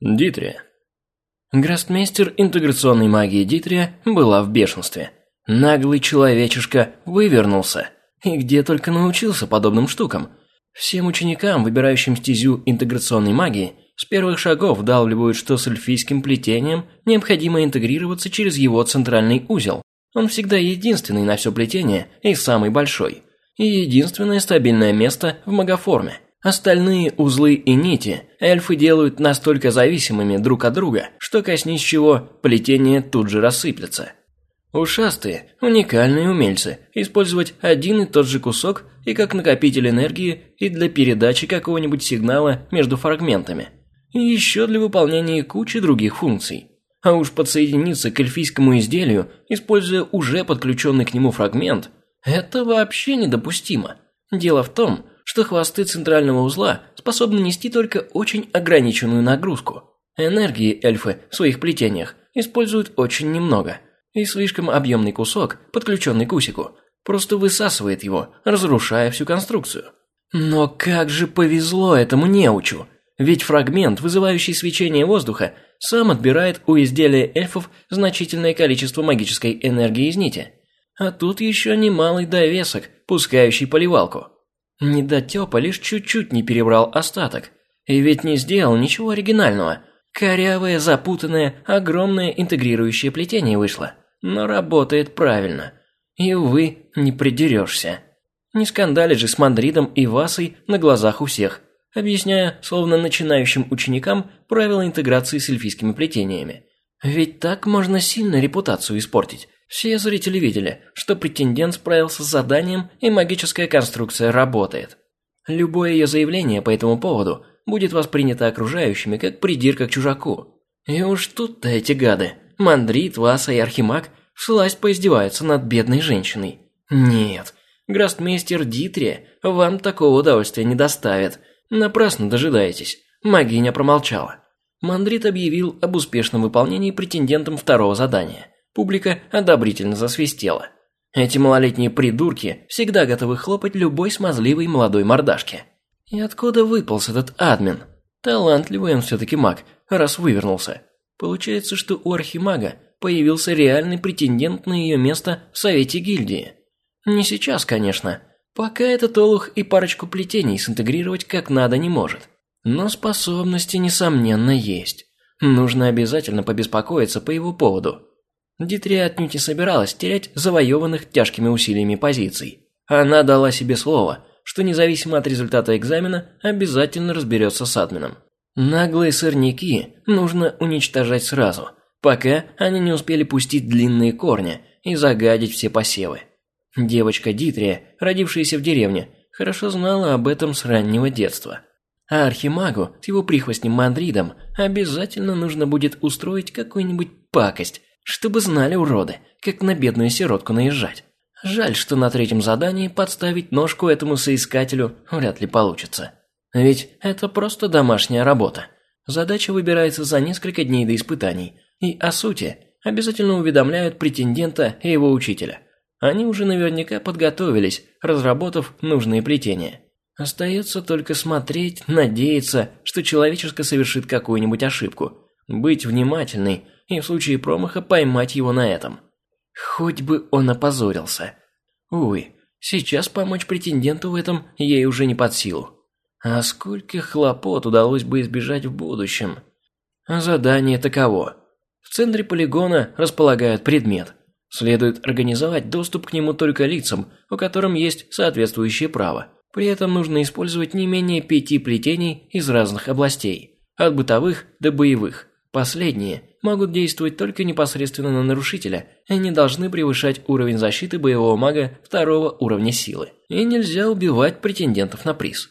Дитрия. Грастмейстер интеграционной магии Дитрия была в бешенстве. Наглый человечишка вывернулся. И где только научился подобным штукам. Всем ученикам, выбирающим стезю интеграционной магии, с первых шагов вдалбливают, что с эльфийским плетением необходимо интегрироваться через его центральный узел. Он всегда единственный на все плетение и самый большой. И единственное стабильное место в магоформе. Остальные узлы и нити эльфы делают настолько зависимыми друг от друга, что коснись чего, плетение тут же рассыплется. Ушастые – уникальные умельцы, использовать один и тот же кусок и как накопитель энергии, и для передачи какого-нибудь сигнала между фрагментами. И еще для выполнения кучи других функций. А уж подсоединиться к эльфийскому изделию, используя уже подключенный к нему фрагмент – это вообще недопустимо. Дело в том, что хвосты центрального узла способны нести только очень ограниченную нагрузку. Энергии эльфы в своих плетениях используют очень немного, и слишком объемный кусок, подключенный к усику, просто высасывает его, разрушая всю конструкцию. Но как же повезло этому неучу! Ведь фрагмент, вызывающий свечение воздуха, сам отбирает у изделия эльфов значительное количество магической энергии из нити. А тут еще немалый довесок, пускающий поливалку. Недотепа лишь чуть-чуть не перебрал остаток. И ведь не сделал ничего оригинального. Корявое, запутанное, огромное интегрирующее плетение вышло. Но работает правильно. И, увы, не придерешься. Не скандалит же с Мандридом и Васой на глазах у всех, объясняя, словно начинающим ученикам, правила интеграции с эльфийскими плетениями. Ведь так можно сильно репутацию испортить. Все зрители видели, что претендент справился с заданием и магическая конструкция работает. Любое ее заявление по этому поводу будет воспринято окружающими как придирка к чужаку. И уж тут-то эти гады, Мандрит, Васа и Архимаг, всласть поиздеваются над бедной женщиной. Нет, грастмейстер Дитри вам такого удовольствия не доставит. Напрасно дожидаетесь. Магиня промолчала. Мандрит объявил об успешном выполнении претендентом второго задания – Публика одобрительно засвистела. Эти малолетние придурки всегда готовы хлопать любой смазливой молодой мордашке. И откуда выполз этот админ? Талантливый он все-таки маг, раз вывернулся. Получается, что у архимага появился реальный претендент на ее место в совете гильдии. Не сейчас, конечно. Пока этот олух и парочку плетений синтегрировать как надо не может. Но способности, несомненно, есть. Нужно обязательно побеспокоиться по его поводу. Дитрия отнюдь не собиралась терять завоеванных тяжкими усилиями позиций. Она дала себе слово, что независимо от результата экзамена обязательно разберется с админом. Наглые сорняки нужно уничтожать сразу, пока они не успели пустить длинные корни и загадить все посевы. Девочка Дитрия, родившаяся в деревне, хорошо знала об этом с раннего детства. А Архимагу с его прихвостнем Мандридом обязательно нужно будет устроить какую-нибудь пакость, чтобы знали уроды, как на бедную сиротку наезжать. Жаль, что на третьем задании подставить ножку этому соискателю вряд ли получится. Ведь это просто домашняя работа. Задача выбирается за несколько дней до испытаний, и о сути обязательно уведомляют претендента и его учителя. Они уже наверняка подготовились, разработав нужные плетения. Остается только смотреть, надеяться, что человеческое совершит какую-нибудь ошибку, быть внимательной и в случае промаха поймать его на этом. Хоть бы он опозорился. Увы, сейчас помочь претенденту в этом ей уже не под силу. А сколько хлопот удалось бы избежать в будущем. Задание таково. В центре полигона располагают предмет. Следует организовать доступ к нему только лицам, у которым есть соответствующее право. При этом нужно использовать не менее пяти плетений из разных областей, от бытовых до боевых. Последние могут действовать только непосредственно на нарушителя и не должны превышать уровень защиты боевого мага второго уровня силы. И нельзя убивать претендентов на приз.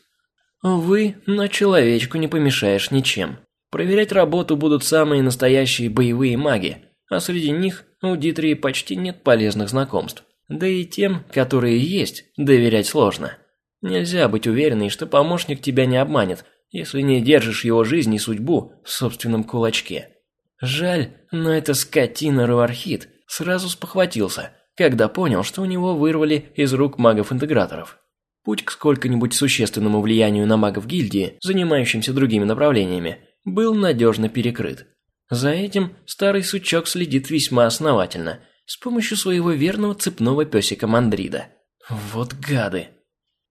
Увы, но человечку не помешаешь ничем. Проверять работу будут самые настоящие боевые маги, а среди них у Дитрии почти нет полезных знакомств. Да и тем, которые есть, доверять сложно. Нельзя быть уверенной, что помощник тебя не обманет, если не держишь его жизнь и судьбу в собственном кулачке. Жаль, но эта скотина Руархит сразу спохватился, когда понял, что у него вырвали из рук магов-интеграторов. Путь к сколько-нибудь существенному влиянию на магов гильдии, занимающимся другими направлениями, был надежно перекрыт. За этим старый сучок следит весьма основательно, с помощью своего верного цепного песика Мандрида. Вот гады.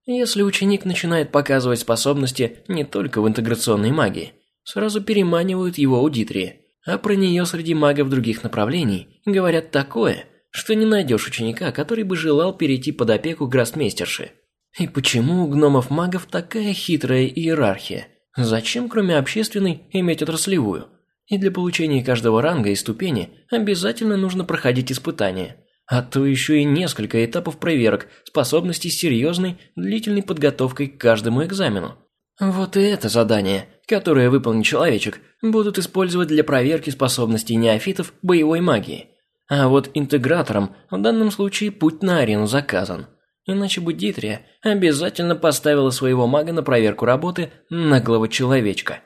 Если ученик начинает показывать способности не только в интеграционной магии, сразу переманивают его аудитории, а про нее среди магов других направлений говорят такое, что не найдешь ученика, который бы желал перейти под опеку гроссмейстерши. И почему у гномов-магов такая хитрая иерархия? Зачем, кроме общественной, иметь отраслевую? И для получения каждого ранга и ступени обязательно нужно проходить испытания. А то еще и несколько этапов проверок способностей с серьезной, длительной подготовкой к каждому экзамену. Вот и это задание, которое выполнит человечек, будут использовать для проверки способностей неофитов боевой магии. А вот интеграторам в данном случае путь на арену заказан. Иначе бы Дитрия обязательно поставила своего мага на проверку работы наглого человечка.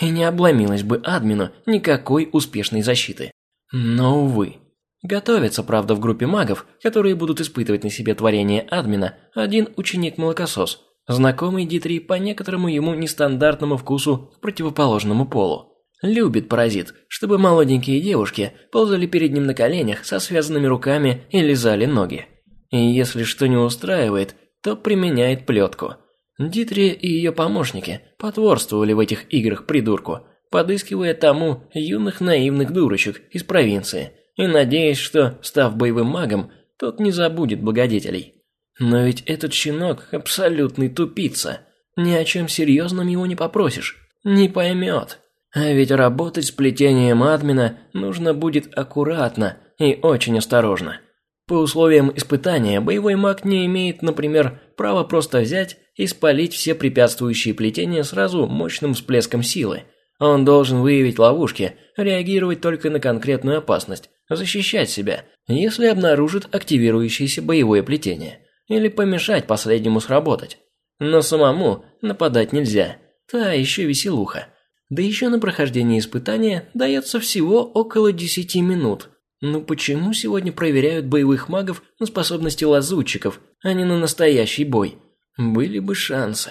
И не обломилась бы админу никакой успешной защиты. Но, увы. Готовится, правда, в группе магов, которые будут испытывать на себе творение админа, один ученик-молокосос, знакомый Дитри по некоторому ему нестандартному вкусу к противоположному полу. Любит паразит, чтобы молоденькие девушки ползали перед ним на коленях со связанными руками и лизали ноги. И если что не устраивает, то применяет плетку. Дитри и ее помощники потворствовали в этих играх придурку, подыскивая тому юных наивных дурочек из провинции и надеясь, что, став боевым магом, тот не забудет благодетелей. Но ведь этот щенок абсолютный тупица. Ни о чем серьезном его не попросишь. Не поймет. А ведь работать с плетением админа нужно будет аккуратно и очень осторожно. По условиям испытания боевой маг не имеет, например, права просто взять и спалить все препятствующие плетения сразу мощным всплеском силы. Он должен выявить ловушки, реагировать только на конкретную опасность, защищать себя, если обнаружит активирующееся боевое плетение, или помешать последнему сработать. Но самому нападать нельзя, та еще веселуха. Да еще на прохождение испытания дается всего около 10 минут – ну почему сегодня проверяют боевых магов на способности лазутчиков, а не на настоящий бой? Были бы шансы.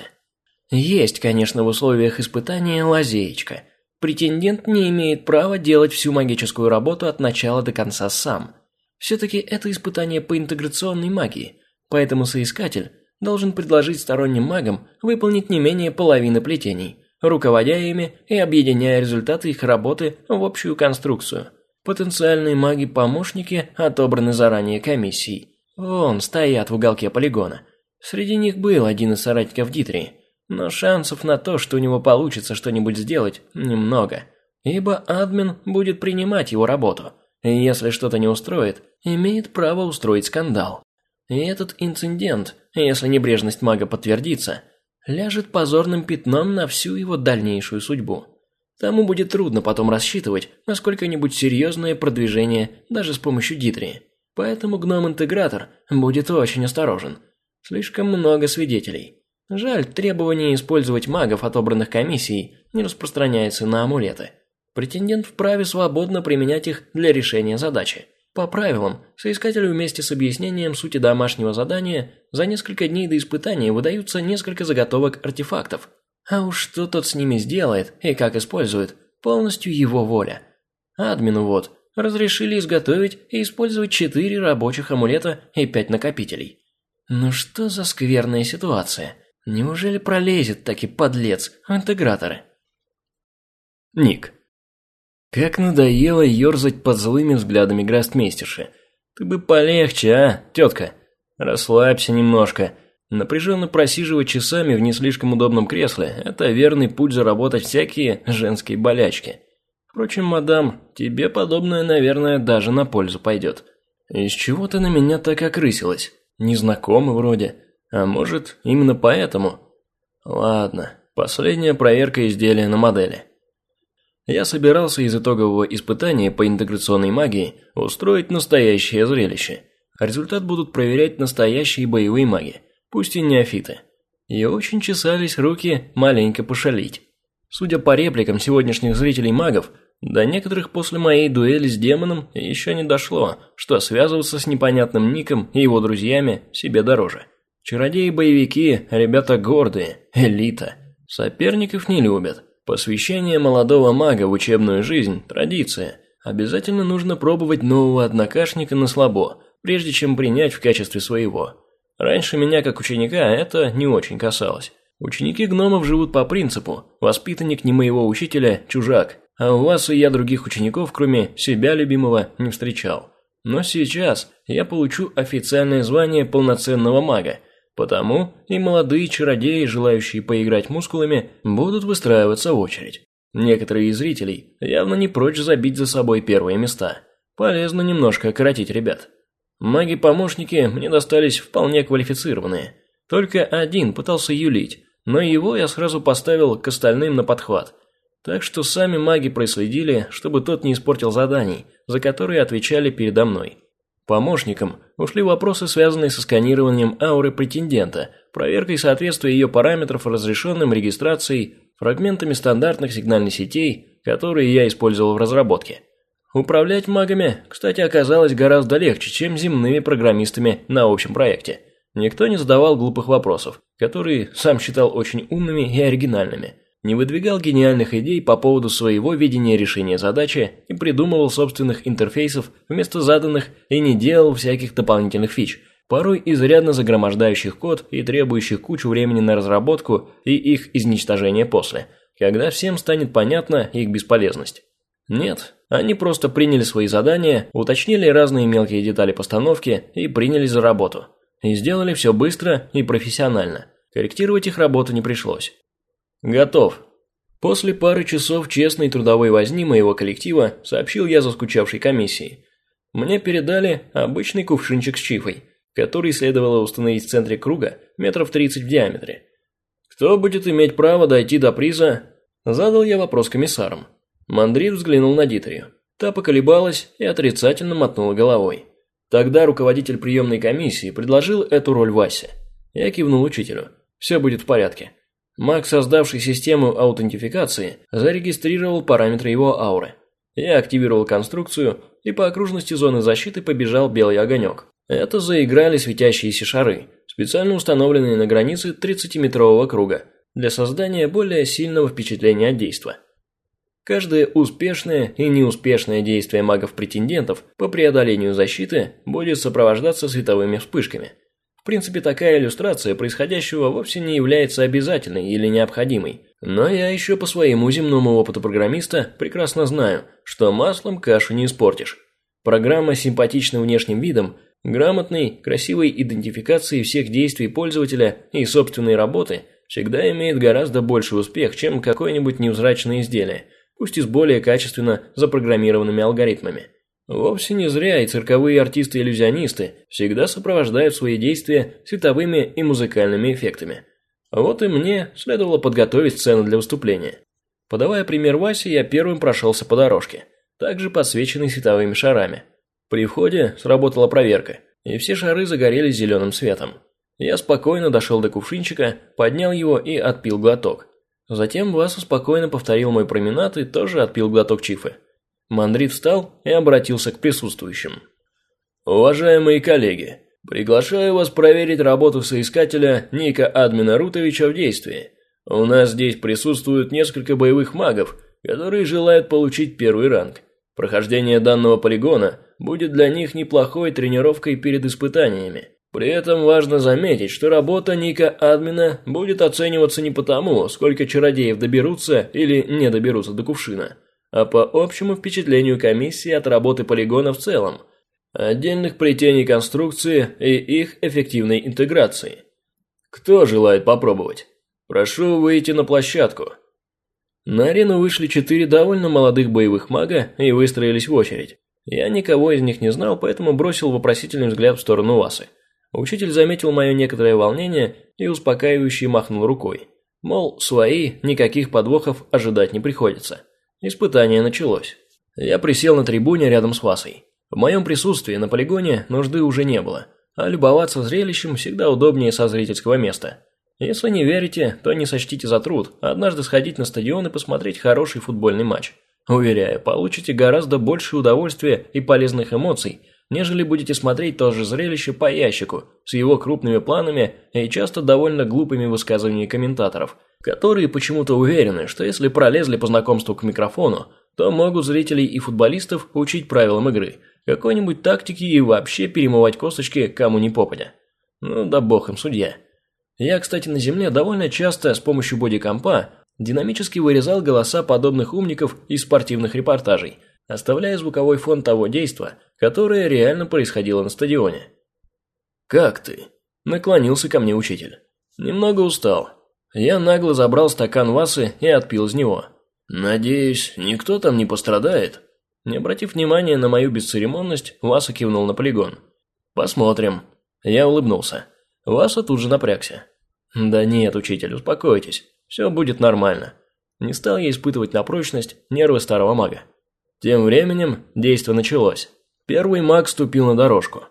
Есть, конечно, в условиях испытания лазеечка. Претендент не имеет права делать всю магическую работу от начала до конца сам. Все-таки это испытание по интеграционной магии, поэтому соискатель должен предложить сторонним магам выполнить не менее половины плетений, руководя ими и объединяя результаты их работы в общую конструкцию – Потенциальные маги-помощники отобраны заранее комиссией. Вон, стоят в уголке полигона. Среди них был один из соратников Дитри, но шансов на то, что у него получится что-нибудь сделать, немного. Ибо админ будет принимать его работу, и если что-то не устроит, имеет право устроить скандал. И этот инцидент, если небрежность мага подтвердится, ляжет позорным пятном на всю его дальнейшую судьбу. Тому будет трудно потом рассчитывать на сколько-нибудь серьезное продвижение даже с помощью Дитри. Поэтому гном-интегратор будет очень осторожен. Слишком много свидетелей. Жаль, требование использовать магов, отобранных комиссией, не распространяется на амулеты. Претендент вправе свободно применять их для решения задачи. По правилам, соискателю вместе с объяснением сути домашнего задания за несколько дней до испытания выдаются несколько заготовок артефактов, а уж что тот с ними сделает и как использует, полностью его воля. Админу вот, разрешили изготовить и использовать четыре рабочих амулета и пять накопителей. Ну что за скверная ситуация? Неужели пролезет таки подлец в интеграторы? Ник. Как надоело ерзать под злыми взглядами грастмейстерши. Ты бы полегче, а, тетка? Расслабься немножко. Напряженно просиживать часами в не слишком удобном кресле – это верный путь заработать всякие женские болячки. Впрочем, мадам, тебе подобное, наверное, даже на пользу пойдет. Из чего ты на меня так окрысилась? Незнакомый вроде. А может, именно поэтому? Ладно, последняя проверка изделия на модели. Я собирался из итогового испытания по интеграционной магии устроить настоящее зрелище. Результат будут проверять настоящие боевые маги пусть и неофиты. И очень чесались руки маленько пошалить. Судя по репликам сегодняшних зрителей магов, до некоторых после моей дуэли с демоном еще не дошло, что связываться с непонятным Ником и его друзьями себе дороже. Чародеи-боевики – ребята гордые, элита. Соперников не любят, Посвящение молодого мага в учебную жизнь – традиция. Обязательно нужно пробовать нового однокашника на слабо, прежде чем принять в качестве своего. Раньше меня, как ученика, это не очень касалось. Ученики гномов живут по принципу «воспитанник не моего учителя – чужак», а у вас и я других учеников, кроме себя любимого, не встречал. Но сейчас я получу официальное звание полноценного мага, потому и молодые чародеи, желающие поиграть мускулами, будут выстраиваться в очередь. Некоторые из зрителей явно не прочь забить за собой первые места. Полезно немножко коротить ребят. Маги-помощники мне достались вполне квалифицированные. Только один пытался юлить, но его я сразу поставил к остальным на подхват. Так что сами маги проследили, чтобы тот не испортил заданий, за которые отвечали передо мной. Помощникам ушли вопросы, связанные со сканированием ауры претендента, проверкой соответствия ее параметров разрешенным регистрацией, фрагментами стандартных сигнальных сетей, которые я использовал в разработке. Управлять магами, кстати, оказалось гораздо легче, чем земными программистами на общем проекте. Никто не задавал глупых вопросов, которые сам считал очень умными и оригинальными – не выдвигал гениальных идей по поводу своего видения решения задачи и придумывал собственных интерфейсов вместо заданных и не делал всяких дополнительных фич, порой изрядно загромождающих код и требующих кучу времени на разработку и их изничтожение после, когда всем станет понятна их бесполезность. Нет, они просто приняли свои задания, уточнили разные мелкие детали постановки и принялись за работу. И сделали все быстро и профессионально. Корректировать их работу не пришлось. «Готов». После пары часов честной трудовой возни моего коллектива сообщил я заскучавшей комиссии. Мне передали обычный кувшинчик с чифой, который следовало установить в центре круга метров 30 в диаметре. «Кто будет иметь право дойти до приза?» Задал я вопрос комиссарам. Мандрит взглянул на Дитрию. Та поколебалась и отрицательно мотнула головой. Тогда руководитель приемной комиссии предложил эту роль Васе. Я кивнул учителю. «Все будет в порядке. Маг, создавший систему аутентификации, зарегистрировал параметры его ауры. Я активировал конструкцию, и по окружности зоны защиты побежал белый огонек. Это заиграли светящиеся шары, специально установленные на границе 30-метрового круга, для создания более сильного впечатления от действа. Каждое успешное и неуспешное действие магов-претендентов по преодолению защиты будет сопровождаться световыми вспышками – принципе, такая иллюстрация происходящего вовсе не является обязательной или необходимой. Но я еще по своему земному опыту программиста прекрасно знаю, что маслом кашу не испортишь. Программа с симпатичным внешним видом, грамотной, красивой идентификацией всех действий пользователя и собственной работы всегда имеет гораздо больший успех, чем какое-нибудь невзрачное изделие, пусть и с более качественно запрограммированными алгоритмами. Вовсе не зря и цирковые артисты-иллюзионисты всегда сопровождают свои действия световыми и музыкальными эффектами. Вот и мне следовало подготовить сцену для выступления. Подавая пример Васе, я первым прошелся по дорожке, также подсвеченной световыми шарами. При входе сработала проверка, и все шары загорелись зеленым светом. Я спокойно дошел до кувшинчика, поднял его и отпил глоток. Затем Васа спокойно повторил мой променад и тоже отпил глоток чифы. Мандрит встал и обратился к присутствующим. «Уважаемые коллеги, приглашаю вас проверить работу соискателя Ника Админа Рутовича в действии. У нас здесь присутствуют несколько боевых магов, которые желают получить первый ранг. Прохождение данного полигона будет для них неплохой тренировкой перед испытаниями. При этом важно заметить, что работа Ника Админа будет оцениваться не потому, сколько чародеев доберутся или не доберутся до кувшина, а по общему впечатлению комиссии от работы полигона в целом, отдельных плетений конструкции и их эффективной интеграции. Кто желает попробовать? Прошу выйти на площадку. На арену вышли четыре довольно молодых боевых мага и выстроились в очередь. Я никого из них не знал, поэтому бросил вопросительный взгляд в сторону Васы. Учитель заметил мое некоторое волнение и успокаивающе махнул рукой. Мол, свои, никаких подвохов ожидать не приходится. Испытание началось. Я присел на трибуне рядом с Васой. В моем присутствии на полигоне нужды уже не было, а любоваться зрелищем всегда удобнее со зрительского места. Если не верите, то не сочтите за труд однажды сходить на стадион и посмотреть хороший футбольный матч. Уверяю, получите гораздо больше удовольствия и полезных эмоций, нежели будете смотреть то же зрелище по ящику, с его крупными планами и часто довольно глупыми высказываниями комментаторов – которые почему-то уверены, что если пролезли по знакомству к микрофону, то могут зрителей и футболистов учить правилам игры, какой-нибудь тактики и вообще перемывать косточки кому ни попадя. Ну да бог им судья. Я, кстати, на земле довольно часто с помощью бодикомпа динамически вырезал голоса подобных умников из спортивных репортажей, оставляя звуковой фон того действа, которое реально происходило на стадионе. «Как ты?» – наклонился ко мне учитель. «Немного устал. Я нагло забрал стакан васы и отпил из него. «Надеюсь, никто там не пострадает?» Не обратив внимания на мою бесцеремонность, Васа кивнул на полигон. «Посмотрим». Я улыбнулся. Васа тут же напрягся. «Да нет, учитель, успокойтесь. Все будет нормально». Не стал я испытывать на прочность нервы старого мага. Тем временем действо началось. Первый маг ступил на дорожку.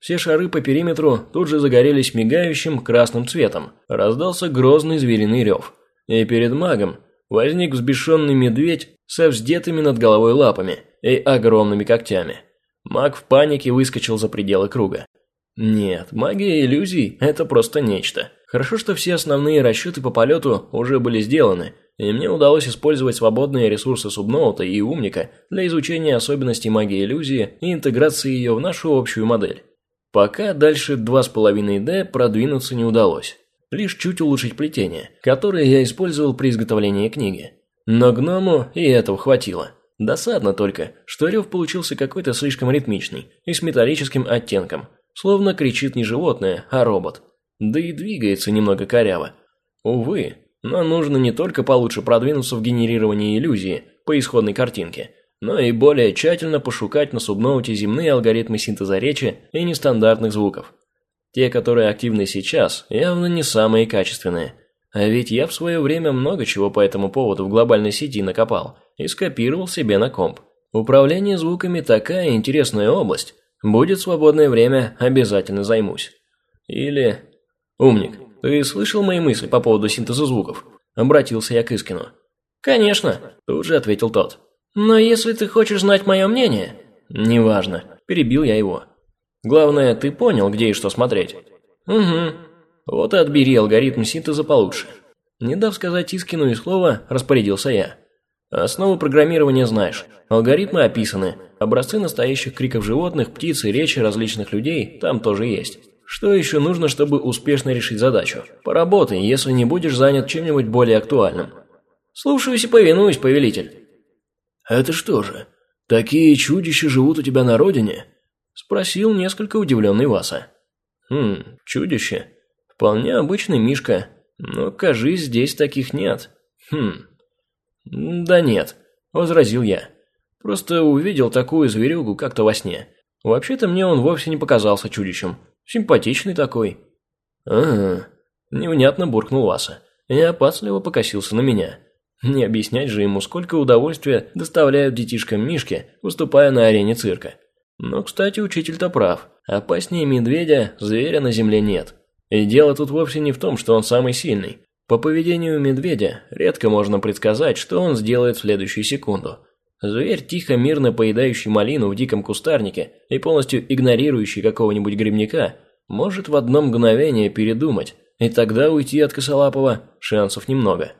Все шары по периметру тут же загорелись мигающим красным цветом. Раздался грозный звериный рев. И перед магом возник взбешенный медведь со вздетыми над головой лапами и огромными когтями. Маг в панике выскочил за пределы круга. Нет, магия иллюзий – это просто нечто. Хорошо, что все основные расчеты по полету уже были сделаны, и мне удалось использовать свободные ресурсы Субноута и Умника для изучения особенностей магии иллюзии и интеграции ее в нашу общую модель. Пока дальше 2,5D продвинуться не удалось. Лишь чуть улучшить плетение, которое я использовал при изготовлении книги. Но гному и этого хватило. Досадно только, что рев получился какой-то слишком ритмичный и с металлическим оттенком, словно кричит не животное, а робот. Да и двигается немного коряво. Увы, но нужно не только получше продвинуться в генерировании иллюзии по исходной картинке, но и более тщательно пошукать на субноуте земные алгоритмы синтеза речи и нестандартных звуков. Те, которые активны сейчас, явно не самые качественные. А ведь я в свое время много чего по этому поводу в глобальной сети накопал и скопировал себе на комп. Управление звуками такая интересная область. Будет свободное время, обязательно займусь. Или... Умник, ты слышал мои мысли по поводу синтеза звуков? Обратился я к Искину. Конечно, тут же ответил тот. Но если ты хочешь знать мое мнение... Неважно, перебил я его. Главное, ты понял, где и что смотреть. Угу. Вот и отбери алгоритм синтеза получше. Не дав сказать Искину и слова, распорядился я. Основы программирования знаешь. Алгоритмы описаны. Образцы настоящих криков животных, птиц и речи различных людей там тоже есть. Что еще нужно, чтобы успешно решить задачу? Поработай, если не будешь занят чем-нибудь более актуальным. Слушаюсь и повинуюсь, повелитель. «Это что же, такие чудища живут у тебя на родине?» – спросил несколько удивленный Васа. «Хм, чудище. Вполне обычный Мишка, но, кажись, здесь таких нет. Хм. Да нет», – возразил я. «Просто увидел такую зверюгу как-то во сне. Вообще-то мне он вовсе не показался чудищем. Симпатичный такой». «Ага», – невнятно буркнул Васа и опасливо покосился на меня. Не объяснять же ему, сколько удовольствия доставляют детишкам Мишки, выступая на арене цирка. Но, кстати, учитель-то прав. Опаснее медведя зверя на земле нет. И дело тут вовсе не в том, что он самый сильный. По поведению медведя редко можно предсказать, что он сделает в следующую секунду. Зверь, тихо, мирно поедающий малину в диком кустарнике и полностью игнорирующий какого-нибудь грибника, может в одно мгновение передумать, и тогда уйти от косолапого шансов немного.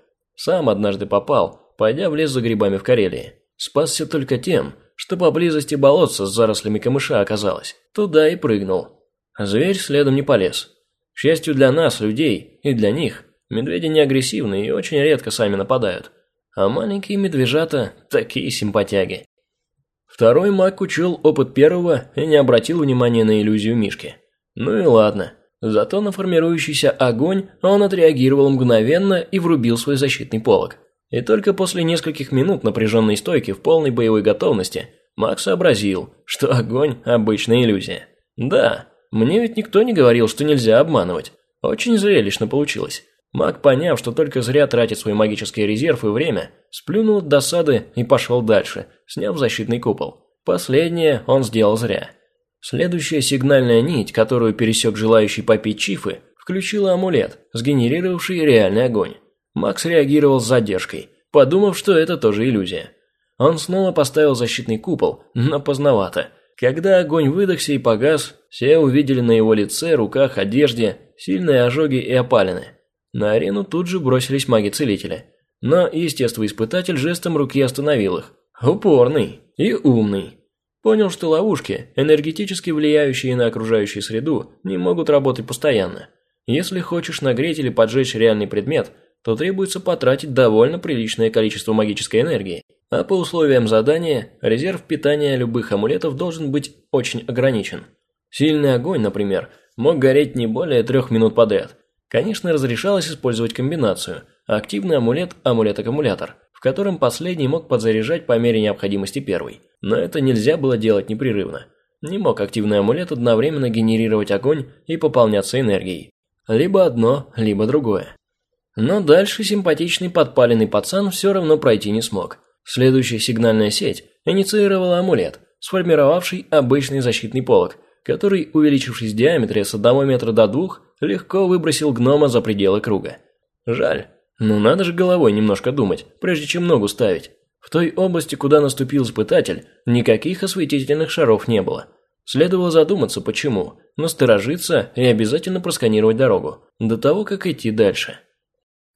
Сам однажды попал, пойдя в лес за грибами в Карелии. Спасся только тем, что поблизости болотца с зарослями камыша оказалось. Туда и прыгнул. Зверь следом не полез. К счастью для нас, людей, и для них, медведи не агрессивны и очень редко сами нападают. А маленькие медвежата – такие симпатяги. Второй маг учел опыт первого и не обратил внимания на иллюзию Мишки. Ну и ладно. Зато на формирующийся огонь он отреагировал мгновенно и врубил свой защитный полог. И только после нескольких минут напряженной стойки в полной боевой готовности Макс сообразил, что огонь – обычная иллюзия. Да, мне ведь никто не говорил, что нельзя обманывать. Очень зрелищно получилось. Маг, поняв, что только зря тратит свой магический резерв и время, сплюнул от досады и пошел дальше, сняв защитный купол. Последнее он сделал зря. Следующая сигнальная нить, которую пересек желающий попить чифы, включила амулет, сгенерировавший реальный огонь. Макс реагировал с задержкой, подумав, что это тоже иллюзия. Он снова поставил защитный купол, но поздновато. Когда огонь выдохся и погас, все увидели на его лице, руках, одежде сильные ожоги и опалины. На арену тут же бросились маги-целители. Но естествоиспытатель жестом руки остановил их. Упорный и умный. Понял, что ловушки, энергетически влияющие на окружающую среду, не могут работать постоянно. Если хочешь нагреть или поджечь реальный предмет, то требуется потратить довольно приличное количество магической энергии. А по условиям задания, резерв питания любых амулетов должен быть очень ограничен. Сильный огонь, например, мог гореть не более трех минут подряд. Конечно, разрешалось использовать комбинацию – активный амулет – амулет-аккумулятор, в котором последний мог подзаряжать по мере необходимости первый. Но это нельзя было делать непрерывно. Не мог активный амулет одновременно генерировать огонь и пополняться энергией. Либо одно, либо другое. Но дальше симпатичный подпаленный пацан все равно пройти не смог. Следующая сигнальная сеть инициировала амулет, сформировавший обычный защитный полог, который, увеличившись в диаметре с одного метра до двух, легко выбросил гнома за пределы круга. Жаль. Ну надо же головой немножко думать, прежде чем ногу ставить. В той области, куда наступил испытатель, никаких осветительных шаров не было. Следовало задуматься, почему, насторожиться и обязательно просканировать дорогу, до того, как идти дальше.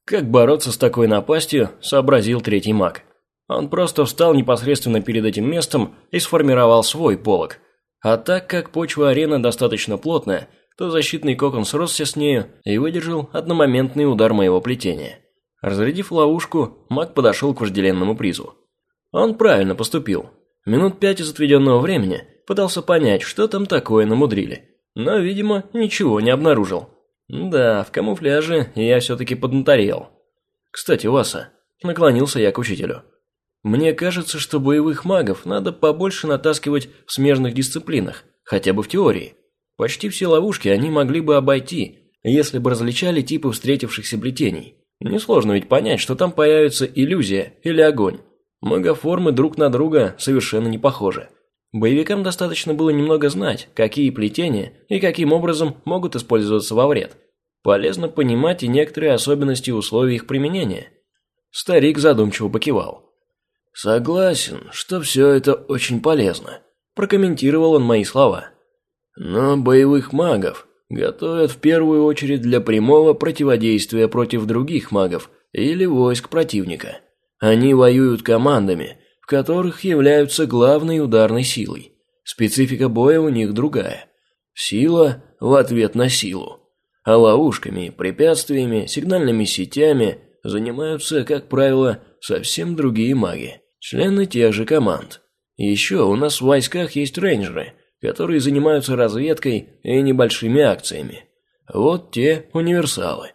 Как бороться с такой напастью, сообразил третий маг. Он просто встал непосредственно перед этим местом и сформировал свой полог. А так как почва арены достаточно плотная, то защитный кокон сросся с нею и выдержал одномоментный удар моего плетения. Разрядив ловушку, маг подошел к вожделенному призу. Он правильно поступил. Минут пять из отведенного времени пытался понять, что там такое намудрили. Но, видимо, ничего не обнаружил. Да, в камуфляже я все-таки поднаторел. Кстати, Васа, наклонился я к учителю. Мне кажется, что боевых магов надо побольше натаскивать в смежных дисциплинах, хотя бы в теории. Почти все ловушки они могли бы обойти, если бы различали типы встретившихся плетений. Несложно ведь понять, что там появится иллюзия или огонь. Магоформы друг на друга совершенно не похожи. Боевикам достаточно было немного знать, какие плетения и каким образом могут использоваться во вред. Полезно понимать и некоторые особенности условий их применения. Старик задумчиво покивал. «Согласен, что все это очень полезно», – прокомментировал он мои слова. «Но боевых магов готовят в первую очередь для прямого противодействия против других магов или войск противника. Они воюют командами – в которых являются главной ударной силой. Специфика боя у них другая. Сила в ответ на силу. А ловушками, препятствиями, сигнальными сетями занимаются, как правило, совсем другие маги, члены тех же команд. Еще у нас в войсках есть рейнджеры, которые занимаются разведкой и небольшими акциями. Вот те универсалы.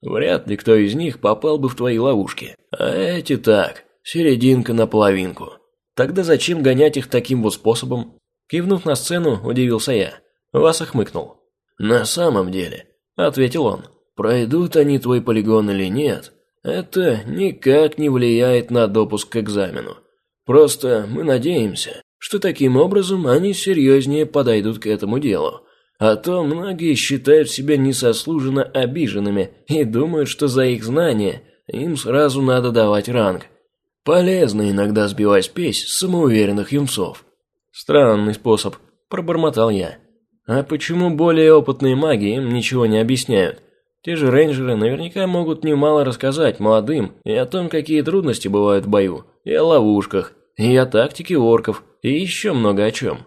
Вряд ли кто из них попал бы в твои ловушки. А эти так, Серединка на половинку. Тогда зачем гонять их таким вот способом? Кивнув на сцену, удивился я. Васа хмыкнул. «На самом деле», — ответил он, — «пройдут они твой полигон или нет, это никак не влияет на допуск к экзамену. Просто мы надеемся, что таким образом они серьезнее подойдут к этому делу. А то многие считают себя несослуженно обиженными и думают, что за их знания им сразу надо давать ранг. Полезно иногда сбивать спесь самоуверенных юнцов. Странный способ, пробормотал я. А почему более опытные маги им ничего не объясняют? Те же рейнджеры наверняка могут немало рассказать молодым и о том, какие трудности бывают в бою, и о ловушках, и о тактике орков, и еще много о чем.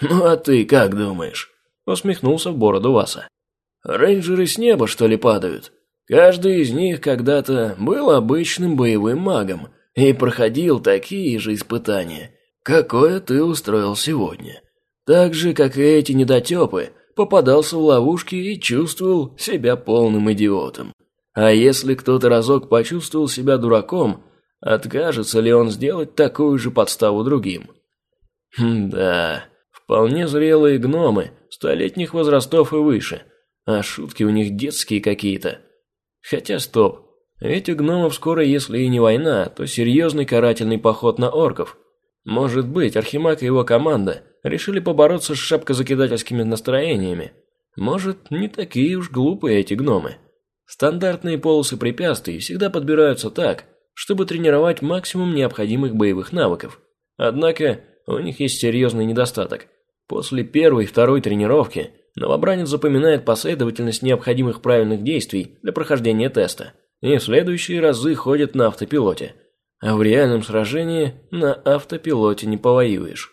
«Ну а ты как думаешь?» – усмехнулся в бороду Васа. «Рейнджеры с неба, что ли, падают? Каждый из них когда-то был обычным боевым магом, и проходил такие же испытания, какое ты устроил сегодня. Так же, как и эти недотепы, попадался в ловушки и чувствовал себя полным идиотом. А если кто-то разок почувствовал себя дураком, откажется ли он сделать такую же подставу другим? Хм, да, вполне зрелые гномы, столетних возрастов и выше, а шутки у них детские какие-то. Хотя стоп, ведь у гномов скоро, если и не война, то серьезный карательный поход на орков. Может быть, Архимаг и его команда решили побороться с шапкозакидательскими настроениями. Может, не такие уж глупые эти гномы. Стандартные полосы препятствий всегда подбираются так, чтобы тренировать максимум необходимых боевых навыков. Однако, у них есть серьезный недостаток. После первой и второй тренировки Новобранец запоминает последовательность необходимых правильных действий для прохождения теста, и в следующие разы ходит на автопилоте. А в реальном сражении на автопилоте не повоюешь.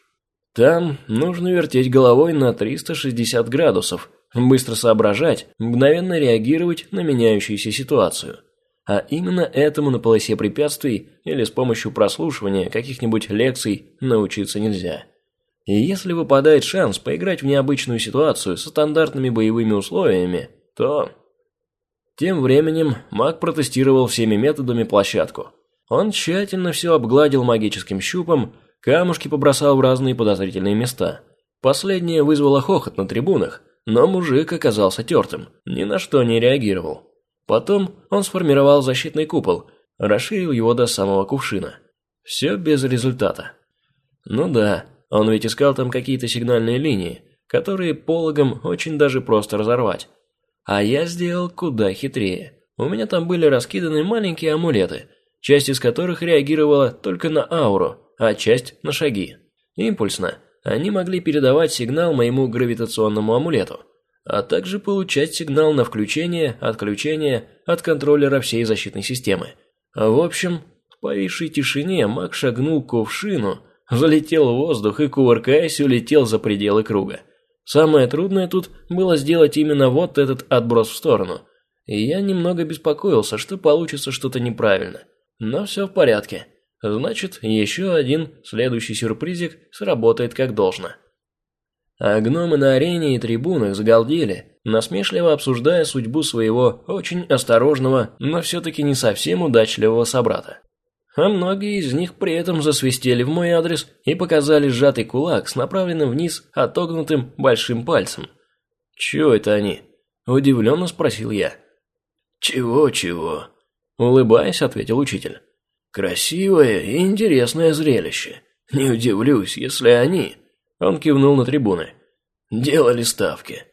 Там нужно вертеть головой на 360 градусов, быстро соображать, мгновенно реагировать на меняющуюся ситуацию. А именно этому на полосе препятствий или с помощью прослушивания каких-нибудь лекций научиться нельзя. И если выпадает шанс поиграть в необычную ситуацию со стандартными боевыми условиями, то... Тем временем маг протестировал всеми методами площадку. Он тщательно все обгладил магическим щупом, камушки побросал в разные подозрительные места. Последнее вызвало хохот на трибунах, но мужик оказался тертым, ни на что не реагировал. Потом он сформировал защитный купол, расширил его до самого кувшина. Все без результата. Ну да, он ведь искал там какие-то сигнальные линии, которые пологом очень даже просто разорвать. А я сделал куда хитрее. У меня там были раскиданы маленькие амулеты, часть из которых реагировала только на ауру, а часть на шаги. Импульсно. Они могли передавать сигнал моему гравитационному амулету, а также получать сигнал на включение, отключение от контроллера всей защитной системы. В общем, в повисшей тишине маг шагнул к кувшину, залетел в воздух и, кувыркаясь, улетел за пределы круга. Самое трудное тут было сделать именно вот этот отброс в сторону. И я немного беспокоился, что получится что-то неправильно. Но все в порядке. Значит, еще один следующий сюрпризик сработает как должно. А гномы на арене и трибунах загалдели, насмешливо обсуждая судьбу своего очень осторожного, но все-таки не совсем удачливого собрата. А многие из них при этом засвистели в мой адрес и показали сжатый кулак с направленным вниз отогнутым большим пальцем. «Чего это они?» – удивленно спросил я. «Чего-чего?» – улыбаясь, ответил учитель. «Красивое и интересное зрелище. Не удивлюсь, если они...» Он кивнул на трибуны. «Делали ставки.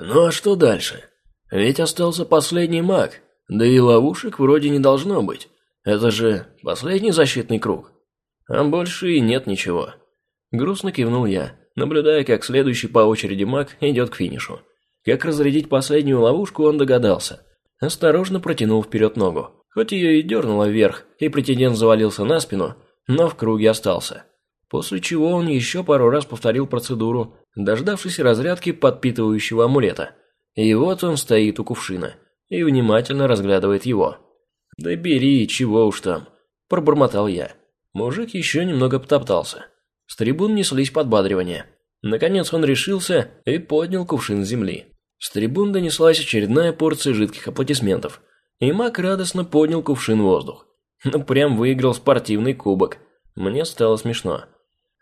Ну а что дальше? Ведь остался последний маг, да и ловушек вроде не должно быть. Это же последний защитный круг. А больше и нет ничего». Грустно кивнул я, наблюдая, как следующий по очереди маг идет к финишу. Как разрядить последнюю ловушку, он догадался. Осторожно протянул вперед ногу. Хоть ее и дернуло вверх, и претендент завалился на спину, но в круге остался. После чего он еще пару раз повторил процедуру, дождавшись разрядки подпитывающего амулета. И вот он стоит у кувшина и внимательно разглядывает его. «Да бери, чего уж там», – пробормотал я. Мужик еще немного потоптался. С трибун неслись подбадривания. Наконец он решился и поднял кувшин с земли. С трибун донеслась очередная порция жидких аплодисментов. И маг радостно поднял кувшин в воздух. Ну, прям выиграл спортивный кубок. Мне стало смешно.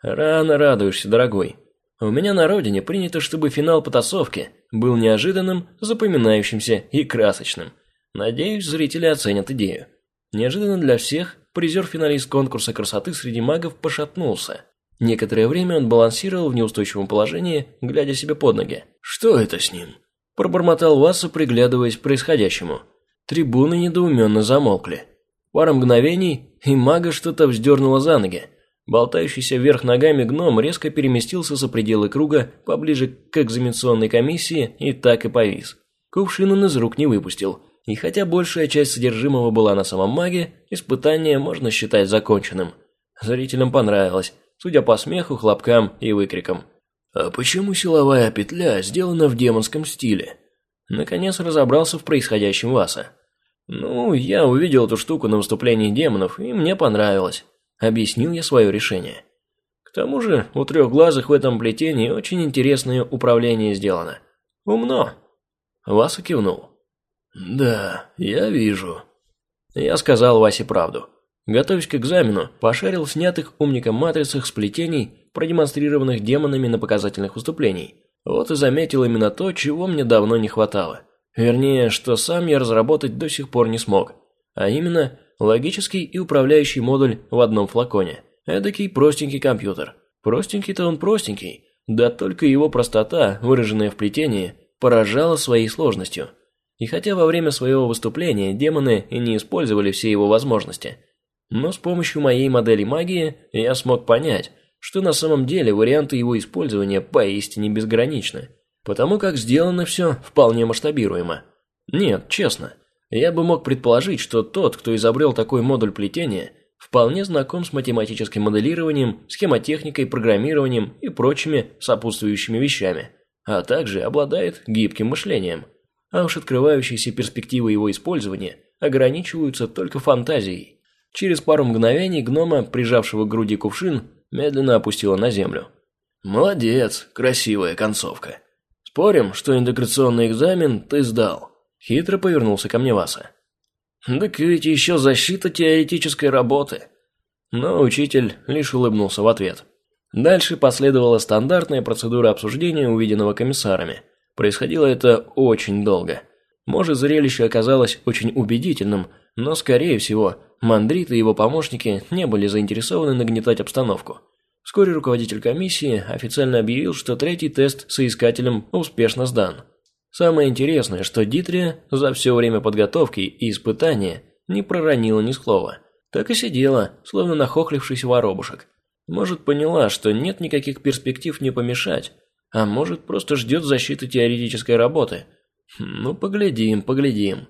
Рано радуешься, дорогой. У меня на родине принято, чтобы финал потасовки был неожиданным, запоминающимся и красочным. Надеюсь, зрители оценят идею. Неожиданно для всех призер-финалист конкурса красоты среди магов пошатнулся. Некоторое время он балансировал в неустойчивом положении, глядя себе под ноги. «Что это с ним?» – пробормотал Васа, приглядываясь к происходящему. Трибуны недоуменно замолкли. Пара мгновений, и мага что-то вздернуло за ноги. Болтающийся вверх ногами гном резко переместился за пределы круга, поближе к экзаменационной комиссии, и так и повис. Кувшин он из рук не выпустил, и хотя большая часть содержимого была на самом маге, испытание можно считать законченным. Зрителям понравилось, судя по смеху, хлопкам и выкрикам. «А почему силовая петля сделана в демонском стиле?» Наконец разобрался в происходящем Васа. «Ну, я увидел эту штуку на выступлении демонов, и мне понравилось. Объяснил я свое решение. К тому же у трехглазых в этом плетении очень интересное управление сделано. Умно. Васа кивнул. «Да, я вижу». Я сказал Васе правду. Готовясь к экзамену, пошарил в снятых умником матрицах сплетений, продемонстрированных демонами на показательных выступлениях. Вот и заметил именно то, чего мне давно не хватало. Вернее, что сам я разработать до сих пор не смог. А именно, логический и управляющий модуль в одном флаконе. Эдакий простенький компьютер. Простенький-то он простенький, да только его простота, выраженная в плетении, поражала своей сложностью. И хотя во время своего выступления демоны и не использовали все его возможности, но с помощью моей модели магии я смог понять, что на самом деле варианты его использования поистине безграничны. потому как сделано все вполне масштабируемо. Нет, честно, я бы мог предположить, что тот, кто изобрел такой модуль плетения, вполне знаком с математическим моделированием, схемотехникой, программированием и прочими сопутствующими вещами, а также обладает гибким мышлением. А уж открывающиеся перспективы его использования ограничиваются только фантазией. Через пару мгновений гнома, прижавшего к груди кувшин, медленно опустила на землю. «Молодец, красивая концовка. Спорим, что интеграционный экзамен ты сдал?» Хитро повернулся ко мне Васа. «Так ведь еще защита теоретической работы». Но учитель лишь улыбнулся в ответ. Дальше последовала стандартная процедура обсуждения увиденного комиссарами. Происходило это очень долго. Может, зрелище оказалось очень убедительным, но, скорее всего, Мандрит и его помощники не были заинтересованы нагнетать обстановку. Вскоре руководитель комиссии официально объявил, что третий тест соискателем успешно сдан. Самое интересное, что Дитрия за все время подготовки и испытания не проронила ни слова. Так и сидела, словно нахохлившийся воробушек. Может, поняла, что нет никаких перспектив не помешать, а может, просто ждет защиты теоретической работы. Ну, поглядим, поглядим.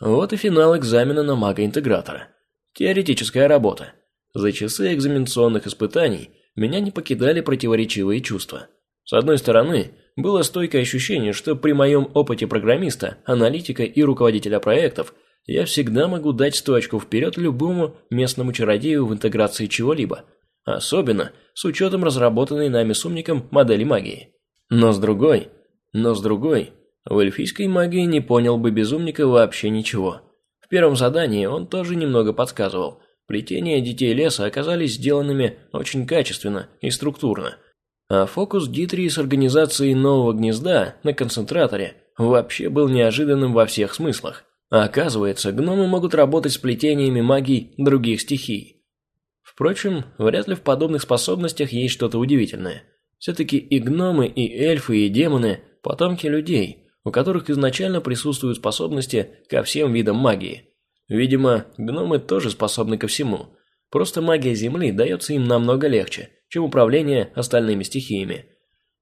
Вот и финал экзамена на мага-интегратора. Теоретическая работа. За часы экзаменационных испытаний меня не покидали противоречивые чувства. С одной стороны, было стойкое ощущение, что при моем опыте программиста, аналитика и руководителя проектов я всегда могу дать сто очков вперед любому местному чародею в интеграции чего-либо, особенно с учетом разработанной нами с умником модели магии. Но с другой, но с другой, в эльфийской магии не понял бы безумника вообще ничего. В первом задании он тоже немного подсказывал – Плетения детей леса оказались сделанными очень качественно и структурно. А фокус Дитрии с организацией нового гнезда на концентраторе вообще был неожиданным во всех смыслах. Оказывается, гномы могут работать с плетениями магий других стихий. Впрочем, вряд ли в подобных способностях есть что-то удивительное. Все-таки и гномы, и эльфы, и демоны – потомки людей, у которых изначально присутствуют способности ко всем видам магии – Видимо, гномы тоже способны ко всему. Просто магия Земли дается им намного легче, чем управление остальными стихиями.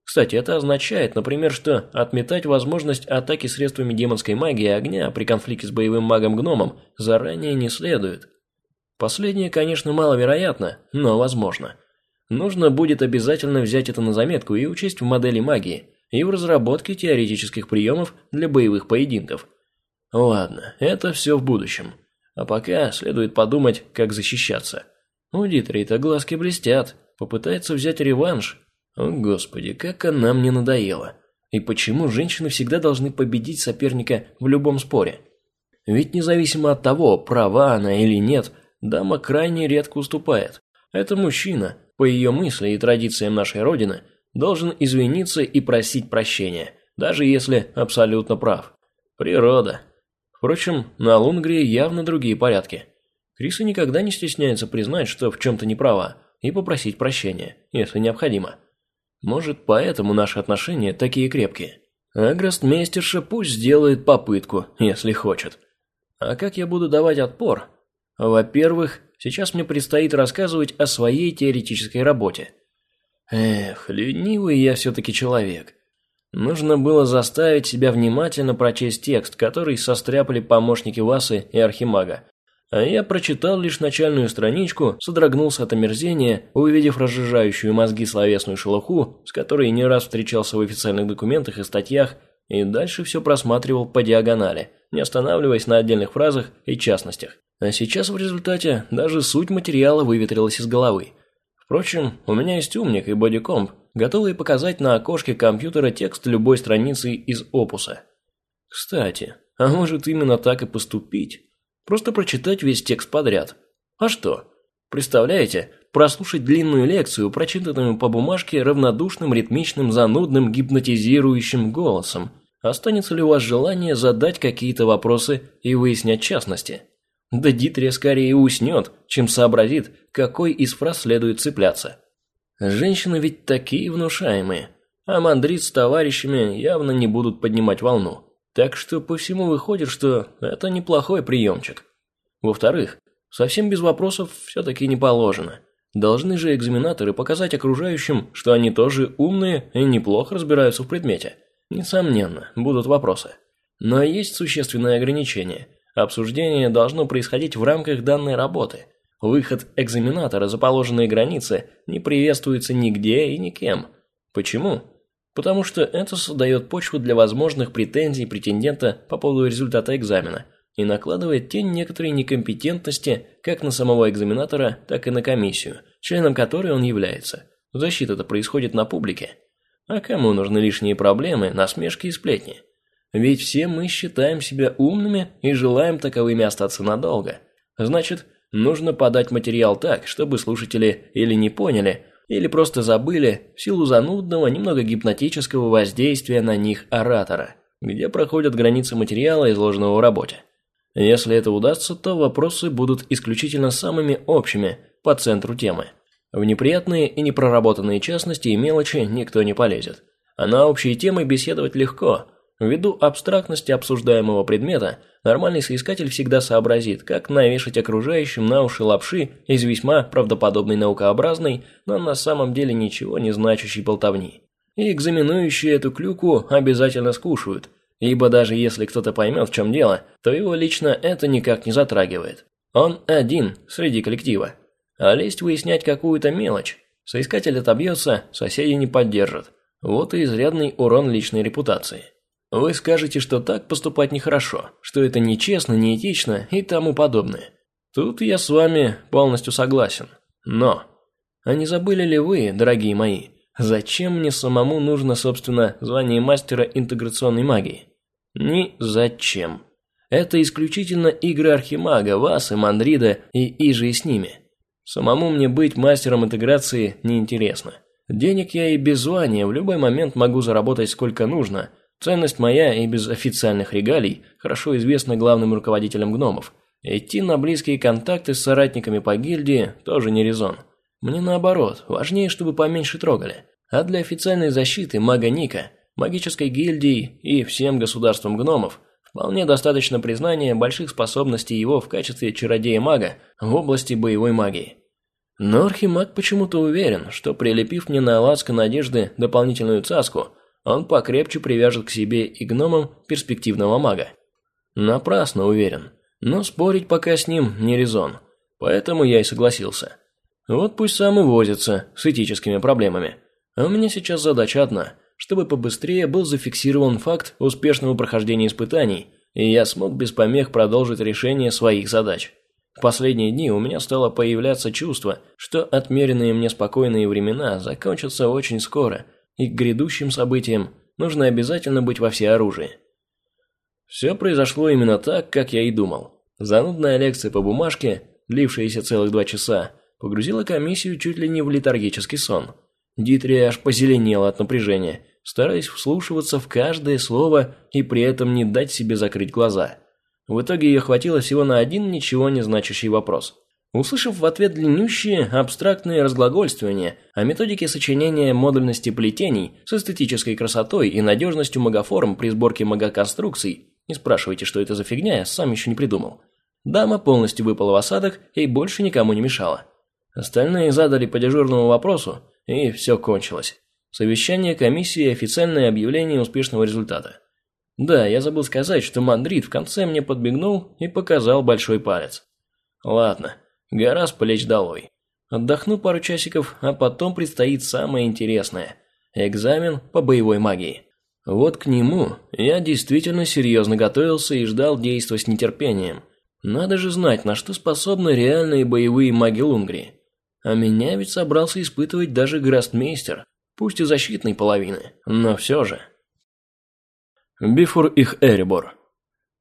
Кстати, это означает, например, что отметать возможность атаки средствами демонской магии огня при конфликте с боевым магом-гномом заранее не следует. Последнее, конечно, маловероятно, но возможно. Нужно будет обязательно взять это на заметку и учесть в модели магии и в разработке теоретических приемов для боевых поединков – Ладно, это все в будущем. А пока следует подумать, как защищаться. У Дитри-то глазки блестят. Попытается взять реванш. О, господи, как она мне надоела. И почему женщины всегда должны победить соперника в любом споре? Ведь независимо от того, права она или нет, дама крайне редко уступает. Это мужчина, по ее мысли и традициям нашей Родины, должен извиниться и просить прощения, даже если абсолютно прав. Природа, Впрочем, на Лунгрии явно другие порядки. Криса никогда не стесняется признать, что в чем-то не права, и попросить прощения, если необходимо. Может, поэтому наши отношения такие крепкие. А гроссмейстерша пусть сделает попытку, если хочет. А как я буду давать отпор? Во-первых, сейчас мне предстоит рассказывать о своей теоретической работе. Эх, ленивый я все-таки человек. Нужно было заставить себя внимательно прочесть текст, который состряпали помощники Васы и Архимага. А я прочитал лишь начальную страничку, содрогнулся от омерзения, увидев разжижающую мозги словесную шелуху, с которой не раз встречался в официальных документах и статьях, и дальше все просматривал по диагонали, не останавливаясь на отдельных фразах и частностях. А сейчас в результате даже суть материала выветрилась из головы. Впрочем, у меня есть умник и бодикомп, готовые показать на окошке компьютера текст любой страницы из опуса. Кстати, а может именно так и поступить? Просто прочитать весь текст подряд. А что? Представляете, прослушать длинную лекцию, прочитанную по бумажке равнодушным, ритмичным, занудным, гипнотизирующим голосом. Останется ли у вас желание задать какие-то вопросы и выяснять частности? Да Дитрия скорее уснет, чем сообразит, какой из фраз следует цепляться. Женщины ведь такие внушаемые, а мандрит с товарищами явно не будут поднимать волну. Так что по всему выходит, что это неплохой приемчик. Во-вторых, совсем без вопросов все-таки не положено. Должны же экзаменаторы показать окружающим, что они тоже умные и неплохо разбираются в предмете. Несомненно, будут вопросы. Но есть существенное ограничение. Обсуждение должно происходить в рамках данной работы. Выход экзаменатора за положенные границы не приветствуется нигде и никем. Почему? Потому что это создает почву для возможных претензий претендента по поводу результата экзамена и накладывает тень некоторой некомпетентности как на самого экзаменатора, так и на комиссию, членом которой он является. Защита-то происходит на публике. А кому нужны лишние проблемы, насмешки и сплетни? Ведь все мы считаем себя умными и желаем таковыми остаться надолго. Значит, нужно подать материал так, чтобы слушатели или не поняли, или просто забыли в силу занудного, немного гипнотического воздействия на них оратора, где проходят границы материала, изложенного в работе. Если это удастся, то вопросы будут исключительно самыми общими, по центру темы. В неприятные и непроработанные частности и мелочи никто не полезет. А на общие темы беседовать легко – Ввиду абстрактности обсуждаемого предмета, нормальный соискатель всегда сообразит, как навешать окружающим на уши лапши из весьма правдоподобной наукообразной, но на самом деле ничего не значащей болтовни. И экзаменующие эту клюку обязательно скушают, ибо даже если кто-то поймет, в чем дело, то его лично это никак не затрагивает. Он один среди коллектива. А лезть выяснять какую-то мелочь. Соискатель отобьется, соседи не поддержат. Вот и изрядный урон личной репутации. Вы скажете, что так поступать нехорошо, что это нечестно, неэтично и тому подобное. Тут я с вами полностью согласен. Но, а не забыли ли вы, дорогие мои, зачем мне самому нужно, собственно, звание мастера интеграционной магии? Ни зачем. Это исключительно игры Архимага, вас и Мандрида и Ижи с ними. Самому мне быть мастером интеграции неинтересно. Денег я и без звания в любой момент могу заработать сколько нужно, Ценность моя и без официальных регалий хорошо известна главным руководителям гномов. Идти на близкие контакты с соратниками по гильдии тоже не резон. Мне наоборот, важнее, чтобы поменьше трогали. А для официальной защиты мага Ника, магической гильдии и всем государствам гномов вполне достаточно признания больших способностей его в качестве чародея-мага в области боевой магии. Но Архимаг почему-то уверен, что прилепив мне на лацко надежды дополнительную цаску – он покрепче привяжет к себе и гномам перспективного мага. Напрасно уверен, но спорить пока с ним не резон, поэтому я и согласился. Вот пусть сам и возится с этическими проблемами. А у меня сейчас задача одна, чтобы побыстрее был зафиксирован факт успешного прохождения испытаний, и я смог без помех продолжить решение своих задач. В последние дни у меня стало появляться чувство, что отмеренные мне спокойные времена закончатся очень скоро – и к грядущим событиям нужно обязательно быть во всеоружии. Все произошло именно так, как я и думал. Занудная лекция по бумажке, длившаяся целых два часа, погрузила комиссию чуть ли не в летаргический сон. Дитри аж позеленела от напряжения, стараясь вслушиваться в каждое слово и при этом не дать себе закрыть глаза. В итоге ее хватило всего на один ничего не значащий вопрос – Услышав в ответ длиннющие, абстрактные разглагольствования о методике сочинения модульности плетений с эстетической красотой и надежностью магоформ при сборке магоконструкций, не спрашивайте, что это за фигня, я сам еще не придумал. Дама полностью выпала в осадок и больше никому не мешала. Остальные задали по дежурному вопросу, и все кончилось. Совещание комиссии официальное объявление успешного результата. Да, я забыл сказать, что Мандрит в конце мне подбегнул и показал большой палец. Ладно, Гора с плеч долой. Отдохну пару часиков, а потом предстоит самое интересное – экзамен по боевой магии. Вот к нему я действительно серьезно готовился и ждал действия с нетерпением. Надо же знать, на что способны реальные боевые маги Лунгрии. А меня ведь собрался испытывать даже Грастмейстер, пусть и защитной половины, но все же. Бифур их Эрибор.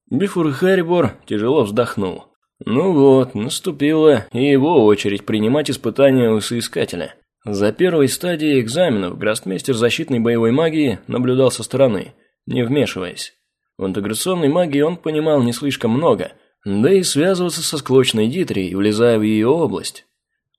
Бифур их Эрибор тяжело вздохнул. Ну вот, наступила и его очередь принимать испытания у соискателя. За первой стадией экзаменов грастмейстер защитной боевой магии наблюдал со стороны, не вмешиваясь. В интеграционной магии он понимал не слишком много, да и связываться со склочной Дитри, влезая в ее область.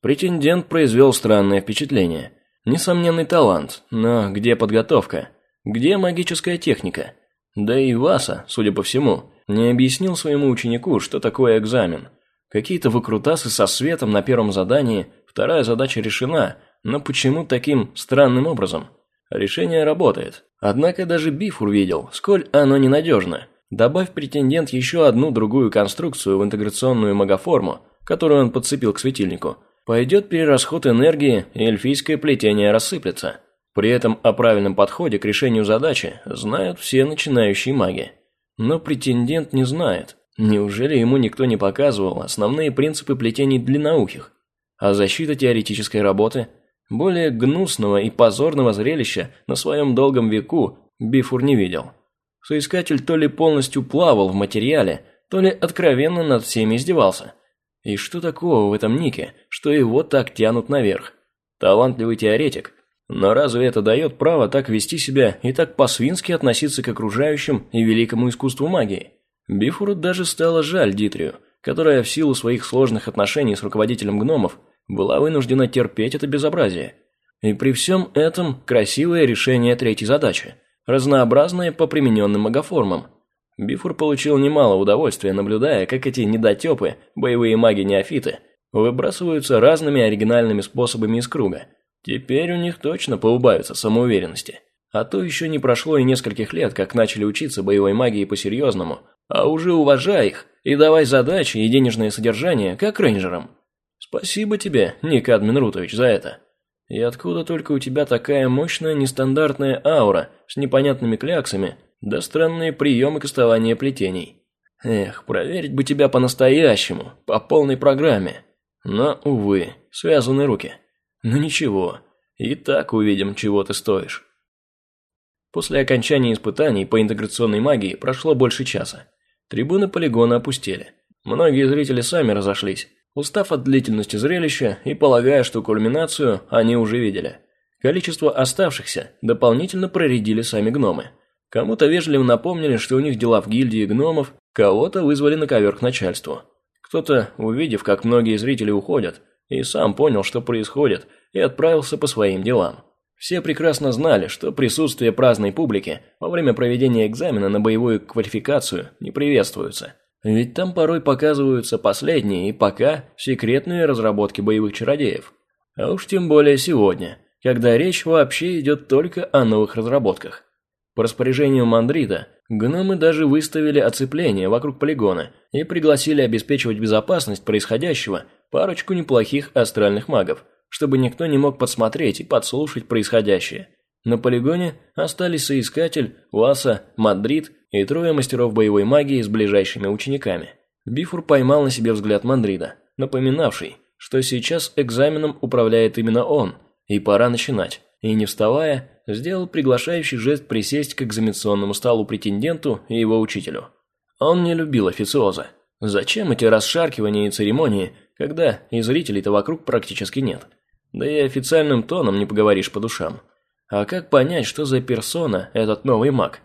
Претендент произвел странное впечатление. Несомненный талант, но где подготовка? Где магическая техника? Да и Васа, судя по всему, не объяснил своему ученику, что такое экзамен. Какие-то выкрутасы со светом на первом задании, Вторая задача решена, но почему таким странным образом? Решение работает. Однако даже Бифур видел, сколь оно ненадежно. Добавь претендент еще одну другую конструкцию в интеграционную магоформу, которую он подцепил к светильнику. Пойдет перерасход энергии, и эльфийское плетение рассыплется. При этом о правильном подходе к решению задачи знают все начинающие маги. Но претендент не знает. Неужели ему никто не показывал основные принципы плетений длинноухих? А защита теоретической работы? Более гнусного и позорного зрелища на своем долгом веку Бифур не видел. Соискатель то ли полностью плавал в материале, то ли откровенно над всеми издевался. И что такого в этом нике, что его так тянут наверх? Талантливый теоретик. Но разве это дает право так вести себя и так по-свински относиться к окружающим и великому искусству магии? Бифуру даже стало жаль Дитрию, которая в силу своих сложных отношений с руководителем гномов была вынуждена терпеть это безобразие. И при всем этом красивое решение третьей задачи, разнообразное по примененным магоформам – Бифур получил немало удовольствия, наблюдая, как эти недотепы, боевые маги-неофиты, выбрасываются разными оригинальными способами из круга. Теперь у них точно поубавится самоуверенности. А то еще не прошло и нескольких лет, как начали учиться боевой магии по-серьезному, а уже уважай их и давай задачи и денежное содержание, как рейнджерам. Спасибо тебе, Ник Админрутович, за это. И откуда только у тебя такая мощная нестандартная аура с непонятными кляксами – да странные приемы кастования плетений. Эх, проверить бы тебя по-настоящему, по полной программе. Но, увы, связаны руки. Но ничего, и так увидим, чего ты стоишь. После окончания испытаний по интеграционной магии прошло больше часа. Трибуны полигона опустели. Многие зрители сами разошлись, устав от длительности зрелища и полагая, что кульминацию они уже видели. Количество оставшихся дополнительно проредили сами гномы. Кому-то вежливо напомнили, что у них дела в гильдии гномов, кого-то вызвали на ковер к начальству. Кто-то, увидев, как многие зрители уходят, и сам понял, что происходит, и отправился по своим делам. Все прекрасно знали, что присутствие праздной публики во время проведения экзамена на боевую квалификацию не приветствуется. Ведь там порой показываются последние и пока секретные разработки боевых чародеев. А уж тем более сегодня, когда речь вообще идет только о новых разработках. По распоряжению Мандрита, гномы даже выставили оцепление вокруг полигона и пригласили обеспечивать безопасность происходящего парочку неплохих астральных магов, чтобы никто не мог подсмотреть и подслушать происходящее. На полигоне остались соискатель, Уаса, Мадрид и трое мастеров боевой магии с ближайшими учениками. Бифур поймал на себе взгляд Мандрида, напоминавший, что сейчас экзаменом управляет именно он, и пора начинать и, не вставая, сделал приглашающий жест присесть к экзаменационному столу претенденту и его учителю. Он не любил официоза. Зачем эти расшаркивания и церемонии, когда и зрителей-то вокруг практически нет? Да и официальным тоном не поговоришь по душам. А как понять, что за персона этот новый маг?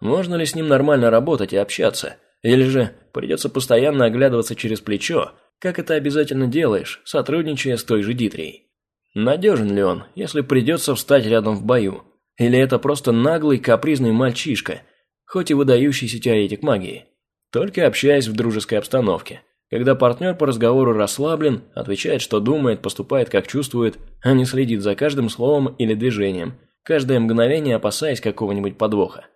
Можно ли с ним нормально работать и общаться? Или же придется постоянно оглядываться через плечо, как это обязательно делаешь, сотрудничая с той же Дитрией? Надежен ли он, если придется встать рядом в бою? Или это просто наглый капризный мальчишка, хоть и выдающийся теоретик магии? Только общаясь в дружеской обстановке. Когда партнер по разговору расслаблен, отвечает, что думает, поступает, как чувствует, а не следит за каждым словом или движением, каждое мгновение опасаясь какого-нибудь подвоха.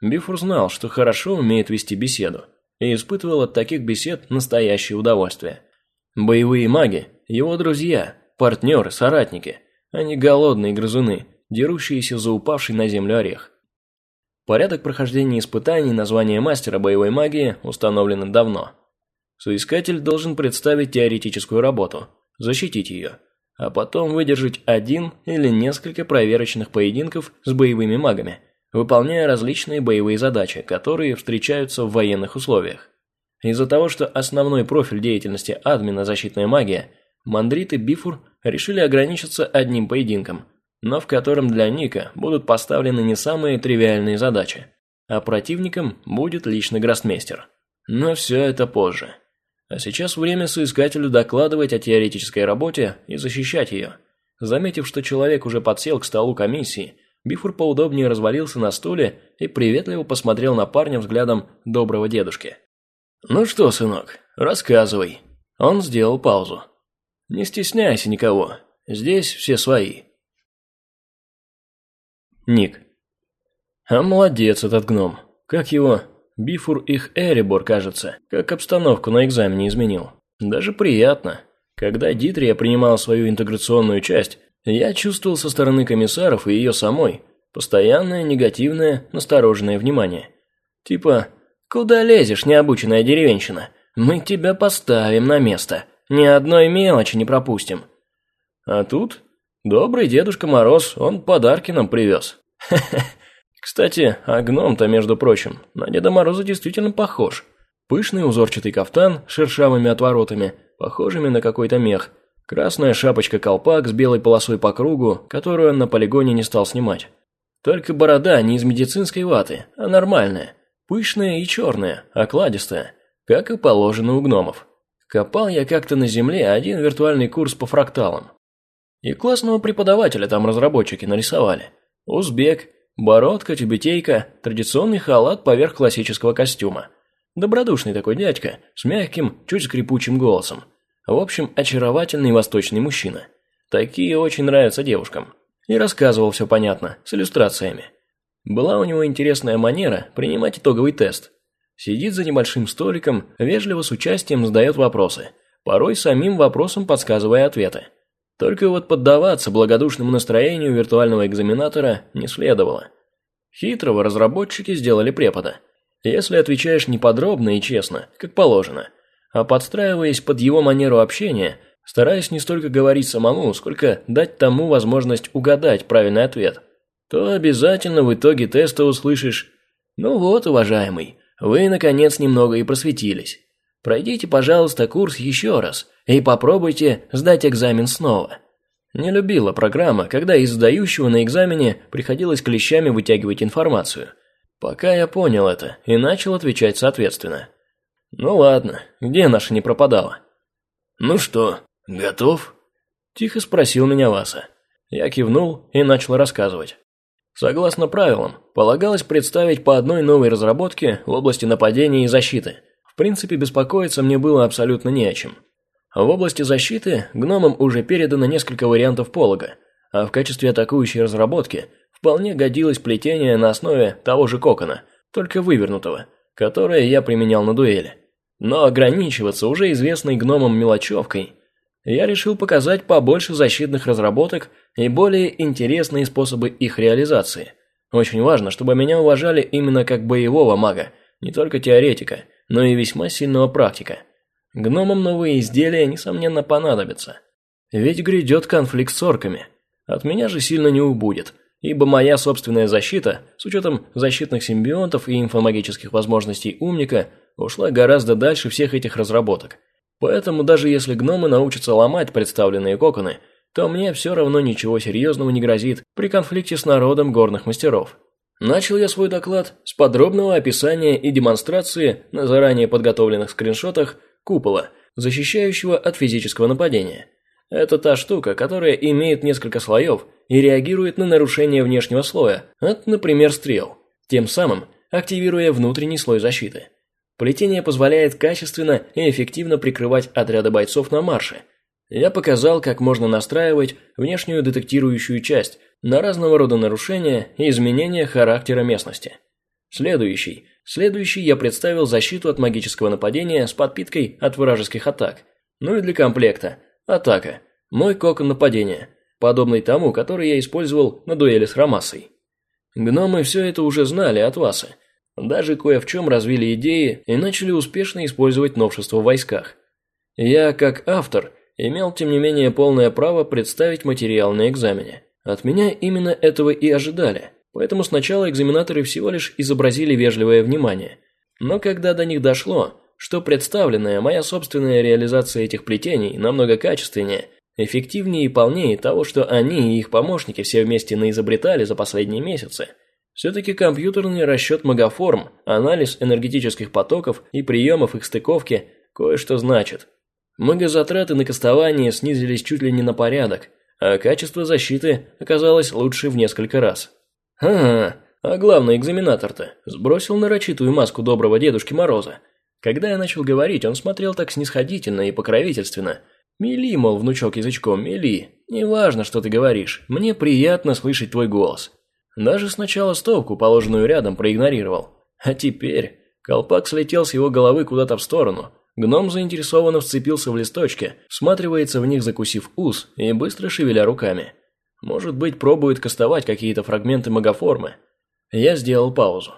Бифур знал, что хорошо умеет вести беседу, и испытывал от таких бесед настоящее удовольствие. Боевые маги – его друзья – партнеры, соратники, не голодные грызуны, дерущиеся за упавший на землю орех. Порядок прохождения испытаний на звание мастера боевой магии установлен давно. Соискатель должен представить теоретическую работу, защитить ее, а потом выдержать один или несколько проверочных поединков с боевыми магами, выполняя различные боевые задачи, которые встречаются в военных условиях. Из-за того, что основной профиль деятельности админа защитная магия – Мандрит и Бифур решили ограничиться одним поединком, но в котором для Ника будут поставлены не самые тривиальные задачи, а противником будет личный гроссмейстер. Но все это позже. А сейчас время соискателю докладывать о теоретической работе и защищать ее. Заметив, что человек уже подсел к столу комиссии, Бифур поудобнее развалился на стуле и приветливо посмотрел на парня взглядом доброго дедушки. «Ну что, сынок, рассказывай». Он сделал паузу. Не стесняйся никого, здесь все свои. Ник. А молодец этот гном. Как его? Бифур их Эребор, кажется. Как обстановку на экзамене изменил. Даже приятно. Когда Дитрия принимала свою интеграционную часть, я чувствовал со стороны комиссаров и ее самой постоянное негативное, настороженное внимание. Типа «Куда лезешь, необученная деревенщина? Мы тебя поставим на место. Ни одной мелочи не пропустим». А тут добрый Дедушка Мороз, он подарки нам привез. Кстати, а гном-то, между прочим, на Деда Мороза действительно похож. Пышный узорчатый кафтан с шершавыми отворотами, похожими на какой-то мех. Красная шапочка-колпак с белой полосой по кругу, которую он на полигоне не стал снимать. Только борода не из медицинской ваты, а нормальная. Пышная и черная, окладистая, как и положено у гномов. Копал я как-то на земле один виртуальный курс по фракталам. И классного преподавателя там разработчики нарисовали. Узбек, бородка, тюбетейка, традиционный халат поверх классического костюма. Добродушный такой дядька, с мягким, чуть скрипучим голосом. В общем, очаровательный восточный мужчина. Такие очень нравятся девушкам. И рассказывал все понятно, с иллюстрациями. Была у него интересная манера принимать итоговый тест. Сидит за небольшим столиком, вежливо с участием задает вопросы, порой самим вопросом подсказывая ответы. Только вот поддаваться благодушному настроению виртуального экзаменатора не следовало. Хитрого разработчики сделали препода. Если отвечаешь неподробно и честно, как положено, а подстраиваясь под его манеру общения, стараясь не столько говорить самому, сколько дать тому возможность угадать правильный ответ – то обязательно в итоге теста услышишь «Ну вот, уважаемый, вы, наконец, немного и просветились. Пройдите, пожалуйста, курс еще раз и попробуйте сдать экзамен снова». Не любила программа, когда из сдающего на экзамене приходилось клещами вытягивать информацию. Пока я понял это и начал отвечать соответственно. «Ну ладно, где наша не пропадала?» «Ну что, готов?» Тихо спросил меня Васа. Я кивнул и начал рассказывать. Согласно правилам, полагалось представить по одной новой разработке в области нападения и защиты. В принципе, беспокоиться мне было абсолютно не о чем. В области защиты гномам уже передано несколько вариантов полога, а в качестве атакующей разработки вполне годилось плетение на основе того же кокона, только вывернутого, которое я применял на дуэли. Но ограничиваться уже известной гномам мелочевкой – я решил показать побольше защитных разработок и более интересные способы их реализации. Очень важно, чтобы меня уважали именно как боевого мага, не только теоретика, но и весьма сильного практика. Гномам новые изделия, несомненно, понадобятся. Ведь грядет конфликт с орками. От меня же сильно не убудет, ибо моя собственная защита, с учетом защитных симбионтов и инфомагических возможностей умника, ушла гораздо дальше всех этих разработок – Поэтому даже если гномы научатся ломать представленные коконы, то мне все равно ничего серьезного не грозит при конфликте с народом горных мастеров. Начал я свой доклад с подробного описания и демонстрации на заранее подготовленных скриншотах купола, защищающего от физического нападения. Это та штука, которая имеет несколько слоев и реагирует на нарушение внешнего слоя, от, например, стрел, тем самым активируя внутренний слой защиты. Плетение позволяет качественно и эффективно прикрывать отряды бойцов на марше. Я показал, как можно настраивать внешнюю детектирующую часть на разного рода нарушения и изменения характера местности. Следующий. Следующий я представил защиту от магического нападения с подпиткой от вражеских атак. Ну и для комплекта. Атака. Мой кокон нападения. Подобный тому, который я использовал на дуэли с Ромасой. Гномы все это уже знали от Васы даже кое в чем развили идеи и начали успешно использовать новшества в войсках. Я, как автор, имел тем не менее полное право представить материал на экзамене. От меня именно этого и ожидали, поэтому сначала экзаменаторы всего лишь изобразили вежливое внимание. Но когда до них дошло, что представленная моя собственная реализация этих плетений намного качественнее, эффективнее и полнее того, что они и их помощники все вместе наизобретали за последние месяцы – все-таки компьютерный расчет магоформ, анализ энергетических потоков и приемов их стыковки кое-что значит. Магозатраты на кастование снизились чуть ли не на порядок, а качество защиты оказалось лучше в несколько раз. Ага, а главный экзаменатор-то сбросил нарочитую маску доброго Дедушки Мороза. Когда я начал говорить, он смотрел так снисходительно и покровительственно, Мели, мол, внучок язычком, мели. Неважно, что ты говоришь, мне приятно слышать твой голос. Даже сначала стопку, положенную рядом, проигнорировал. А теперь колпак слетел с его головы куда-то в сторону. Гном заинтересованно вцепился в листочки, всматривается в них, закусив ус и быстро шевеля руками. Может быть, пробует кастовать какие-то фрагменты магоформы. Я сделал паузу.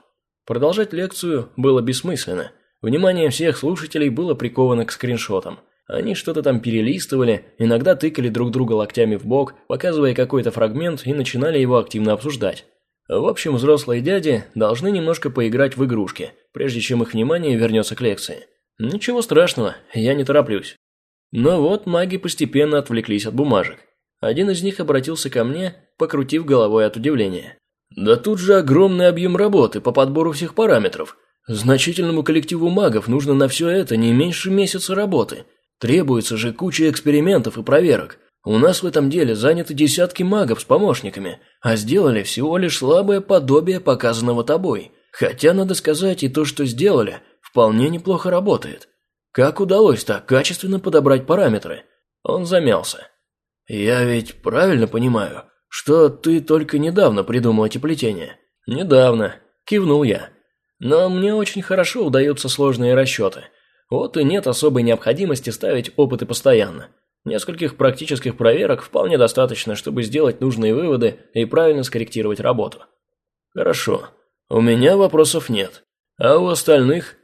Продолжать лекцию было бессмысленно. Внимание всех слушателей было приковано к скриншотам. Они что-то там перелистывали, иногда тыкали друг друга локтями в бок, показывая какой-то фрагмент и начинали его активно обсуждать. В общем, взрослые дяди должны немножко поиграть в игрушки, прежде чем их внимание вернется к лекции. Ничего страшного, я не тороплюсь. Но вот маги постепенно отвлеклись от бумажек. Один из них обратился ко мне, покрутив головой от удивления. «Да тут же огромный объем работы по подбору всех параметров. Значительному коллективу магов нужно на все это не меньше месяца работы. Требуется же куча экспериментов и проверок. У нас в этом деле заняты десятки магов с помощниками, а сделали всего лишь слабое подобие показанного тобой. Хотя, надо сказать, и то, что сделали, вполне неплохо работает. Как удалось так качественно подобрать параметры? Он замялся. «Я ведь правильно понимаю, что ты только недавно придумал эти плетения?» «Недавно», – кивнул я. «Но мне очень хорошо удаются сложные расчеты – вот и нет особой необходимости ставить опыты постоянно. Нескольких практических проверок вполне достаточно, чтобы сделать нужные выводы и правильно скорректировать работу. Хорошо. У меня вопросов нет. А у остальных?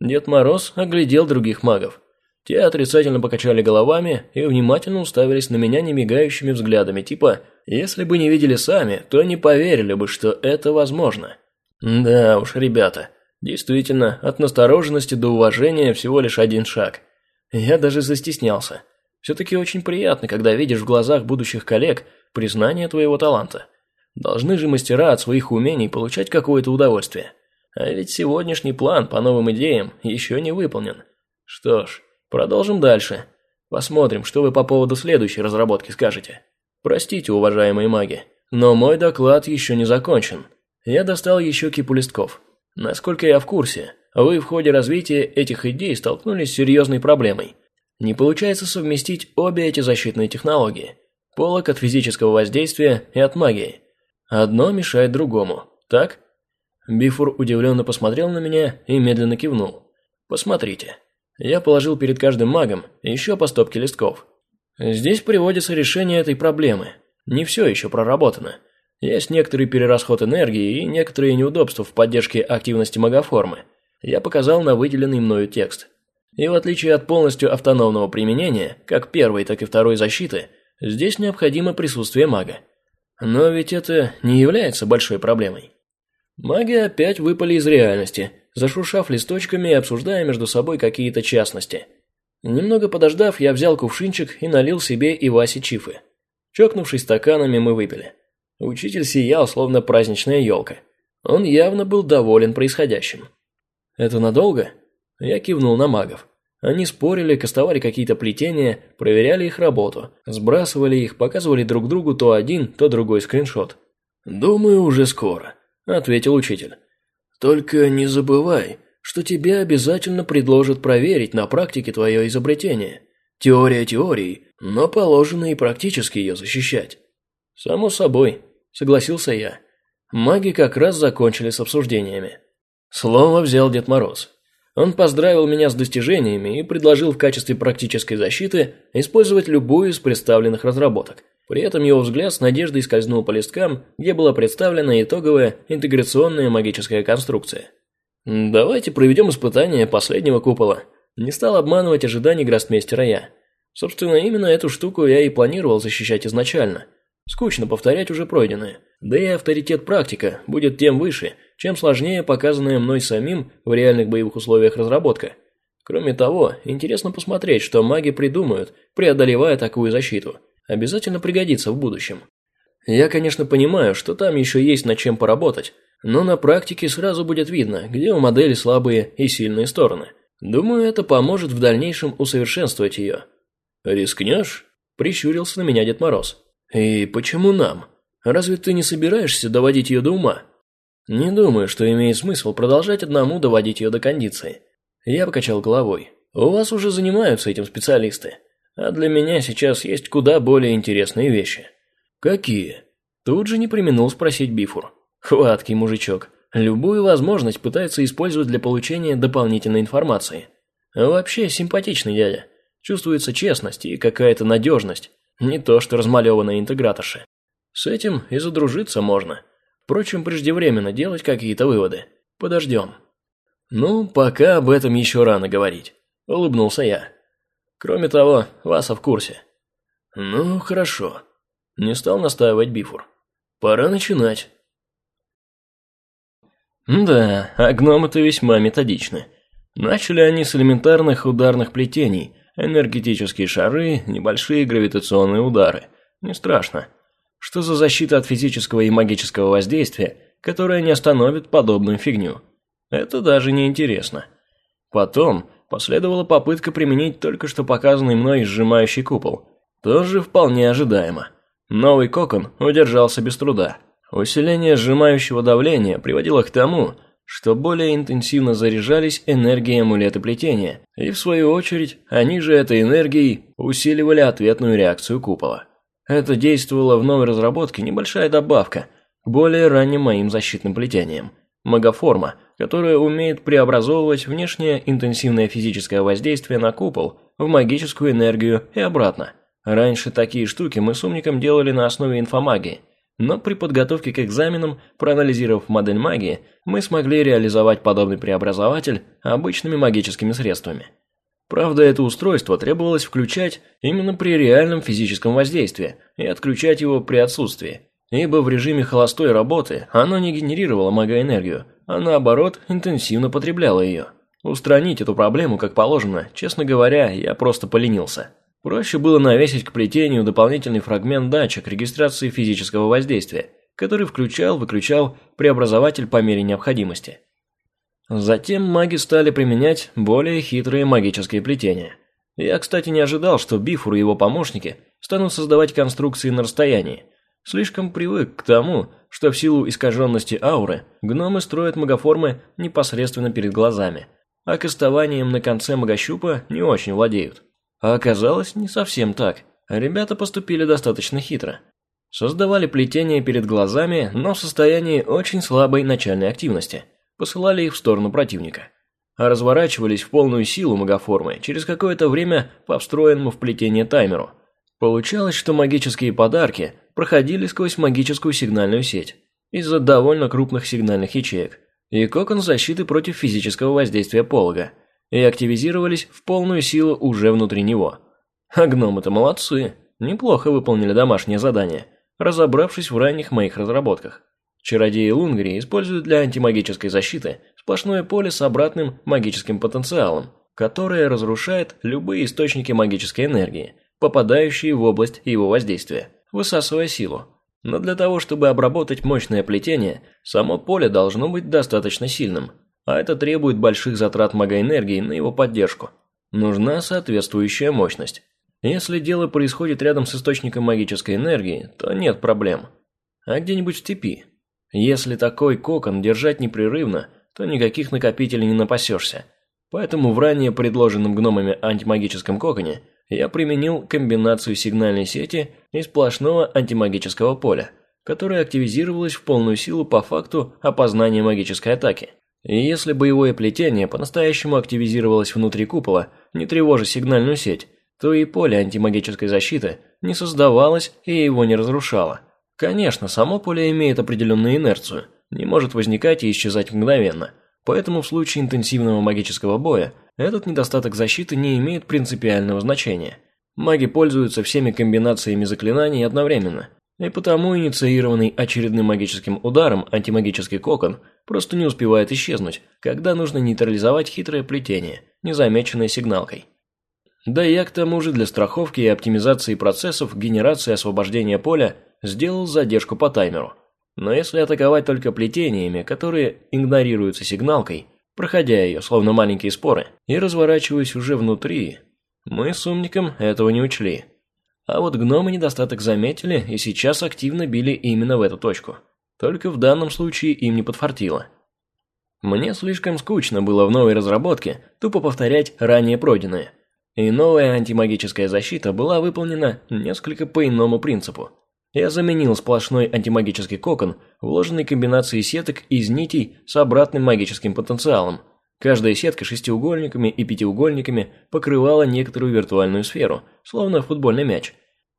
Дед Мороз оглядел других магов. Те отрицательно покачали головами и внимательно уставились на меня немигающими взглядами, типа «если бы не видели сами, то не поверили бы, что это возможно». Да уж, ребята, Действительно, от настороженности до уважения всего лишь один шаг. Я даже застеснялся. Все-таки очень приятно, когда видишь в глазах будущих коллег признание твоего таланта. Должны же мастера от своих умений получать какое-то удовольствие. А ведь сегодняшний план по новым идеям еще не выполнен. Что ж, продолжим дальше. Посмотрим, что вы по поводу следующей разработки скажете. Простите, уважаемые маги, но мой доклад еще не закончен. Я достал еще кипу листков. Насколько я в курсе, вы в ходе развития этих идей столкнулись с серьезной проблемой. Не получается совместить обе эти защитные технологии. Полок от физического воздействия и от магии. Одно мешает другому, так? Бифур удивленно посмотрел на меня и медленно кивнул. Посмотрите. Я положил перед каждым магом еще по стопке листков. Здесь приводится решение этой проблемы. Не все еще проработано. Есть некоторый перерасход энергии и некоторые неудобства в поддержке активности магоформы. Я показал на выделенный мною текст. И в отличие от полностью автономного применения, как первой, так и второй защиты, здесь необходимо присутствие мага. Но ведь это не является большой проблемой. Маги опять выпали из реальности, зашуршав листочками и обсуждая между собой какие-то частности. Немного подождав, я взял кувшинчик и налил себе и Васе чифы. Чокнувшись стаканами, мы выпили. Учитель сиял, словно праздничная елка. Он явно был доволен происходящим. «Это надолго?» Я кивнул на магов. Они спорили, кастовали какие-то плетения, проверяли их работу, сбрасывали их, показывали друг другу то один, то другой скриншот. «Думаю, уже скоро», – ответил учитель. «Только не забывай, что тебе обязательно предложат проверить на практике твое изобретение. Теория теории, но положено и практически ее защищать». «Само собой», – согласился я. Маги как раз закончили с обсуждениями. Слово взял Дед Мороз. Он поздравил меня с достижениями и предложил в качестве практической защиты использовать любую из представленных разработок. При этом его взгляд с надеждой скользнул по листкам, где была представлена итоговая интеграционная магическая конструкция. «Давайте проведем испытание последнего купола». Не стал обманывать ожиданий гроссмейстера я. Собственно, именно эту штуку я и планировал защищать изначально – Скучно повторять уже пройденное. Да и авторитет практика будет тем выше, чем сложнее показанная мной самим в реальных боевых условиях разработка. Кроме того, интересно посмотреть, что маги придумают, преодолевая такую защиту. Обязательно пригодится в будущем. Я, конечно, понимаю, что там еще есть над чем поработать, но на практике сразу будет видно, где у модели слабые и сильные стороны. Думаю, это поможет в дальнейшем усовершенствовать ее. «Рискнешь?» – прищурился на меня Дед Мороз. «И почему нам? Разве ты не собираешься доводить ее до ума?» «Не думаю, что имеет смысл продолжать одному доводить ее до кондиции». Я покачал головой. «У вас уже занимаются этим специалисты. А для меня сейчас есть куда более интересные вещи. Какие? Тут же не применил спросить Бифур. Хваткий мужичок. Любую возможность пытается использовать для получения дополнительной информации. Вообще симпатичный дядя. Чувствуется честность и какая-то надежность. Не то, что размалеванные интеграторши. С этим и задружиться можно. Впрочем, преждевременно делать какие-то выводы. Подождем. Ну, пока об этом еще рано говорить. Улыбнулся я. Кроме того, Васа в курсе. Ну, хорошо. Не стал настаивать Бифур. Пора начинать. Да, а гномы-то весьма методичны. Начали они с элементарных ударных плетений, энергетические шары, небольшие гравитационные удары. Не страшно. Что за защита от физического и магического воздействия, которая не остановит подобную фигню? Это даже не интересно. Потом последовала попытка применить только что показанный мной сжимающий купол. Тоже вполне ожидаемо. Новый кокон удержался без труда. Усиление сжимающего давления приводило к тому, что более интенсивно заряжались энергии амулета плетения, и в свою очередь они же этой энергией усиливали ответную реакцию купола. Это действовало в новой разработке небольшая добавка к более ранним моим защитным плетениям. Магоформа, которая умеет преобразовывать внешнее интенсивное физическое воздействие на купол в магическую энергию и обратно. Раньше такие штуки мы с умником делали на основе инфомагии – но при подготовке к экзаменам, проанализировав модель магии, мы смогли реализовать подобный преобразователь обычными магическими средствами. Правда, это устройство требовалось включать именно при реальном физическом воздействии и отключать его при отсутствии, ибо в режиме холостой работы оно не генерировало магоэнергию, а наоборот интенсивно потребляло ее. Устранить эту проблему, как положено, честно говоря, я просто поленился. Проще было навесить к плетению дополнительный фрагмент датчик регистрации физического воздействия, который включал-выключал преобразователь по мере необходимости. Затем маги стали применять более хитрые магические плетения. Я, кстати, не ожидал, что Бифур и его помощники станут создавать конструкции на расстоянии. Слишком привык к тому, что в силу искаженности ауры гномы строят магоформы непосредственно перед глазами, а кастованием на конце магощупа не очень владеют. А оказалось, не совсем так. Ребята поступили достаточно хитро. Создавали плетения перед глазами, но в состоянии очень слабой начальной активности. Посылали их в сторону противника. А разворачивались в полную силу магоформы через какое-то время по встроенному в плетение таймеру. Получалось, что магические подарки проходили сквозь магическую сигнальную сеть из-за довольно крупных сигнальных ячеек и кокон защиты против физического воздействия полога – и активизировались в полную силу уже внутри него. А гномы-то молодцы, неплохо выполнили домашнее задание, разобравшись в ранних моих разработках. Чародеи Лунгри используют для антимагической защиты сплошное поле с обратным магическим потенциалом, которое разрушает любые источники магической энергии, попадающие в область его воздействия, высасывая силу. Но для того, чтобы обработать мощное плетение, само поле должно быть достаточно сильным – а это требует больших затрат магоэнергии на его поддержку. Нужна соответствующая мощность. Если дело происходит рядом с источником магической энергии, то нет проблем. А где-нибудь в степи. Если такой кокон держать непрерывно, то никаких накопителей не напасешься. Поэтому в ранее предложенном гномами антимагическом коконе я применил комбинацию сигнальной сети и сплошного антимагического поля, которое активизировалось в полную силу по факту опознания магической атаки. И если боевое плетение по-настоящему активизировалось внутри купола, не тревожа сигнальную сеть, то и поле антимагической защиты не создавалось и его не разрушало. Конечно, само поле имеет определенную инерцию, не может возникать и исчезать мгновенно, поэтому в случае интенсивного магического боя этот недостаток защиты не имеет принципиального значения. Маги пользуются всеми комбинациями заклинаний одновременно, и потому инициированный очередным магическим ударом антимагический кокон просто не успевает исчезнуть, когда нужно нейтрализовать хитрое плетение, незамеченное сигналкой. Да я к тому же для страховки и оптимизации процессов генерации освобождения поля сделал задержку по таймеру. Но если атаковать только плетениями, которые игнорируются сигналкой, проходя ее, словно маленькие споры, и разворачиваясь уже внутри, мы с умником этого не учли. А вот гномы недостаток заметили и сейчас активно били именно в эту точку. Только в данном случае им не подфартило. Мне слишком скучно было в новой разработке тупо повторять ранее пройденное. И новая антимагическая защита была выполнена несколько по иному принципу. Я заменил сплошной антимагический кокон, вложенный комбинацией сеток из нитей с обратным магическим потенциалом. Каждая сетка шестиугольниками и пятиугольниками покрывала некоторую виртуальную сферу, словно футбольный мяч.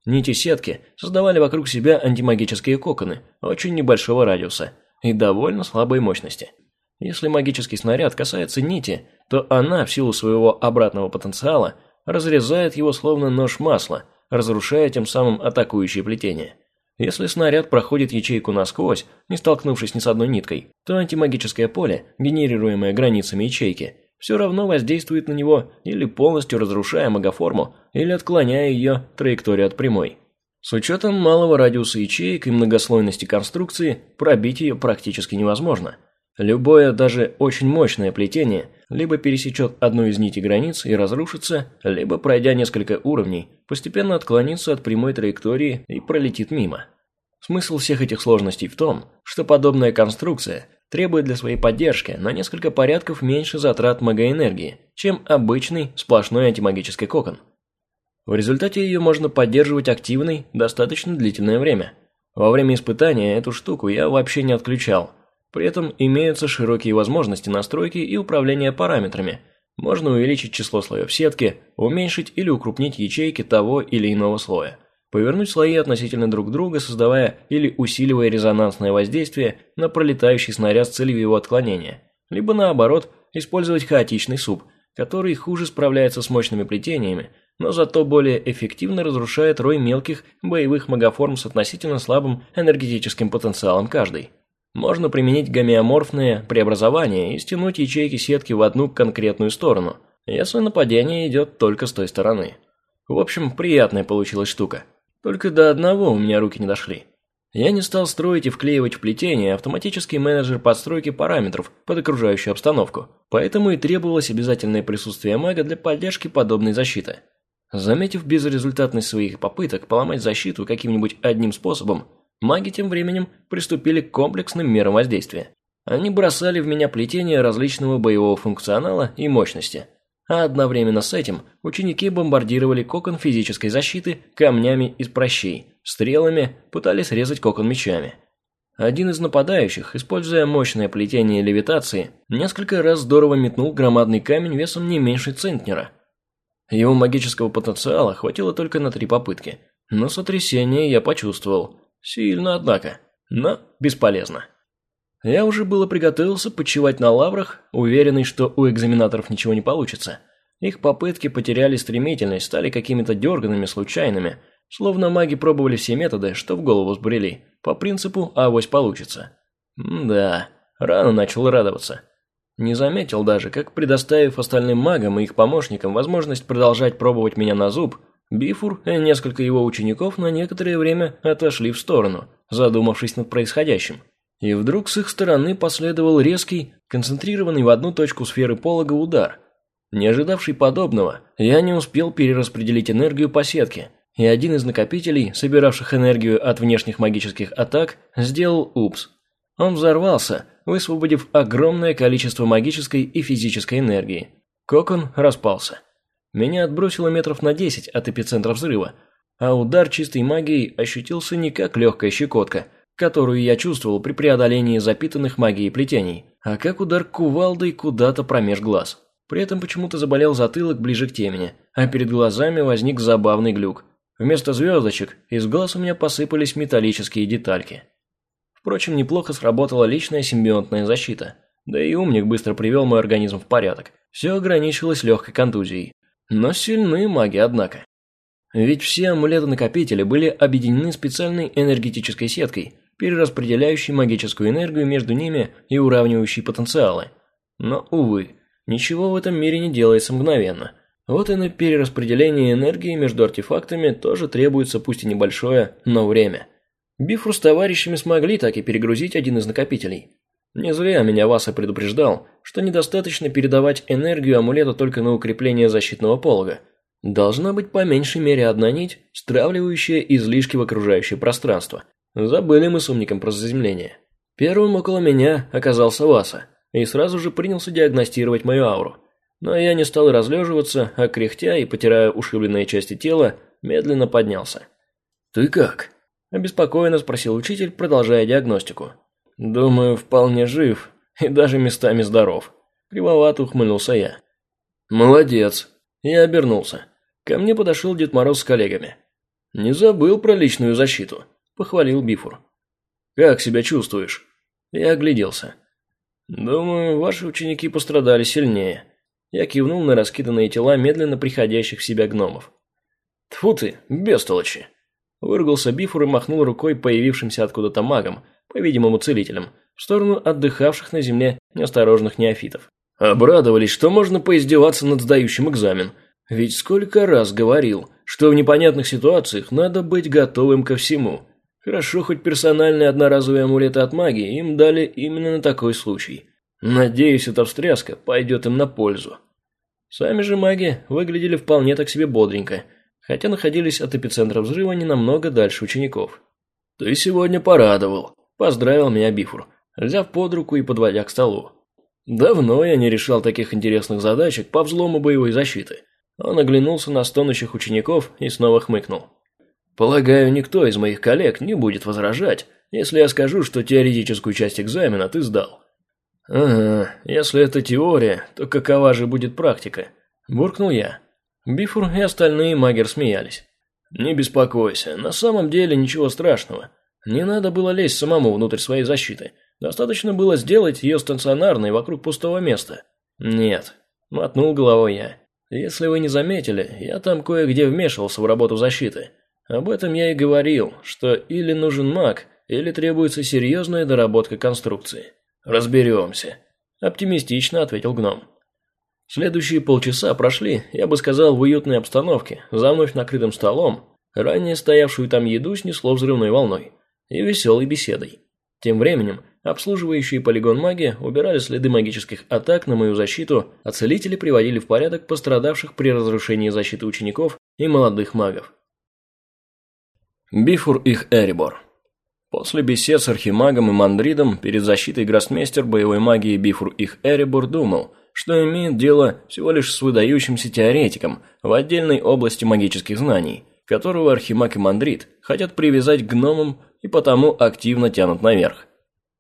Нити сетки создавали вокруг себя антимагические коконы очень небольшого радиуса и довольно слабой мощности. Если магический снаряд касается нити, то она, в силу своего обратного потенциала, разрезает его словно нож масла, разрушая тем самым атакующее плетение. Если снаряд проходит ячейку насквозь, не столкнувшись ни с одной ниткой, то антимагическое поле, генерируемое границами ячейки, все равно воздействует на него или полностью разрушая магоформу, или отклоняя ее траекторию от прямой. С учетом малого радиуса ячеек и многослойности конструкции, пробить ее практически невозможно. Любое, даже очень мощное плетение, либо пересечет одну из нитей границ и разрушится, либо, пройдя несколько уровней, постепенно отклонится от прямой траектории и пролетит мимо. Смысл всех этих сложностей в том, что подобная конструкция требует для своей поддержки на несколько порядков меньше затрат магоэнергии, чем обычный сплошной антимагический кокон. В результате ее можно поддерживать активной достаточно длительное время. Во время испытания эту штуку я вообще не отключал. При этом имеются широкие возможности настройки и управления параметрами. Можно увеличить число слоев сетки, уменьшить или укрупнить ячейки того или иного слоя повернуть слои относительно друг друга, создавая или усиливая резонансное воздействие на пролетающий снаряд с целью его отклонения, либо наоборот, использовать хаотичный суп, который хуже справляется с мощными плетениями, но зато более эффективно разрушает рой мелких боевых магоформ с относительно слабым энергетическим потенциалом каждой. Можно применить гомеоморфное преобразование и стянуть ячейки сетки в одну конкретную сторону, если нападение идет только с той стороны. В общем, приятная получилась штука. Только до одного у меня руки не дошли. Я не стал строить и вклеивать в плетение автоматический менеджер подстройки параметров под окружающую обстановку, поэтому и требовалось обязательное присутствие мага для поддержки подобной защиты. Заметив безрезультатность своих попыток поломать защиту каким-нибудь одним способом, маги тем временем приступили к комплексным мерам воздействия. Они бросали в меня плетение различного боевого функционала и мощности – а одновременно с этим ученики бомбардировали кокон физической защиты камнями из прощей, стрелами пытались резать кокон мечами. Один из нападающих, используя мощное плетение левитации, несколько раз здорово метнул громадный камень весом не меньше центнера. Его магического потенциала хватило только на три попытки, но сотрясение я почувствовал. Сильно, однако, но бесполезно. Я уже было приготовился почивать на лаврах, уверенный, что у экзаменаторов ничего не получится. Их попытки потеряли стремительность, стали какими-то дерганными, случайными, словно маги пробовали все методы, что в голову сбрели, по принципу «авось получится». Да, рано начал радоваться. Не заметил даже, как предоставив остальным магам и их помощникам возможность продолжать пробовать меня на зуб, Бифур и несколько его учеников на некоторое время отошли в сторону, задумавшись над происходящим. И вдруг с их стороны последовал резкий, концентрированный в одну точку сферы полога удар. Не ожидавший подобного, я не успел перераспределить энергию по сетке, и один из накопителей, собиравших энергию от внешних магических атак, сделал упс. Он взорвался, высвободив огромное количество магической и физической энергии. Кокон распался. Меня отбросило метров на 10 от эпицентра взрыва, а удар чистой магией ощутился не как легкая щекотка – которую я чувствовал при преодолении запитанных магией плетений, а как удар кувалдой куда-то промеж глаз. При этом почему-то заболел затылок ближе к темени, а перед глазами возник забавный глюк. Вместо звездочек из глаз у меня посыпались металлические детальки. Впрочем, неплохо сработала личная симбионтная защита. Да и умник быстро привел мой организм в порядок. Все ограничилось легкой контузией. Но сильны маги, однако. Ведь все амулеты-накопители были объединены специальной энергетической сеткой, перераспределяющий магическую энергию между ними и уравнивающий потенциалы. Но, увы, ничего в этом мире не делается мгновенно. Вот и на перераспределение энергии между артефактами тоже требуется пусть и небольшое, но время. Бифру с товарищами смогли так и перегрузить один из накопителей. Не зря меня Васа предупреждал, что недостаточно передавать энергию амулета только на укрепление защитного полога. Должна быть по меньшей мере одна нить, стравливающая излишки в окружающее пространство – Забыли мы с умником про заземление. Первым около меня оказался Васа и сразу же принялся диагностировать мою ауру. Но я не стал разлеживаться, а кряхтя и потирая ушибленные части тела, медленно поднялся. «Ты как?» – обеспокоенно спросил учитель, продолжая диагностику. «Думаю, вполне жив и даже местами здоров», – кривовато ухмыльнулся я. «Молодец!» – я обернулся. Ко мне подошел Дед Мороз с коллегами. «Не забыл про личную защиту», – похвалил Бифур. «Как себя чувствуешь?» Я огляделся. «Думаю, ваши ученики пострадали сильнее». Я кивнул на раскиданные тела медленно приходящих в себя гномов. «Тьфу ты, бестолочи!» Выругался Бифур и махнул рукой появившимся откуда-то магом, по-видимому целителем, в сторону отдыхавших на земле неосторожных неофитов. Обрадовались, что можно поиздеваться над сдающим экзамен. Ведь сколько раз говорил, что в непонятных ситуациях надо быть готовым ко всему. Хорошо, хоть персональные одноразовые амулеты от магии им дали именно на такой случай. Надеюсь, эта встряска пойдет им на пользу. Сами же маги выглядели вполне так себе бодренько – хотя находились от эпицентра взрыва не намного дальше учеников. «Ты сегодня порадовал», – поздравил меня Бифур, взяв под руку и подводя к столу. «Давно я не решал таких интересных задачек по взлому боевой защиты». Он оглянулся на стонущих учеников и снова хмыкнул. «Полагаю, никто из моих коллег не будет возражать, если я скажу, что теоретическую часть экзамена ты сдал». «Ага, если это теория, то какова же будет практика?» – буркнул я. Бифур и остальные магер смеялись. «Не беспокойся, на самом деле ничего страшного. Не надо было лезть самому внутрь своей защиты. Достаточно было сделать ее стационарной вокруг пустого места». «Нет», – мотнул головой я. «Если вы не заметили, я там кое-где вмешивался в работу защиты. Об этом я и говорил, что или нужен маг, или требуется серьезная доработка конструкции. Разберемся», – оптимистично ответил гном. Следующие полчаса прошли, я бы сказал, в уютной обстановке, за вновь накрытым столом, ранее стоявшую там еду снесло взрывной волной и веселой беседой. Тем временем, обслуживающие полигон маги убирали следы магических атак на мою защиту, а целители приводили в порядок пострадавших при разрушении защиты учеников и молодых магов. Бифур их Эрибор После бесед с архимагом и мандридом перед защитой гроссмейстер боевой магии Бифур их Эрибор думал – что имеет дело всего лишь с выдающимся теоретиком в отдельной области магических знаний, которого Архимаг и Мандрит хотят привязать к гномам и потому активно тянут наверх.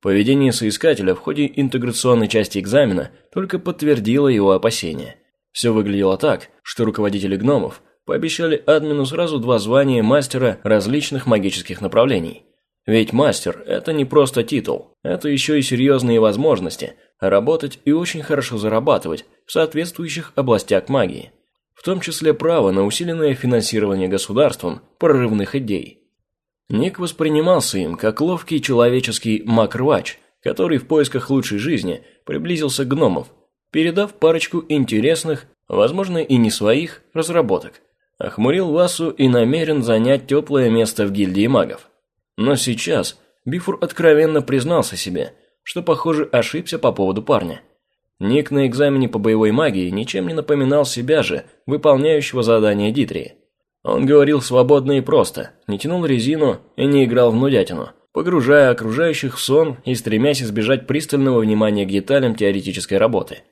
Поведение соискателя в ходе интеграционной части экзамена только подтвердило его опасения. Все выглядело так, что руководители гномов пообещали админу сразу два звания мастера различных магических направлений. Ведь мастер – это не просто титул, это еще и серьезные возможности – работать и очень хорошо зарабатывать в соответствующих областях магии, в том числе право на усиленное финансирование государством прорывных идей. Ник воспринимался им как ловкий человеческий макрвач, который в поисках лучшей жизни приблизился к гномов, передав парочку интересных, возможно и не своих, разработок. Охмурил Васу и намерен занять теплое место в гильдии магов. Но сейчас Бифур откровенно признался себе – что, похоже, ошибся по поводу парня. Ник на экзамене по боевой магии ничем не напоминал себя же, выполняющего задание Дитрии. Он говорил свободно и просто, не тянул резину и не играл в нудятину, погружая окружающих в сон и стремясь избежать пристального внимания к деталям теоретической работы.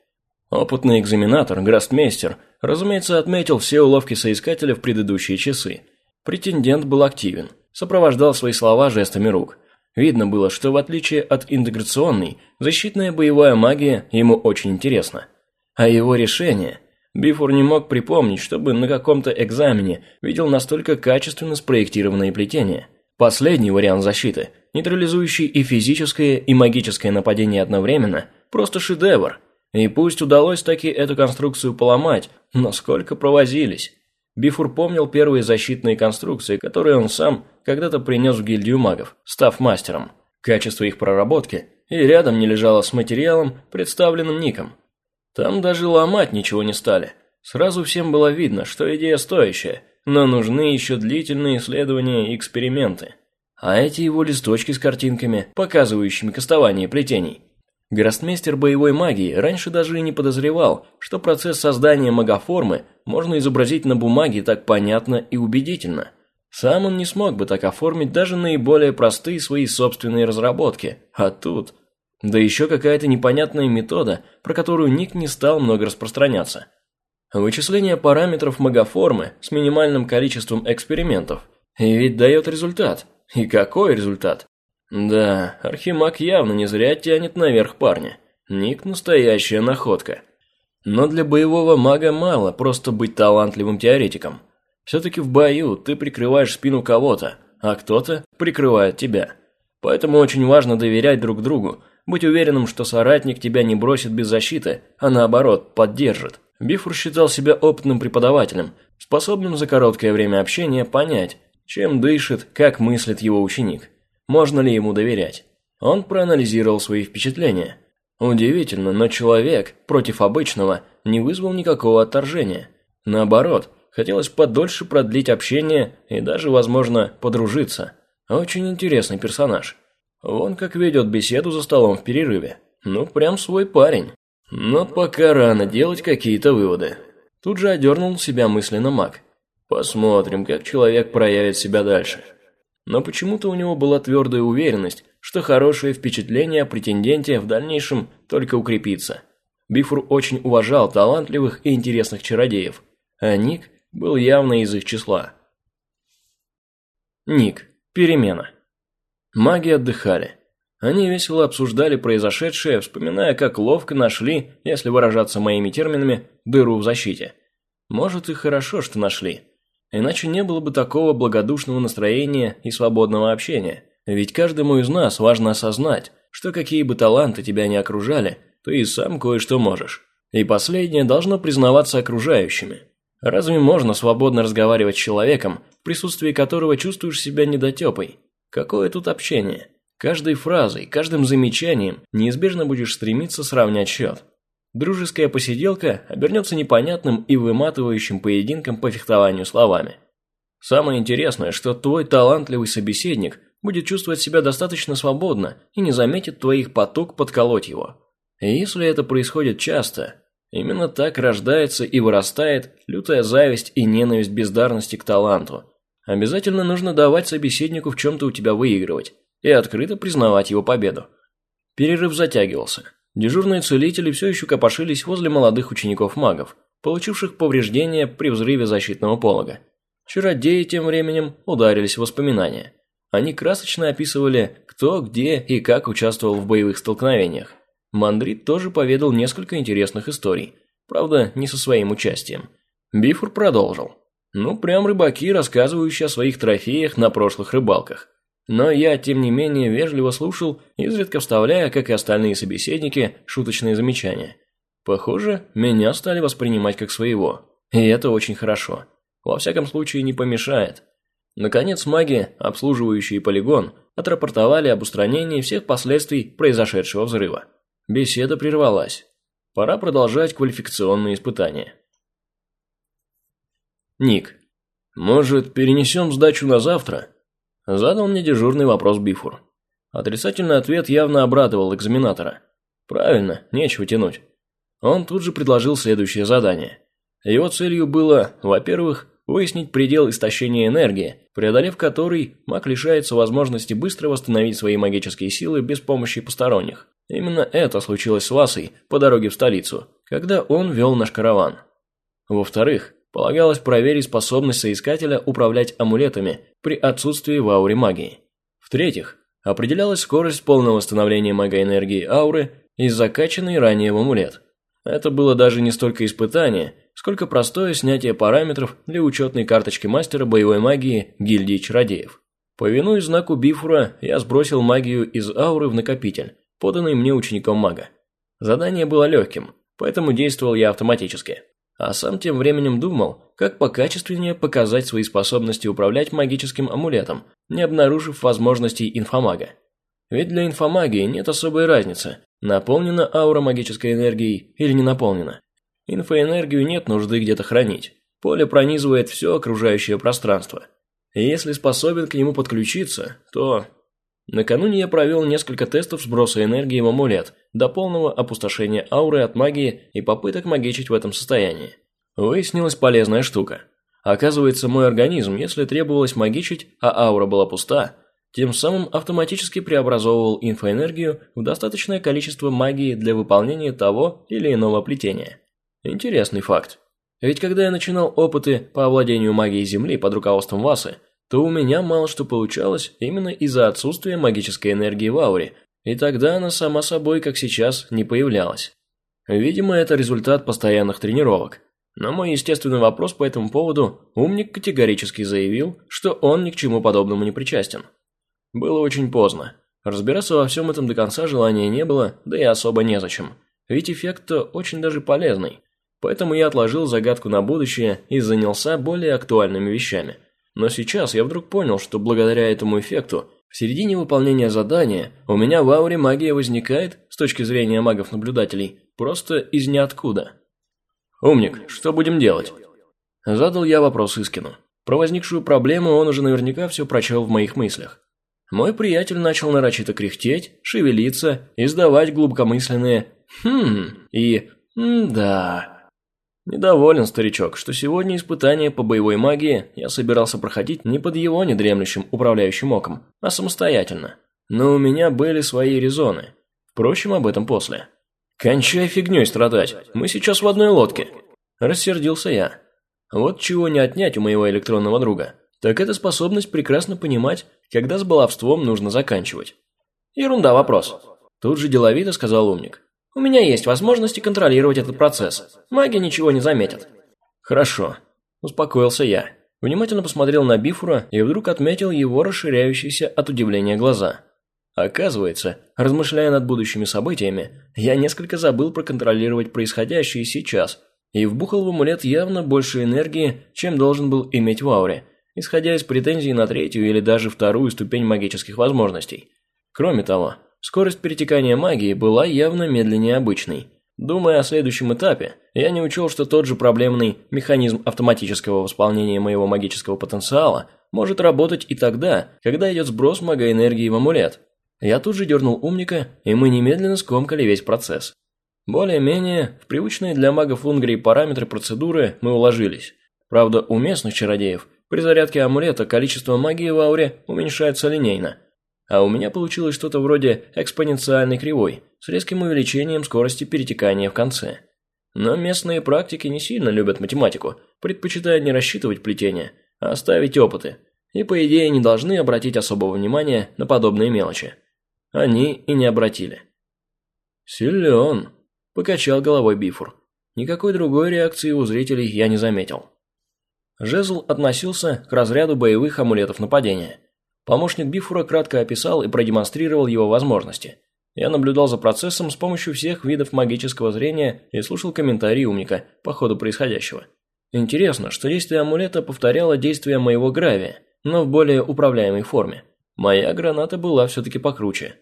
Опытный экзаменатор, грастмейстер, разумеется, отметил все уловки соискателя в предыдущие часы. Претендент был активен, сопровождал свои слова жестами рук – Видно было, что в отличие от интеграционной, защитная боевая магия ему очень интересна. А его решение... Бифур не мог припомнить, чтобы на каком-то экзамене видел настолько качественно спроектированные плетения. Последний вариант защиты, нейтрализующий и физическое, и магическое нападение одновременно, просто шедевр. И пусть удалось таки эту конструкцию поломать, но сколько провозились. Бифур помнил первые защитные конструкции, которые он сам когда-то принес в гильдию магов, став мастером. Качество их проработки и рядом не лежало с материалом, представленным Ником. Там даже ломать ничего не стали. Сразу всем было видно, что идея стоящая, но нужны еще длительные исследования и эксперименты. А эти его листочки с картинками, показывающими кастование плетений, Гроссмейстер боевой магии раньше даже и не подозревал, что процесс создания магоформы можно изобразить на бумаге так понятно и убедительно. Сам он не смог бы так оформить даже наиболее простые свои собственные разработки, а тут... Да еще какая-то непонятная метода, про которую Ник не стал много распространяться. Вычисление параметров магоформы с минимальным количеством экспериментов. И ведь дает результат. И какой результат? Да, Архимаг явно не зря тянет наверх парня. Ник – настоящая находка. Но для боевого мага мало просто быть талантливым теоретиком. Все-таки в бою ты прикрываешь спину кого-то, а кто-то прикрывает тебя. Поэтому очень важно доверять друг другу, быть уверенным, что соратник тебя не бросит без защиты, а наоборот, поддержит. Бифур считал себя опытным преподавателем, способным за короткое время общения понять, чем дышит, как мыслит его ученик, можно ли ему доверять. Он проанализировал свои впечатления – Удивительно, но человек против обычного не вызвал никакого отторжения. Наоборот, хотелось подольше продлить общение и даже, возможно, подружиться. Очень интересный персонаж. Вон как ведет беседу за столом в перерыве. Ну, прям свой парень. Но пока рано делать какие-то выводы. Тут же одернул себя мысленно маг. Посмотрим, как человек проявит себя дальше. Но почему-то у него была твердая уверенность, что хорошее впечатление о претенденте в дальнейшем только укрепится. Бифур очень уважал талантливых и интересных чародеев, а Ник был явно из их числа. Ник. Перемена. Маги отдыхали. Они весело обсуждали произошедшее, вспоминая, как ловко нашли, если выражаться моими терминами, дыру в защите. Может и хорошо, что нашли. Иначе не было бы такого благодушного настроения и свободного общения – ведь каждому из нас важно осознать, что какие бы таланты тебя не окружали, ты и сам кое-что можешь. И последнее должно признаваться окружающими. Разве можно свободно разговаривать с человеком, в присутствии которого чувствуешь себя недотепой? Какое тут общение? Каждой фразой, каждым замечанием неизбежно будешь стремиться сравнять счет. Дружеская посиделка обернется непонятным и выматывающим поединком по фехтованию словами. Самое интересное, что твой талантливый собеседник будет чувствовать себя достаточно свободно и не заметит твоих потуг подколоть его. И если это происходит часто, именно так рождается и вырастает лютая зависть и ненависть бездарности к таланту. Обязательно нужно давать собеседнику в чем-то у тебя выигрывать и открыто признавать его победу. Перерыв затягивался. Дежурные целители все еще копошились возле молодых учеников-магов, получивших повреждения при взрыве защитного полога. Чародеи тем временем ударились в воспоминания – они красочно описывали, кто, где и как участвовал в боевых столкновениях. Мандрит тоже поведал несколько интересных историй, правда, не со своим участием. Бифур продолжил. Ну, прям рыбаки, рассказывающие о своих трофеях на прошлых рыбалках. Но я, тем не менее, вежливо слушал, изредка вставляя, как и остальные собеседники, шуточные замечания. Похоже, меня стали воспринимать как своего. И это очень хорошо. Во всяком случае, не помешает. Наконец маги, обслуживающие полигон, отрапортовали об устранении всех последствий произошедшего взрыва. Беседа прервалась. Пора продолжать квалификационные испытания. Ник. «Может, перенесем сдачу на завтра?» Задал мне дежурный вопрос Бифур. Отрицательный ответ явно обрадовал экзаменатора. «Правильно, нечего тянуть». Он тут же предложил следующее задание. Его целью было, во-первых, выяснить предел истощения энергии, преодолев который, маг лишается возможности быстро восстановить свои магические силы без помощи посторонних. Именно это случилось с Васой по дороге в столицу, когда он вел наш караван. Во-вторых, полагалось проверить способность соискателя управлять амулетами при отсутствии в ауре магии. В-третьих, определялась скорость полного восстановления магоэнергии ауры из закачанной ранее в амулет. Это было даже не столько испытание, сколько простое снятие параметров для учетной карточки мастера боевой магии гильдии чародеев. Повинуясь знаку Бифура, я сбросил магию из ауры в накопитель, поданный мне учеником мага. Задание было легким, поэтому действовал я автоматически. А сам тем временем думал, как покачественнее показать свои способности управлять магическим амулетом, не обнаружив возможностей инфомага. Ведь для инфомагии нет особой разницы, наполнена аура магической энергией или не наполнена. Инфоэнергию нет нужды где-то хранить. Поле пронизывает все окружающее пространство. И если способен к нему подключиться, то... Накануне я провел несколько тестов сброса энергии в амулет, до полного опустошения ауры от магии и попыток магичить в этом состоянии. Выяснилась полезная штука. Оказывается, мой организм, если требовалось магичить, а аура была пуста, тем самым автоматически преобразовывал инфоэнергию в достаточное количество магии для выполнения того или иного плетения. Интересный факт. Ведь когда я начинал опыты по овладению магией Земли под руководством Васы, то у меня мало что получалось именно из-за отсутствия магической энергии в ауре, и тогда она сама собой, как сейчас, не появлялась. Видимо, это результат постоянных тренировок. На мой естественный вопрос по этому поводу умник категорически заявил, что он ни к чему подобному не причастен. Было очень поздно. Разбираться во всем этом до конца желания не было, да и особо незачем. Ведь эффект-то очень даже полезный. Поэтому я отложил загадку на будущее и занялся более актуальными вещами. Но сейчас я вдруг понял, что благодаря этому эффекту в середине выполнения задания у меня в ауре магия возникает, с точки зрения магов-наблюдателей, просто из ниоткуда. «Умник, что будем делать?» Задал я вопрос Искину. Про возникшую проблему он уже наверняка все прочел в моих мыслях. Мой приятель начал нарочито кряхтеть, шевелиться, издавать глубокомысленные «хм» и «да». Недоволен старичок, что сегодня испытание по боевой магии я собирался проходить не под его недремлющим управляющим оком, а самостоятельно. Но у меня были свои резоны. Впрочем, об этом после. «Кончай фигней страдать, мы сейчас в одной лодке!» Рассердился я. Вот чего не отнять у моего электронного друга. Так это способность прекрасно понимать, когда с баловством нужно заканчивать. Ерунда вопрос. Тут же деловито сказал умник. У меня есть возможности контролировать этот процесс. Маги ничего не заметят. Хорошо. Успокоился я. Внимательно посмотрел на Бифура и вдруг отметил его расширяющиеся от удивления глаза. Оказывается, размышляя над будущими событиями, я несколько забыл проконтролировать происходящее сейчас и вбухал в амулет явно больше энергии, чем должен был иметь в ауре, исходя из претензий на третью или даже вторую ступень магических возможностей. Кроме того, скорость перетекания магии была явно медленнее обычной. Думая о следующем этапе, я не учел, что тот же проблемный механизм автоматического восполнения моего магического потенциала может работать и тогда, когда идет сброс магоэнергии в амулет, я тут же дернул умника, и мы немедленно скомкали весь процесс. Более-менее, в привычные для магов Лунгрии параметры процедуры мы уложились. Правда, у местных чародеев при зарядке амулета количество магии в ауре уменьшается линейно. А у меня получилось что-то вроде экспоненциальной кривой, с резким увеличением скорости перетекания в конце. Но местные практики не сильно любят математику, предпочитая не рассчитывать плетение, а оставить опыты, и по идее не должны обратить особого внимания на подобные мелочи они и не обратили. «Силен», – покачал головой Бифур. Никакой другой реакции у зрителей я не заметил. Жезл относился к разряду боевых амулетов нападения. Помощник Бифура кратко описал и продемонстрировал его возможности. Я наблюдал за процессом с помощью всех видов магического зрения и слушал комментарии умника по ходу происходящего. Интересно, что действие амулета повторяло действие моего гравия, но в более управляемой форме. Моя граната была все-таки покруче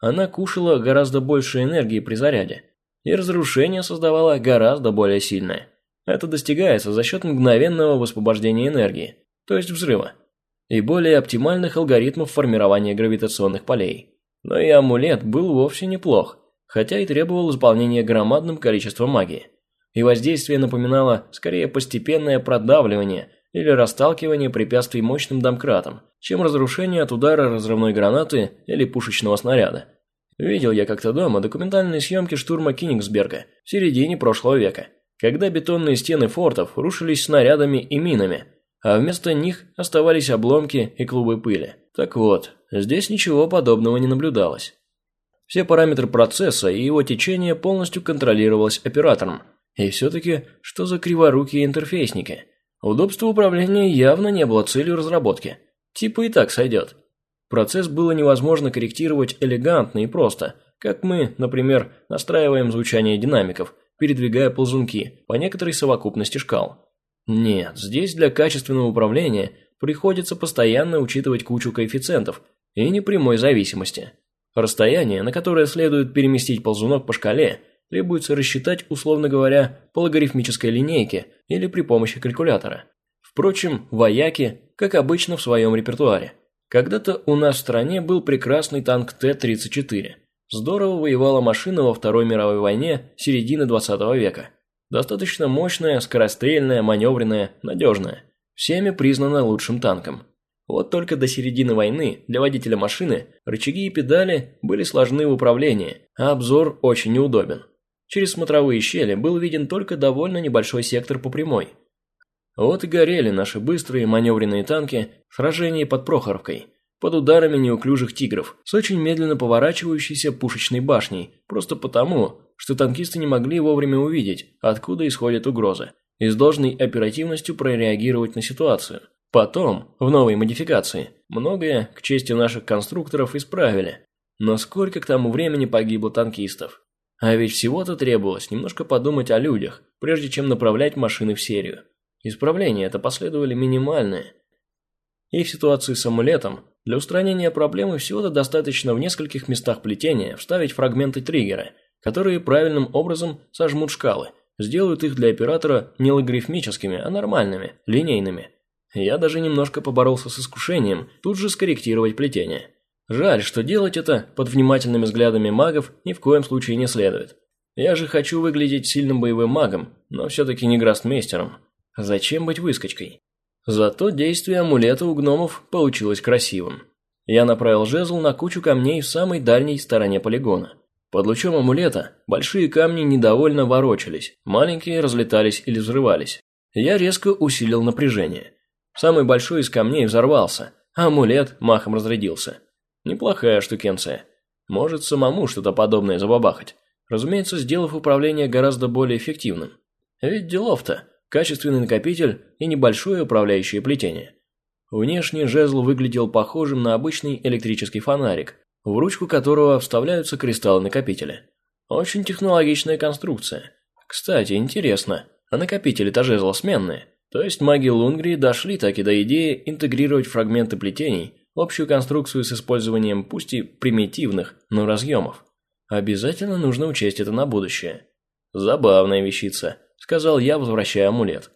она кушала гораздо больше энергии при заряде, и разрушение создавала гораздо более сильное. Это достигается за счет мгновенного высвобождения энергии, то есть взрыва, и более оптимальных алгоритмов формирования гравитационных полей. Но и амулет был вовсе неплох, хотя и требовал заполнения громадным количеством магии. И воздействие напоминало скорее постепенное продавливание или расталкивание препятствий мощным домкратом, чем разрушение от удара разрывной гранаты или пушечного снаряда. Видел я как-то дома документальные съемки штурма Кенигсберга в середине прошлого века, когда бетонные стены фортов рушились снарядами и минами, а вместо них оставались обломки и клубы пыли. Так вот, здесь ничего подобного не наблюдалось. Все параметры процесса и его течение полностью контролировалось оператором. И все-таки, что за криворукие интерфейсники? Удобство управления явно не было целью разработки – Типа и так сойдет. Процесс было невозможно корректировать элегантно и просто, как мы, например, настраиваем звучание динамиков, передвигая ползунки по некоторой совокупности шкал. Нет, здесь для качественного управления приходится постоянно учитывать кучу коэффициентов и непрямой зависимости. Расстояние, на которое следует переместить ползунок по шкале, требуется рассчитать, условно говоря, по логарифмической линейке или при помощи калькулятора. Впрочем, вояки, как обычно, в своем репертуаре. Когда-то у нас в стране был прекрасный танк Т-34. Здорово воевала машина во Второй мировой войне середины 20 века. Достаточно мощная, скорострельная, маневренная, надежная. Всеми признана лучшим танком. Вот только до середины войны для водителя машины рычаги и педали были сложны в управлении, а обзор очень неудобен. Через смотровые щели был виден только довольно небольшой сектор по прямой. Вот и горели наши быстрые маневренные танки в сражении под Прохоровкой, под ударами неуклюжих тигров, с очень медленно поворачивающейся пушечной башней, просто потому, что танкисты не могли вовремя увидеть, откуда исходит угроза, и с должной оперативностью прореагировать на ситуацию. Потом, в новой модификации, многое, к чести наших конструкторов, исправили. Но сколько к тому времени погибло танкистов? А ведь всего-то требовалось немножко подумать о людях, прежде чем направлять машины в серию. Исправления это последовали минимальные. И в ситуации с амулетом, для устранения проблемы всего-то достаточно в нескольких местах плетения вставить фрагменты триггера, которые правильным образом сожмут шкалы, сделают их для оператора не логарифмическими, а нормальными, линейными – я даже немножко поборолся с искушением тут же скорректировать плетение. Жаль, что делать это под внимательными взглядами магов ни в коем случае не следует. Я же хочу выглядеть сильным боевым магом, но все-таки не грастмейстером. Зачем быть выскочкой? Зато действие амулета у гномов получилось красивым. Я направил жезл на кучу камней в самой дальней стороне полигона. Под лучом амулета большие камни недовольно ворочались, маленькие разлетались или взрывались. Я резко усилил напряжение. Самый большой из камней взорвался, а амулет махом разрядился. Неплохая штукенция. Может самому что-то подобное забабахать. Разумеется, сделав управление гораздо более эффективным. Ведь делов-то качественный накопитель и небольшое управляющее плетение. Внешне жезл выглядел похожим на обычный электрический фонарик, в ручку которого вставляются кристаллы накопителя. Очень технологичная конструкция. Кстати, интересно, а накопители-то жезла сменные? То есть маги Лунгрии дошли таки до идеи интегрировать фрагменты плетений в общую конструкцию с использованием пусть и примитивных, но разъемов. Обязательно нужно учесть это на будущее. Забавная вещица, сказал я, возвращая амулет.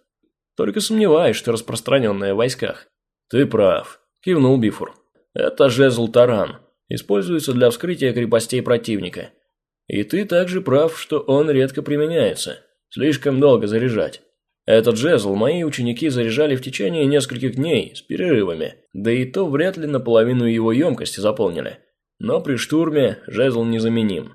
Только сомневаюсь, что распространенная в войсках. Ты прав, кивнул Бифур. Это жезл Таран, используется для вскрытия крепостей противника. И ты также прав, что он редко применяется. Слишком долго заряжать. Этот жезл мои ученики заряжали в течение нескольких дней с перерывами, да и то вряд ли наполовину его емкости заполнили. Но при штурме жезл незаменим.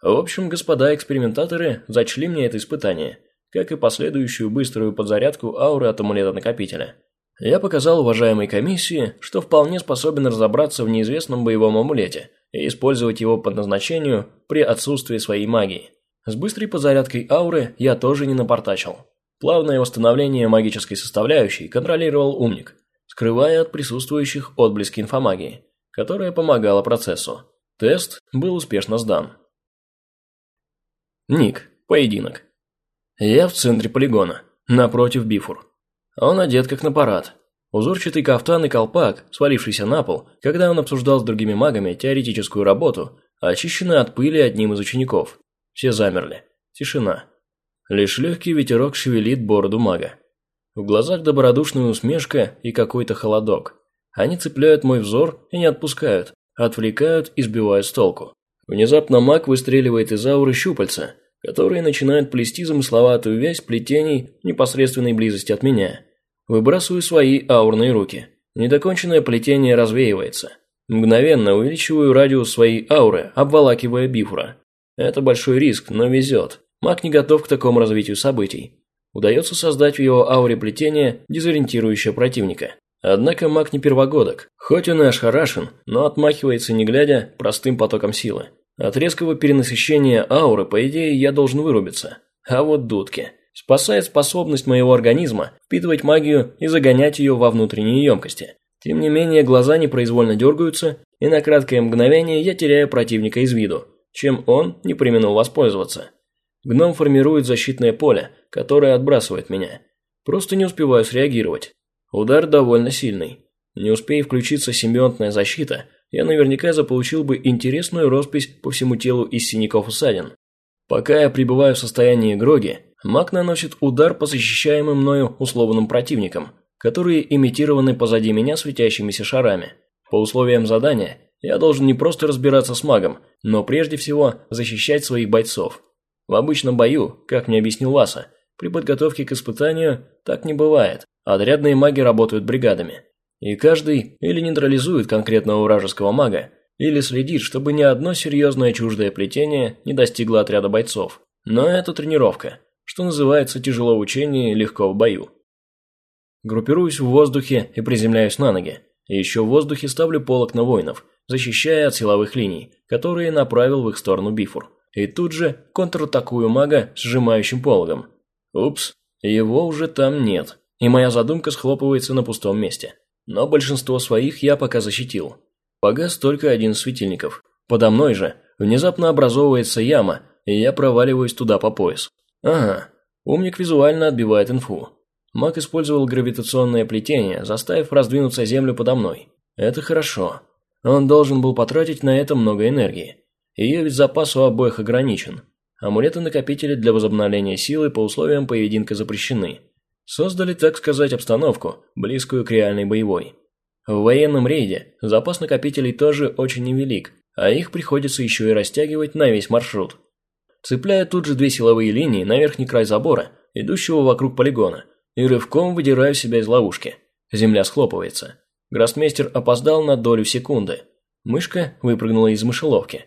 В общем, господа экспериментаторы зачли мне это испытание, как и последующую быструю подзарядку ауры от амулета-накопителя. Я показал уважаемой комиссии, что вполне способен разобраться в неизвестном боевом амулете и использовать его по назначению при отсутствии своей магии. С быстрой подзарядкой ауры я тоже не напортачил. Плавное восстановление магической составляющей контролировал умник, скрывая от присутствующих отблески инфомагии, которая помогала процессу. Тест был успешно сдан. Ник. Поединок. Я в центре полигона, напротив Бифур. Он одет как на парад. Узорчатый кафтан и колпак, свалившийся на пол, когда он обсуждал с другими магами теоретическую работу, очищены от пыли одним из учеников. Все замерли. Тишина. Лишь легкий ветерок шевелит бороду мага. В глазах добродушная усмешка и какой-то холодок. Они цепляют мой взор и не отпускают, отвлекают и сбивают с толку. Внезапно маг выстреливает из ауры щупальца, которые начинают плести замысловатую вязь плетений в непосредственной близости от меня. Выбрасываю свои аурные руки. Недоконченное плетение развеивается. Мгновенно увеличиваю радиус своей ауры, обволакивая бифура. Это большой риск, но везет. Маг не готов к такому развитию событий. Удается создать в его ауре плетение, дезориентирующее противника. Однако маг не первогодок. Хоть он и ошарашен, но отмахивается не глядя простым потоком силы. От резкого перенасыщения ауры, по идее, я должен вырубиться. А вот дудки. Спасает способность моего организма впитывать магию и загонять ее во внутренние емкости. Тем не менее, глаза непроизвольно дергаются, и на краткое мгновение я теряю противника из виду, чем он не применил воспользоваться. Гном формирует защитное поле, которое отбрасывает меня. Просто не успеваю среагировать. Удар довольно сильный. Не успея включиться симбионтная защита, я наверняка заполучил бы интересную роспись по всему телу из синяков и ссадин. Пока я пребываю в состоянии гроги, маг наносит удар по защищаемым мною условным противникам, которые имитированы позади меня светящимися шарами. По условиям задания, я должен не просто разбираться с магом, но прежде всего защищать своих бойцов. В обычном бою, как мне объяснил Васа, при подготовке к испытанию так не бывает. Отрядные маги работают бригадами. И каждый или нейтрализует конкретного вражеского мага, или следит, чтобы ни одно серьезное чуждое плетение не достигло отряда бойцов. Но это тренировка, что называется тяжело в учении, легко в бою. Группируюсь в воздухе и приземляюсь на ноги. И еще в воздухе ставлю полок на воинов, защищая от силовых линий, которые направил в их сторону Бифур. И тут же контратакую мага с сжимающим пологом. Упс, его уже там нет, и моя задумка схлопывается на пустом месте. Но большинство своих я пока защитил. Погас только один светильников. Подо мной же внезапно образовывается яма, и я проваливаюсь туда по пояс. Ага, умник визуально отбивает инфу. Маг использовал гравитационное плетение, заставив раздвинуться землю подо мной. Это хорошо. Он должен был потратить на это много энергии. Ее ведь запас у обоих ограничен. Амулеты-накопители для возобновления силы по условиям поединка запрещены. Создали, так сказать, обстановку, близкую к реальной боевой. В военном рейде запас накопителей тоже очень невелик, а их приходится еще и растягивать на весь маршрут. Цепляю тут же две силовые линии на верхний край забора, идущего вокруг полигона – и рывком выдираю себя из ловушки. Земля схлопывается. Гроссмейстер опоздал на долю секунды. Мышка выпрыгнула из мышеловки.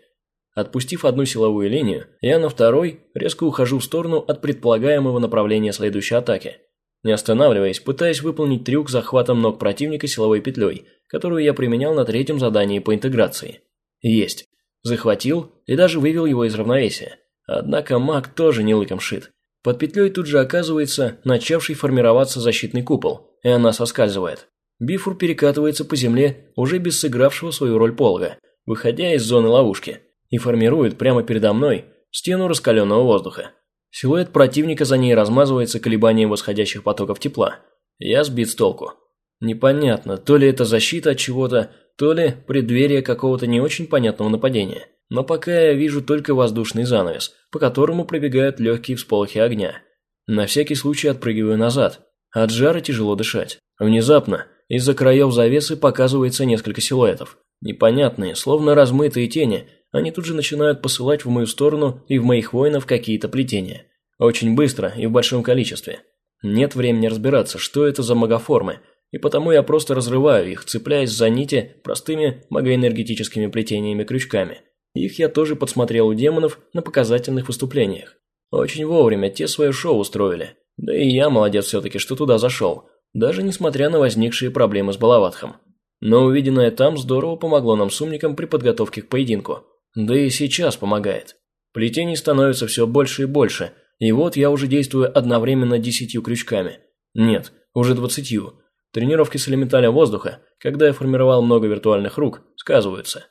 Отпустив одну силовую линию, я на второй резко ухожу в сторону от предполагаемого направления следующей атаки. Не останавливаясь, пытаясь выполнить трюк захватом ног противника силовой петлей, которую я применял на третьем задании по интеграции. Есть. Захватил и даже вывел его из равновесия. Однако маг тоже не лыком шит. Под петлей тут же оказывается начавший формироваться защитный купол, и она соскальзывает. Бифур перекатывается по земле, уже без сыгравшего свою роль полга, выходя из зоны ловушки, и формирует прямо передо мной стену раскаленного воздуха. Силуэт противника за ней размазывается колебанием восходящих потоков тепла. Я сбит с толку. Непонятно, то ли это защита от чего-то, то ли преддверие какого-то не очень понятного нападения. Но пока я вижу только воздушный занавес, по которому пробегают легкие всполохи огня. На всякий случай отпрыгиваю назад. От жара тяжело дышать. Внезапно из-за краев завесы показывается несколько силуэтов. Непонятные, словно размытые тени, они тут же начинают посылать в мою сторону и в моих воинов какие-то плетения. Очень быстро и в большом количестве. Нет времени разбираться, что это за магоформы, и потому я просто разрываю их, цепляясь за нити простыми магоэнергетическими плетениями-крючками – их я тоже подсмотрел у демонов на показательных выступлениях. Очень вовремя те свое шоу устроили. Да и я молодец все-таки, что туда зашел, даже несмотря на возникшие проблемы с Балаватхом. Но увиденное там здорово помогло нам с умникам при подготовке к поединку. Да и сейчас помогает. Плетений становится все больше и больше, и вот я уже действую одновременно десятью крючками. Нет, уже двадцатью. Тренировки с элементалем воздуха, когда я формировал много виртуальных рук, сказываются.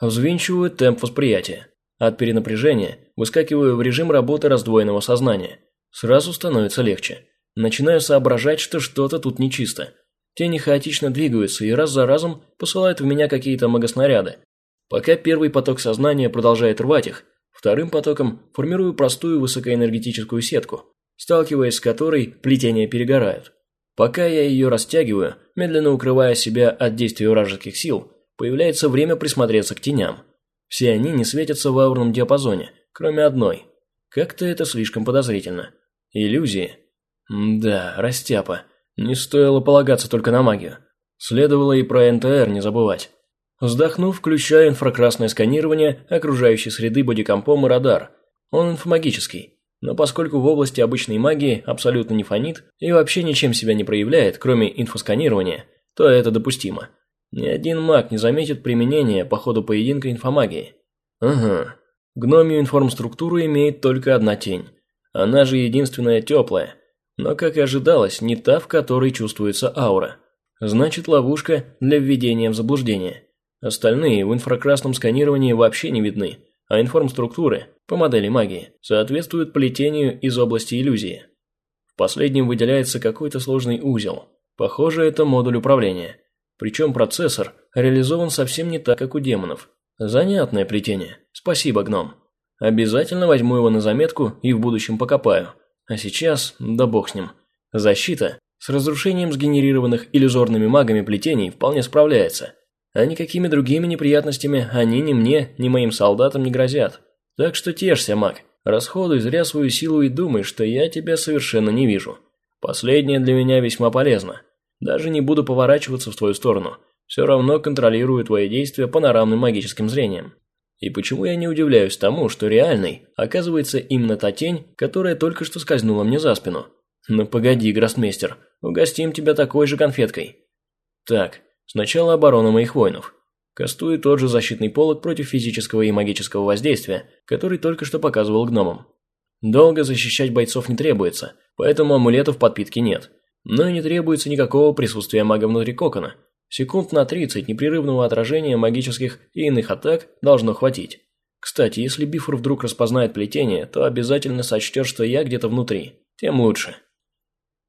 Взвинчиваю темп восприятия. От перенапряжения выскакиваю в режим работы раздвоенного сознания. Сразу становится легче. Начинаю соображать, что что-то тут нечисто. Тени хаотично двигаются и раз за разом посылают в меня какие-то магоснаряды. Пока первый поток сознания продолжает рвать их, вторым потоком формирую простую высокоэнергетическую сетку, сталкиваясь с которой плетения перегорают. Пока я ее растягиваю, медленно укрывая себя от действия вражеских сил, появляется время присмотреться к теням. Все они не светятся в аурном диапазоне, кроме одной. Как-то это слишком подозрительно. Иллюзии? Да, растяпа. Не стоило полагаться только на магию. Следовало и про НТР не забывать. Вздохнув, включаю инфракрасное сканирование окружающей среды бодикомпом и радар. Он инфомагический. Но поскольку в области обычной магии абсолютно не фонит и вообще ничем себя не проявляет, кроме инфосканирования, то это допустимо. Ни один маг не заметит применения по ходу поединка инфомагии. Ага. Гномию информструктуру имеет только одна тень. Она же единственная теплая. Но, как и ожидалось, не та, в которой чувствуется аура. Значит, ловушка для введения в заблуждение. Остальные в инфракрасном сканировании вообще не видны, а информструктуры, по модели магии, соответствуют плетению из области иллюзии. В последнем выделяется какой-то сложный узел. Похоже, это модуль управления – причем процессор реализован совсем не так, как у демонов. Занятное плетение. Спасибо, гном. Обязательно возьму его на заметку и в будущем покопаю. А сейчас, да бог с ним. Защита с разрушением сгенерированных иллюзорными магами плетений вполне справляется. А никакими другими неприятностями они ни мне, ни моим солдатам не грозят. Так что тешься, маг. Расходуй зря свою силу и думай, что я тебя совершенно не вижу. Последнее для меня весьма полезно. Даже не буду поворачиваться в твою сторону. Все равно контролирую твои действия панорамным магическим зрением. И почему я не удивляюсь тому, что реальной оказывается именно та тень, которая только что скользнула мне за спину? Ну погоди, гроссмейстер, угостим тебя такой же конфеткой. Так, сначала оборона моих воинов. Кастую тот же защитный полог против физического и магического воздействия, который только что показывал гномам. Долго защищать бойцов не требуется, поэтому амулетов подпитки нет. Но и не требуется никакого присутствия мага внутри кокона. Секунд на 30 непрерывного отражения магических и иных атак должно хватить. Кстати, если Бифур вдруг распознает плетение, то обязательно сочтет, что я где-то внутри. Тем лучше.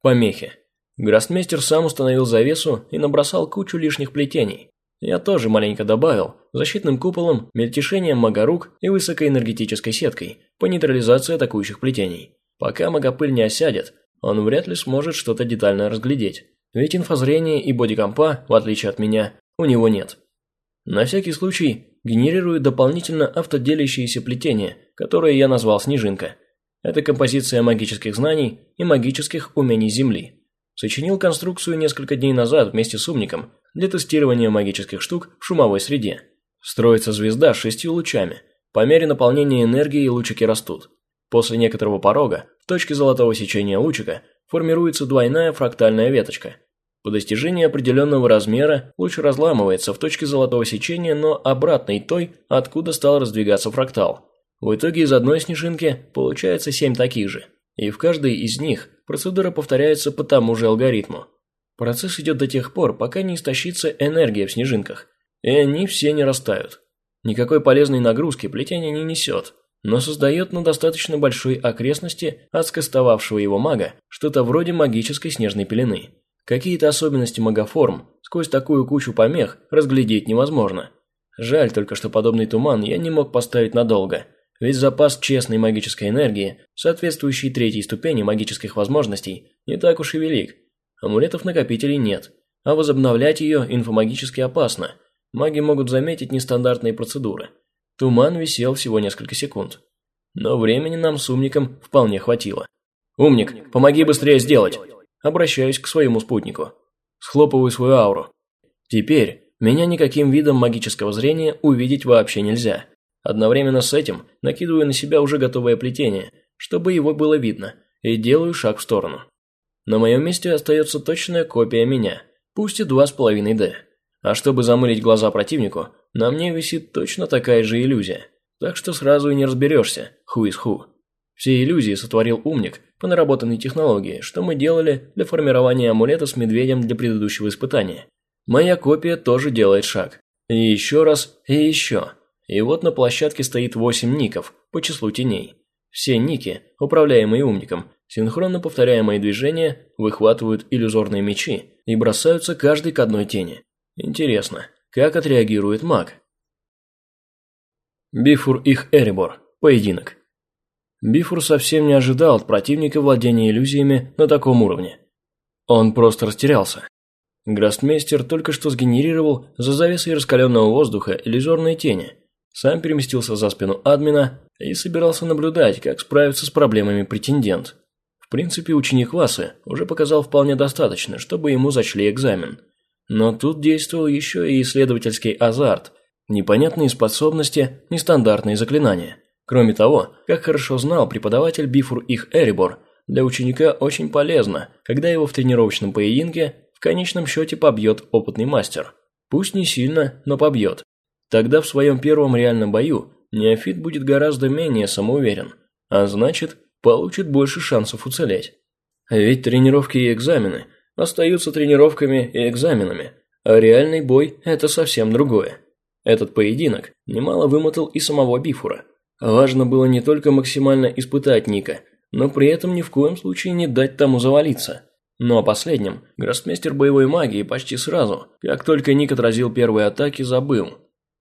Помехи. Гроссмейстер сам установил завесу и набросал кучу лишних плетений. Я тоже маленько добавил, защитным куполом, мельтешением магорук и высокоэнергетической сеткой по нейтрализации атакующих плетений. Пока магопыль не осядет, он вряд ли сможет что-то детально разглядеть. Ведь инфозрения и бодикомпа, в отличие от меня, у него нет. На всякий случай генерирует дополнительно автоделящиеся плетения, которые я назвал «Снежинка». Это композиция магических знаний и магических умений Земли. Сочинил конструкцию несколько дней назад вместе с умником для тестирования магических штук в шумовой среде. Строится звезда с шестью лучами. По мере наполнения энергии лучики растут. После некоторого порога, в точке золотого сечения лучика, формируется двойная фрактальная веточка. По достижении определенного размера луч разламывается в точке золотого сечения, но обратной той, откуда стал раздвигаться фрактал. В итоге из одной снежинки получается семь таких же, и в каждой из них процедура повторяется по тому же алгоритму. Процесс идет до тех пор, пока не истощится энергия в снежинках, и они все не растают. Никакой полезной нагрузки плетение не несет, но создает на достаточно большой окрестности от скостовавшего его мага что-то вроде магической снежной пелены. Какие-то особенности магоформ сквозь такую кучу помех разглядеть невозможно. Жаль только, что подобный туман я не мог поставить надолго, ведь запас честной магической энергии, соответствующий третьей ступени магических возможностей, не так уж и велик. Амулетов-накопителей нет, а возобновлять ее инфомагически опасно. Маги могут заметить нестандартные процедуры – Туман висел всего несколько секунд. Но времени нам с умником вполне хватило. «Умник, помоги быстрее сделать!» Обращаюсь к своему спутнику. Схлопываю свою ауру. Теперь меня никаким видом магического зрения увидеть вообще нельзя. Одновременно с этим накидываю на себя уже готовое плетение, чтобы его было видно, и делаю шаг в сторону. На моем месте остается точная копия меня, пусть и 2,5D. А чтобы замылить глаза противнику, на мне висит точно такая же иллюзия. Так что сразу и не разберешься, ху из ху. Все иллюзии сотворил умник по наработанной технологии, что мы делали для формирования амулета с медведем для предыдущего испытания. Моя копия тоже делает шаг. И еще раз, и еще. И вот на площадке стоит 8 ников по числу теней. Все ники, управляемые умником, синхронно повторяя мои движения, выхватывают иллюзорные мечи и бросаются каждый к одной тени. Интересно, как отреагирует маг? Бифур их Эребор. Поединок. Бифур совсем не ожидал от противника владения иллюзиями на таком уровне. Он просто растерялся. Грастмейстер только что сгенерировал за завесой раскаленного воздуха иллюзорные тени, сам переместился за спину админа и собирался наблюдать, как справится с проблемами претендент. В принципе, ученик Васы уже показал вполне достаточно, чтобы ему зачли экзамен. Но тут действовал еще и исследовательский азарт, непонятные способности, нестандартные заклинания. Кроме того, как хорошо знал преподаватель Бифур их Эрибор, для ученика очень полезно, когда его в тренировочном поединке в конечном счете побьет опытный мастер. Пусть не сильно, но побьет. Тогда в своем первом реальном бою неофит будет гораздо менее самоуверен, а значит, получит больше шансов уцелеть. Ведь тренировки и экзамены – остаются тренировками и экзаменами, а реальный бой – это совсем другое. Этот поединок немало вымотал и самого Бифура. Важно было не только максимально испытать Ника, но при этом ни в коем случае не дать тому завалиться. Но о последнем гроссмейстер боевой магии почти сразу, как только Ник отразил первые атаки, забыл.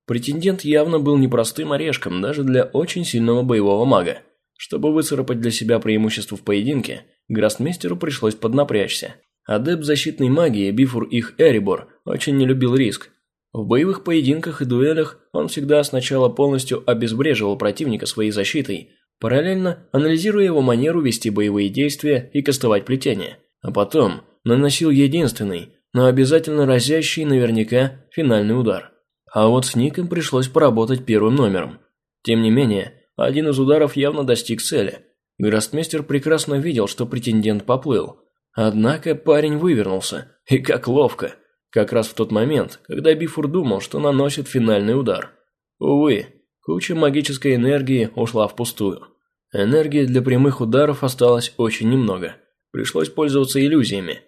Претендент явно был непростым орешком даже для очень сильного боевого мага. Чтобы выцарапать для себя преимущество в поединке, гроссмейстеру пришлось поднапрячься. Адепт защитной магии Бифур их Эрибор очень не любил риск. В боевых поединках и дуэлях он всегда сначала полностью обезвреживал противника своей защитой, параллельно анализируя его манеру вести боевые действия и кастовать плетение, а потом наносил единственный, но обязательно разящий наверняка финальный удар. А вот с Ником пришлось поработать первым номером. Тем не менее, один из ударов явно достиг цели. Грастмейстер прекрасно видел, что претендент поплыл. Однако парень вывернулся, и как ловко. Как раз в тот момент, когда Бифур думал, что наносит финальный удар. Увы, куча магической энергии ушла впустую. Энергии для прямых ударов осталось очень немного. Пришлось пользоваться иллюзиями.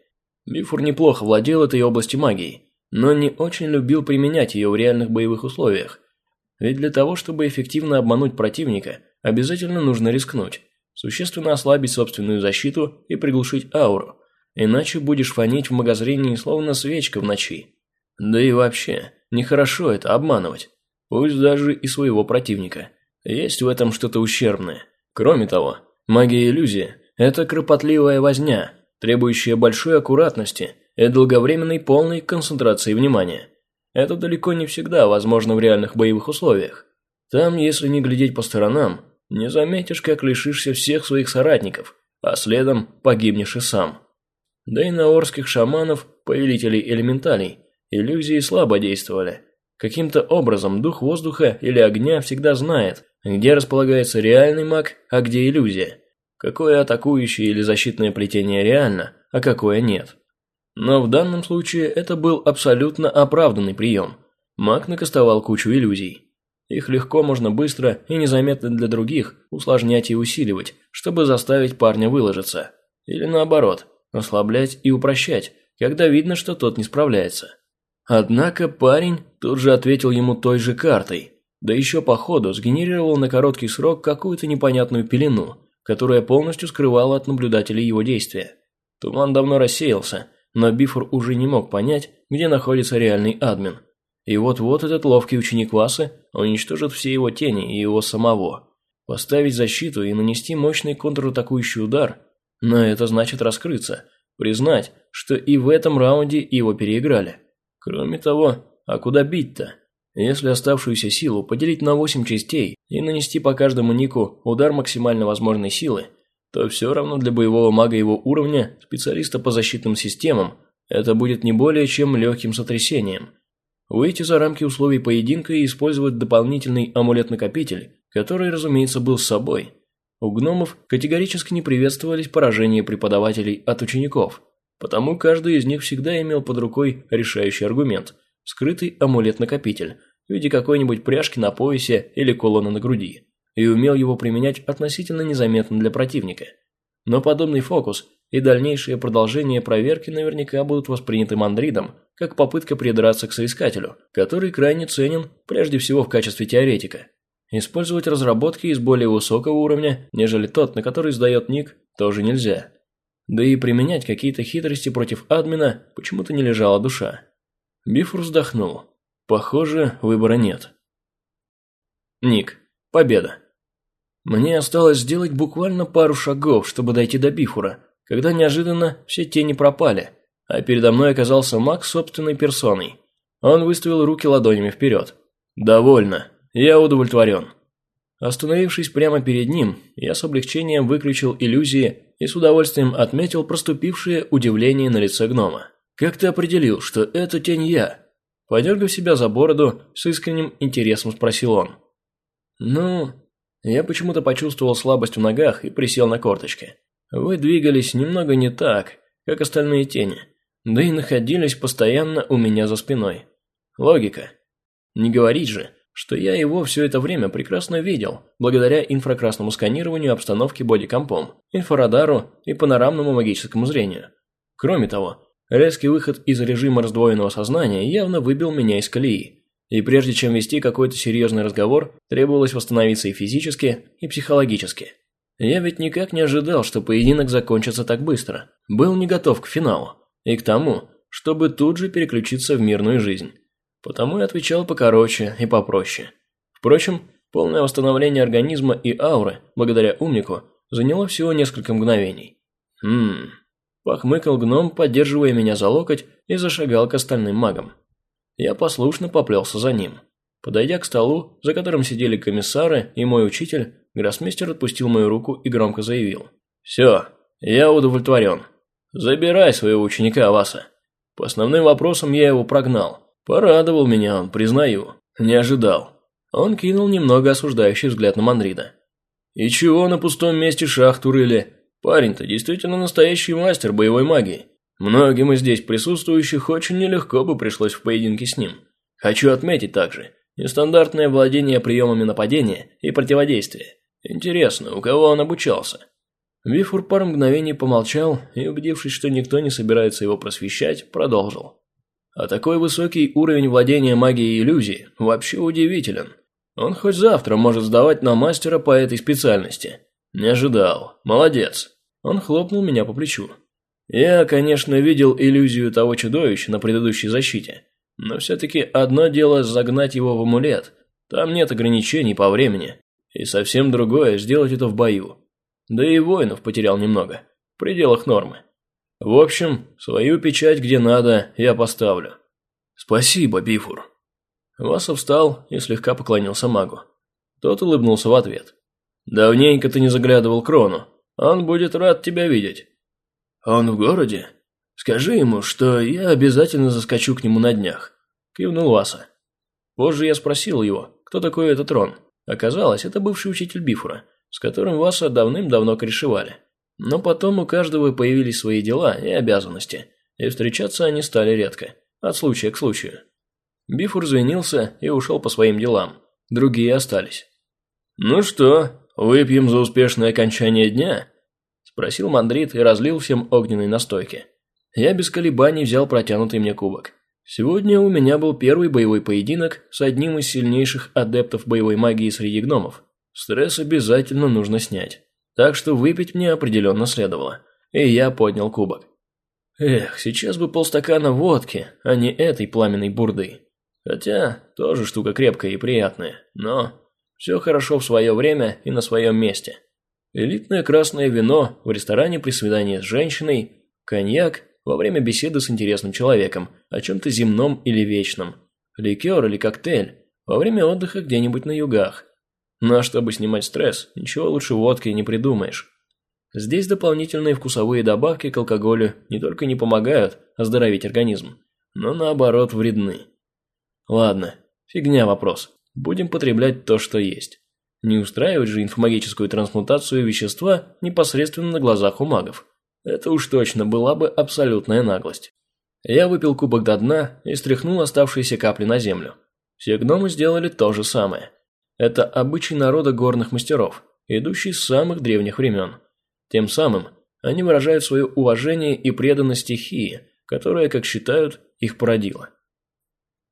Бифур неплохо владел этой областью магии, но не очень любил применять ее в реальных боевых условиях. Ведь для того, чтобы эффективно обмануть противника, обязательно нужно рискнуть, существенно ослабить собственную защиту и приглушить ауру, иначе будешь фонить в магозрении словно свечка в ночи. Да и вообще, нехорошо это обманывать, пусть даже и своего противника. Есть в этом что-то ущербное. Кроме того, магия иллюзии – это кропотливая возня, требующая большой аккуратности и долговременной полной концентрации внимания. Это далеко не всегда возможно в реальных боевых условиях. Там, если не глядеть по сторонам, не заметишь, как лишишься всех своих соратников, а следом погибнешь и сам. Да и на орских шаманов, повелителей элементалей, иллюзии слабо действовали. Каким-то образом дух воздуха или огня всегда знает, где располагается реальный маг, а где иллюзия. Какое атакующее или защитное плетение реально, а какое нет. Но в данном случае это был абсолютно оправданный прием. Маг накастовал кучу иллюзий. Их легко можно быстро и незаметно для других усложнять и усиливать, чтобы заставить парня выложиться. Или наоборот, ослаблять и упрощать, когда видно, что тот не справляется. Однако парень тут же ответил ему той же картой, да еще по ходу сгенерировал на короткий срок какую-то непонятную пелену, которая полностью скрывала от наблюдателей его действия. Туман давно рассеялся, но Бифур уже не мог понять, где находится реальный админ. И вот-вот этот ловкий ученик Васы уничтожит все его тени и его самого. Поставить защиту и нанести мощный контратакующий удар, но это значит раскрыться, признать, что и в этом раунде его переиграли. Кроме того, а куда бить-то? Если оставшуюся силу поделить на 8 частей и нанести по каждому нику удар максимально возможной силы, то все равно для боевого мага его уровня, специалиста по защитным системам, это будет не более чем легким сотрясением. Выйти за рамки условий поединка и использовать дополнительный амулет-накопитель, который, разумеется, был с собой. У гномов категорически не приветствовались поражения преподавателей от учеников – Потому каждый из них всегда имел под рукой решающий аргумент – скрытый амулет-накопитель в виде какой-нибудь пряжки на поясе или колонны на груди, и умел его применять относительно незаметно для противника. Но подобный фокус и дальнейшее продолжение проверки наверняка будут восприняты мандридом как попытка придраться к соискателю, который крайне ценен прежде всего в качестве теоретика. Использовать разработки из более высокого уровня, нежели тот, на который сдает ник, тоже нельзя. Да и применять какие-то хитрости против админа почему-то не лежала душа. Бифур вздохнул. Похоже, выбора нет. Ник. Победа. Мне осталось сделать буквально пару шагов, чтобы дойти до Бифура, когда неожиданно все тени пропали, а передо мной оказался маг собственной персоной. Он выставил руки ладонями вперед. «Довольно. Я удовлетворен». Остановившись прямо перед ним, я с облегчением выключил иллюзии и с удовольствием отметил проступившее удивление на лице гнома. «Как ты определил, что это тень я?» Подергав себя за бороду, с искренним интересом спросил он. «Ну...» Я почему-то почувствовал слабость в ногах и присел на корточки. Вы двигались немного не так, как остальные тени, да и находились постоянно у меня за спиной. Логика. Не говорить же, что я его все это время прекрасно видел, благодаря инфракрасному сканированию обстановки бодикомпом, инфрарадару и панорамному магическому зрению. Кроме того, резкий выход из режима раздвоенного сознания явно выбил меня из колеи, и прежде чем вести какой-то серьезный разговор, требовалось восстановиться и физически, и психологически. Я ведь никак не ожидал, что поединок закончится так быстро, был не готов к финалу, и к тому, чтобы тут же переключиться в мирную жизнь. Потому и отвечал покороче и попроще. Впрочем, полное восстановление организма и ауры, благодаря умнику, заняло всего несколько мгновений. Хм... Похмыкал гном, поддерживая меня за локоть, и зашагал к остальным магам. Я послушно поплелся за ним. Подойдя к столу, за которым сидели комиссары и мой учитель, гроссмейстер отпустил мою руку и громко заявил. «Все, я удовлетворен. Забирай своего ученика, Васа. По основным вопросам я его прогнал. Порадовал меня он, признаю. Не ожидал. Он кинул немного осуждающий взгляд на Мандрида. «И чего на пустом месте шахту рыли? Парень-то действительно настоящий мастер боевой магии. Многим из здесь присутствующих очень нелегко бы пришлось в поединке с ним. Хочу отметить также нестандартное владение приемами нападения и противодействия. Интересно, у кого он обучался?» Вифур пару мгновений помолчал и, убедившись, что никто не собирается его просвещать, продолжил. А такой высокий уровень владения магией иллюзии вообще удивителен. Он хоть завтра может сдавать на мастера по этой специальности. Не ожидал. Молодец. Он хлопнул меня по плечу. Я, конечно, видел иллюзию того чудовища на предыдущей защите, но все-таки одно дело загнать его в амулет. Там нет ограничений по времени. И совсем другое сделать это в бою. Да и воинов потерял немного. В пределах нормы. В общем, свою печать где надо я поставлю. Спасибо, Бифур. Васа встал и слегка поклонился магу. Тот улыбнулся в ответ. Давненько ты не заглядывал к Рону. Он будет рад тебя видеть. Он в городе? Скажи ему, что я обязательно заскочу к нему на днях. Кивнул Васа. Позже я спросил его, кто такой этот Рон. Оказалось, это бывший учитель Бифура с которым Васа давным-давно корешевали. Но потом у каждого появились свои дела и обязанности, и встречаться они стали редко, от случая к случаю. Бифур звенился и ушел по своим делам, другие остались. «Ну что, выпьем за успешное окончание дня?» – спросил Мандрит и разлил всем огненной настойки. Я без колебаний взял протянутый мне кубок. Сегодня у меня был первый боевой поединок с одним из сильнейших адептов боевой магии среди гномов – Стресс обязательно нужно снять. Так что выпить мне определенно следовало. И я поднял кубок. Эх, сейчас бы полстакана водки, а не этой пламенной бурды. Хотя, тоже штука крепкая и приятная, но все хорошо в свое время и на своем месте. Элитное красное вино в ресторане при свидании с женщиной, коньяк во время беседы с интересным человеком о чем-то земном или вечном, ликер или коктейль во время отдыха где-нибудь на югах, ну а чтобы снимать стресс, ничего лучше водки не придумаешь. Здесь дополнительные вкусовые добавки к алкоголю не только не помогают оздоровить организм, но наоборот вредны. Ладно, фигня вопрос. Будем потреблять то, что есть. Не устраивать же инфомагическую трансмутацию вещества непосредственно на глазах у магов. Это уж точно была бы абсолютная наглость. Я выпил кубок до дна и стряхнул оставшиеся капли на землю. Все гномы сделали то же самое. Это обычай народа горных мастеров, идущий с самых древних времен. Тем самым они выражают свое уважение и преданность стихии, которая, как считают, их породила.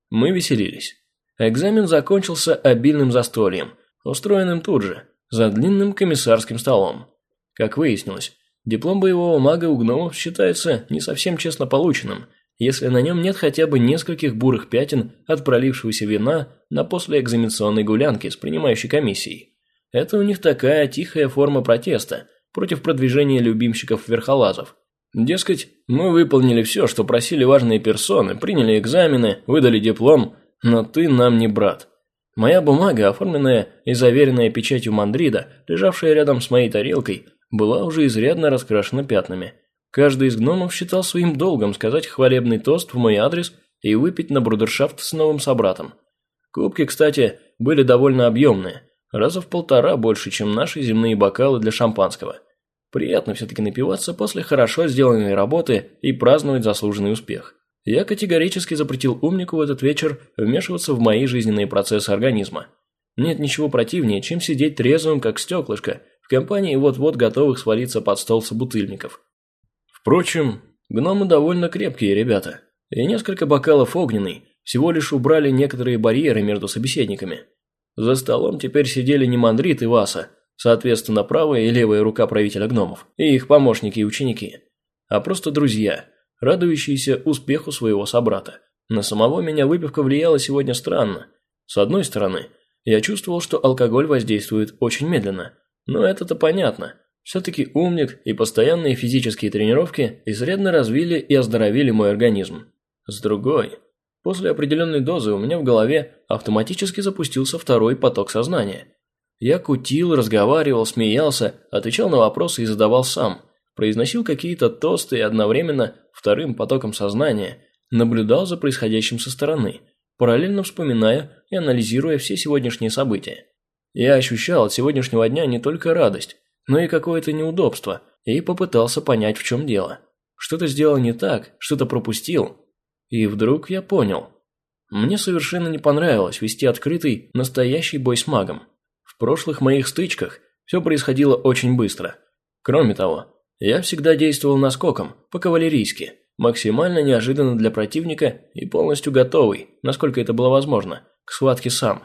Мы веселились. Экзамен закончился обильным застольем, устроенным тут же, за длинным комиссарским столом. Как выяснилось, диплом боевого мага у гномов считается не совсем честно полученным – если на нем нет хотя бы нескольких бурых пятен от пролившегося вина на послеэкзаменационной гулянке с принимающей комиссией. Это у них такая тихая форма протеста против продвижения любимщиков-верхолазов. Дескать, мы выполнили все, что просили важные персоны, приняли экзамены, выдали диплом, но ты нам не брат. Моя бумага, оформленная и заверенная печатью Мандрида, лежавшая рядом с моей тарелкой, была уже изрядно раскрашена пятнами – Каждый из гномов считал своим долгом сказать хвалебный тост в мой адрес и выпить на брудершафт с новым собратом. Кубки, кстати, были довольно объемные, раза в полтора больше, чем наши земные бокалы для шампанского. Приятно все-таки напиваться после хорошо сделанной работы и праздновать заслуженный успех. Я категорически запретил умнику в этот вечер вмешиваться в мои жизненные процессы организма. Нет ничего противнее, чем сидеть трезвым, как стеклышко, в компании вот-вот готовых свалиться под стол собутыльников. Впрочем, гномы довольно крепкие ребята, и несколько бокалов огненный всего лишь убрали некоторые барьеры между собеседниками. За столом теперь сидели не Мандрит и Васа, соответственно правая и левая рука правителя гномов, и их помощники и ученики, а просто друзья, радующиеся успеху своего собрата. На самого меня выпивка влияла сегодня странно. С одной стороны, я чувствовал, что алкоголь воздействует очень медленно, но это-то понятно – все-таки умник и постоянные физические тренировки изрядно развили и оздоровили мой организм. С другой, после определенной дозы у меня в голове автоматически запустился второй поток сознания. Я кутил, разговаривал, смеялся, отвечал на вопросы и задавал сам, произносил какие-то тосты и одновременно вторым потоком сознания наблюдал за происходящим со стороны, параллельно вспоминая и анализируя все сегодняшние события. Я ощущал от сегодняшнего дня не только радость, но и какое-то неудобство, и попытался понять, в чем дело. Что-то сделал не так, что-то пропустил. И вдруг я понял. Мне совершенно не понравилось вести открытый, настоящий бой с магом. В прошлых моих стычках все происходило очень быстро. Кроме того, я всегда действовал наскоком, по-кавалерийски, максимально неожиданно для противника и полностью готовый, насколько это было возможно, к схватке сам.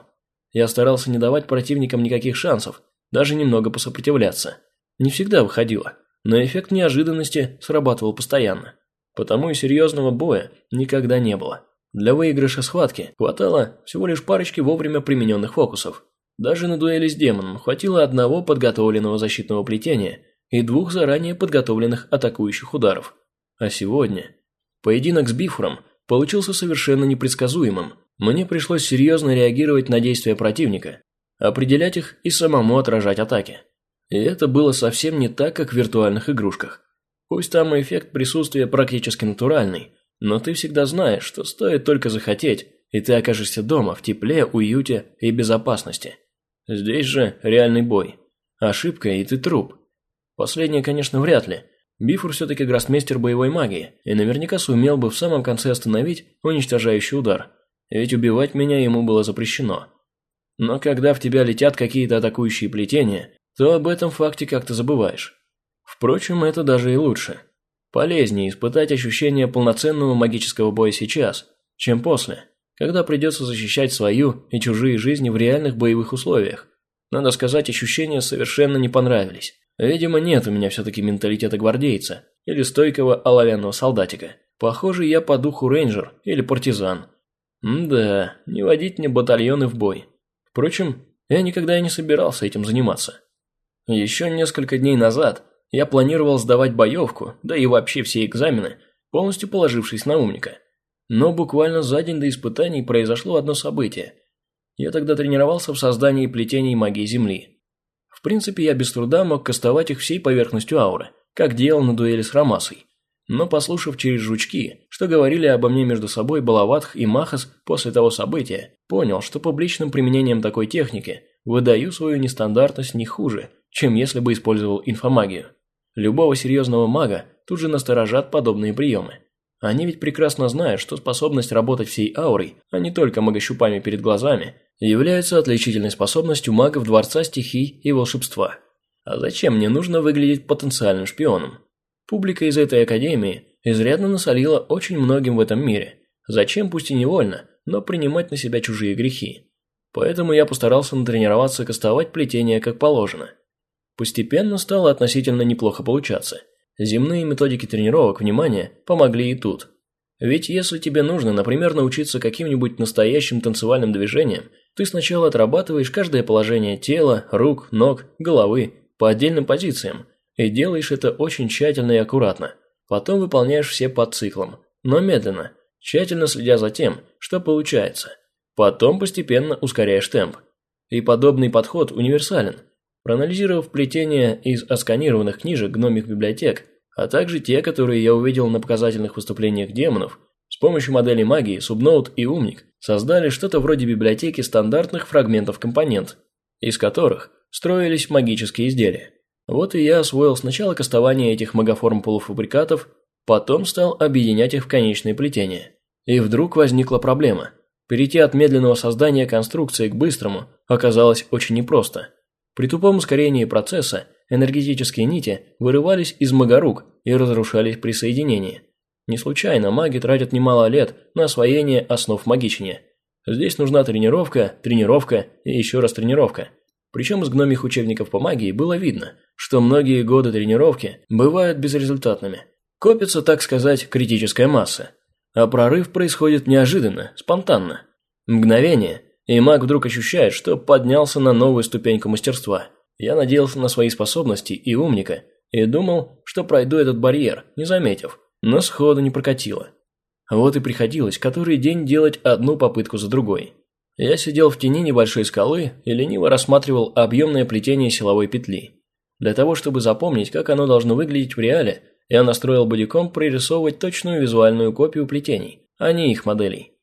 Я старался не давать противникам никаких шансов, даже немного посопротивляться. Не всегда выходило, но эффект неожиданности срабатывал постоянно. Потому и серьезного боя никогда не было. Для выигрыша схватки хватало всего лишь парочки вовремя примененных фокусов. Даже на дуэли с демоном хватило одного подготовленного защитного плетения и двух заранее подготовленных атакующих ударов. А сегодня поединок с Бифуром получился совершенно непредсказуемым. Мне пришлось серьезно реагировать на действия противника, определять их и самому отражать атаки. И это было совсем не так, как в виртуальных игрушках. Пусть там эффект присутствия практически натуральный, но ты всегда знаешь, что стоит только захотеть, и ты окажешься дома в тепле, уюте и безопасности. Здесь же реальный бой. Ошибка, и ты труп. Последнее, конечно, вряд ли. Бифур все-таки гроссмейстер боевой магии, и наверняка сумел бы в самом конце остановить уничтожающий удар. Ведь убивать меня ему было запрещено. Но когда в тебя летят какие-то атакующие плетения, то об этом факте как-то забываешь. Впрочем, это даже и лучше. Полезнее испытать ощущение полноценного магического боя сейчас, чем после когда придется защищать свою и чужие жизни в реальных боевых условиях. Надо сказать, ощущения совершенно не понравились. Видимо, нет у меня все-таки менталитета гвардейца или стойкого оловянного солдатика. Похоже, я по духу рейнджер или партизан. М да, не водить мне батальоны в бой. Впрочем, я никогда и не собирался этим заниматься. Еще несколько дней назад я планировал сдавать боевку, да и вообще все экзамены, полностью положившись на умника. Но буквально за день до испытаний произошло одно событие. Я тогда тренировался в создании плетений магии Земли. В принципе, я без труда мог кастовать их всей поверхностью ауры, как делал на дуэли с Рамасой. Но послушав через жучки, что говорили обо мне между собой Балаватх и Махас после того события, понял, что публичным применением такой техники выдаю свою нестандартность не хуже, чем если бы использовал инфомагию. Любого серьезного мага тут же насторожат подобные приемы. Они ведь прекрасно знают, что способность работать всей аурой, а не только магощупами перед глазами, является отличительной способностью магов Дворца стихий и волшебства. А зачем мне нужно выглядеть потенциальным шпионом? Публика из этой академии изрядно насолила очень многим в этом мире. Зачем, пусть и невольно, но принимать на себя чужие грехи? Поэтому я постарался натренироваться кастовать плетение как положено. Постепенно стало относительно неплохо получаться – Земные методики тренировок, внимания, помогли и тут. Ведь если тебе нужно, например, научиться каким-нибудь настоящим танцевальным движениям, ты сначала отрабатываешь каждое положение тела, рук, ног, головы по отдельным позициям и делаешь это очень тщательно и аккуратно. Потом выполняешь все под циклом, но медленно, тщательно следя за тем, что получается. Потом постепенно ускоряешь темп. И подобный подход универсален – Проанализировав плетение из отсканированных книжек гномих библиотек, а также те, которые я увидел на показательных выступлениях демонов, с помощью моделей магии Subnote и Умник создали что-то вроде библиотеки стандартных фрагментов компонент, из которых строились магические изделия. Вот и я освоил сначала кастование этих магоформ-полуфабрикатов, потом стал объединять их в конечные плетения. И вдруг возникла проблема. Перейти от медленного создания конструкции к быстрому оказалось очень непросто – при тупом ускорении процесса энергетические нити вырывались из магорук и разрушались при соединении. Не случайно маги тратят немало лет на освоение основ магичения. Здесь нужна тренировка, тренировка и еще раз тренировка. Причем из гномих учебников по магии было видно, что многие годы тренировки бывают безрезультатными. Копится, так сказать, критическая масса. А прорыв происходит неожиданно, спонтанно. Мгновение – и маг вдруг ощущает, что поднялся на новую ступеньку мастерства. Я надеялся на свои способности и умника, и думал, что пройду этот барьер, не заметив, но сходу не прокатило. Вот и приходилось который день делать одну попытку за другой. Я сидел в тени небольшой скалы и лениво рассматривал объемное плетение силовой петли. Для того, чтобы запомнить, как оно должно выглядеть в реале, я настроил бодиком прорисовывать точную визуальную копию плетений, а не их моделей.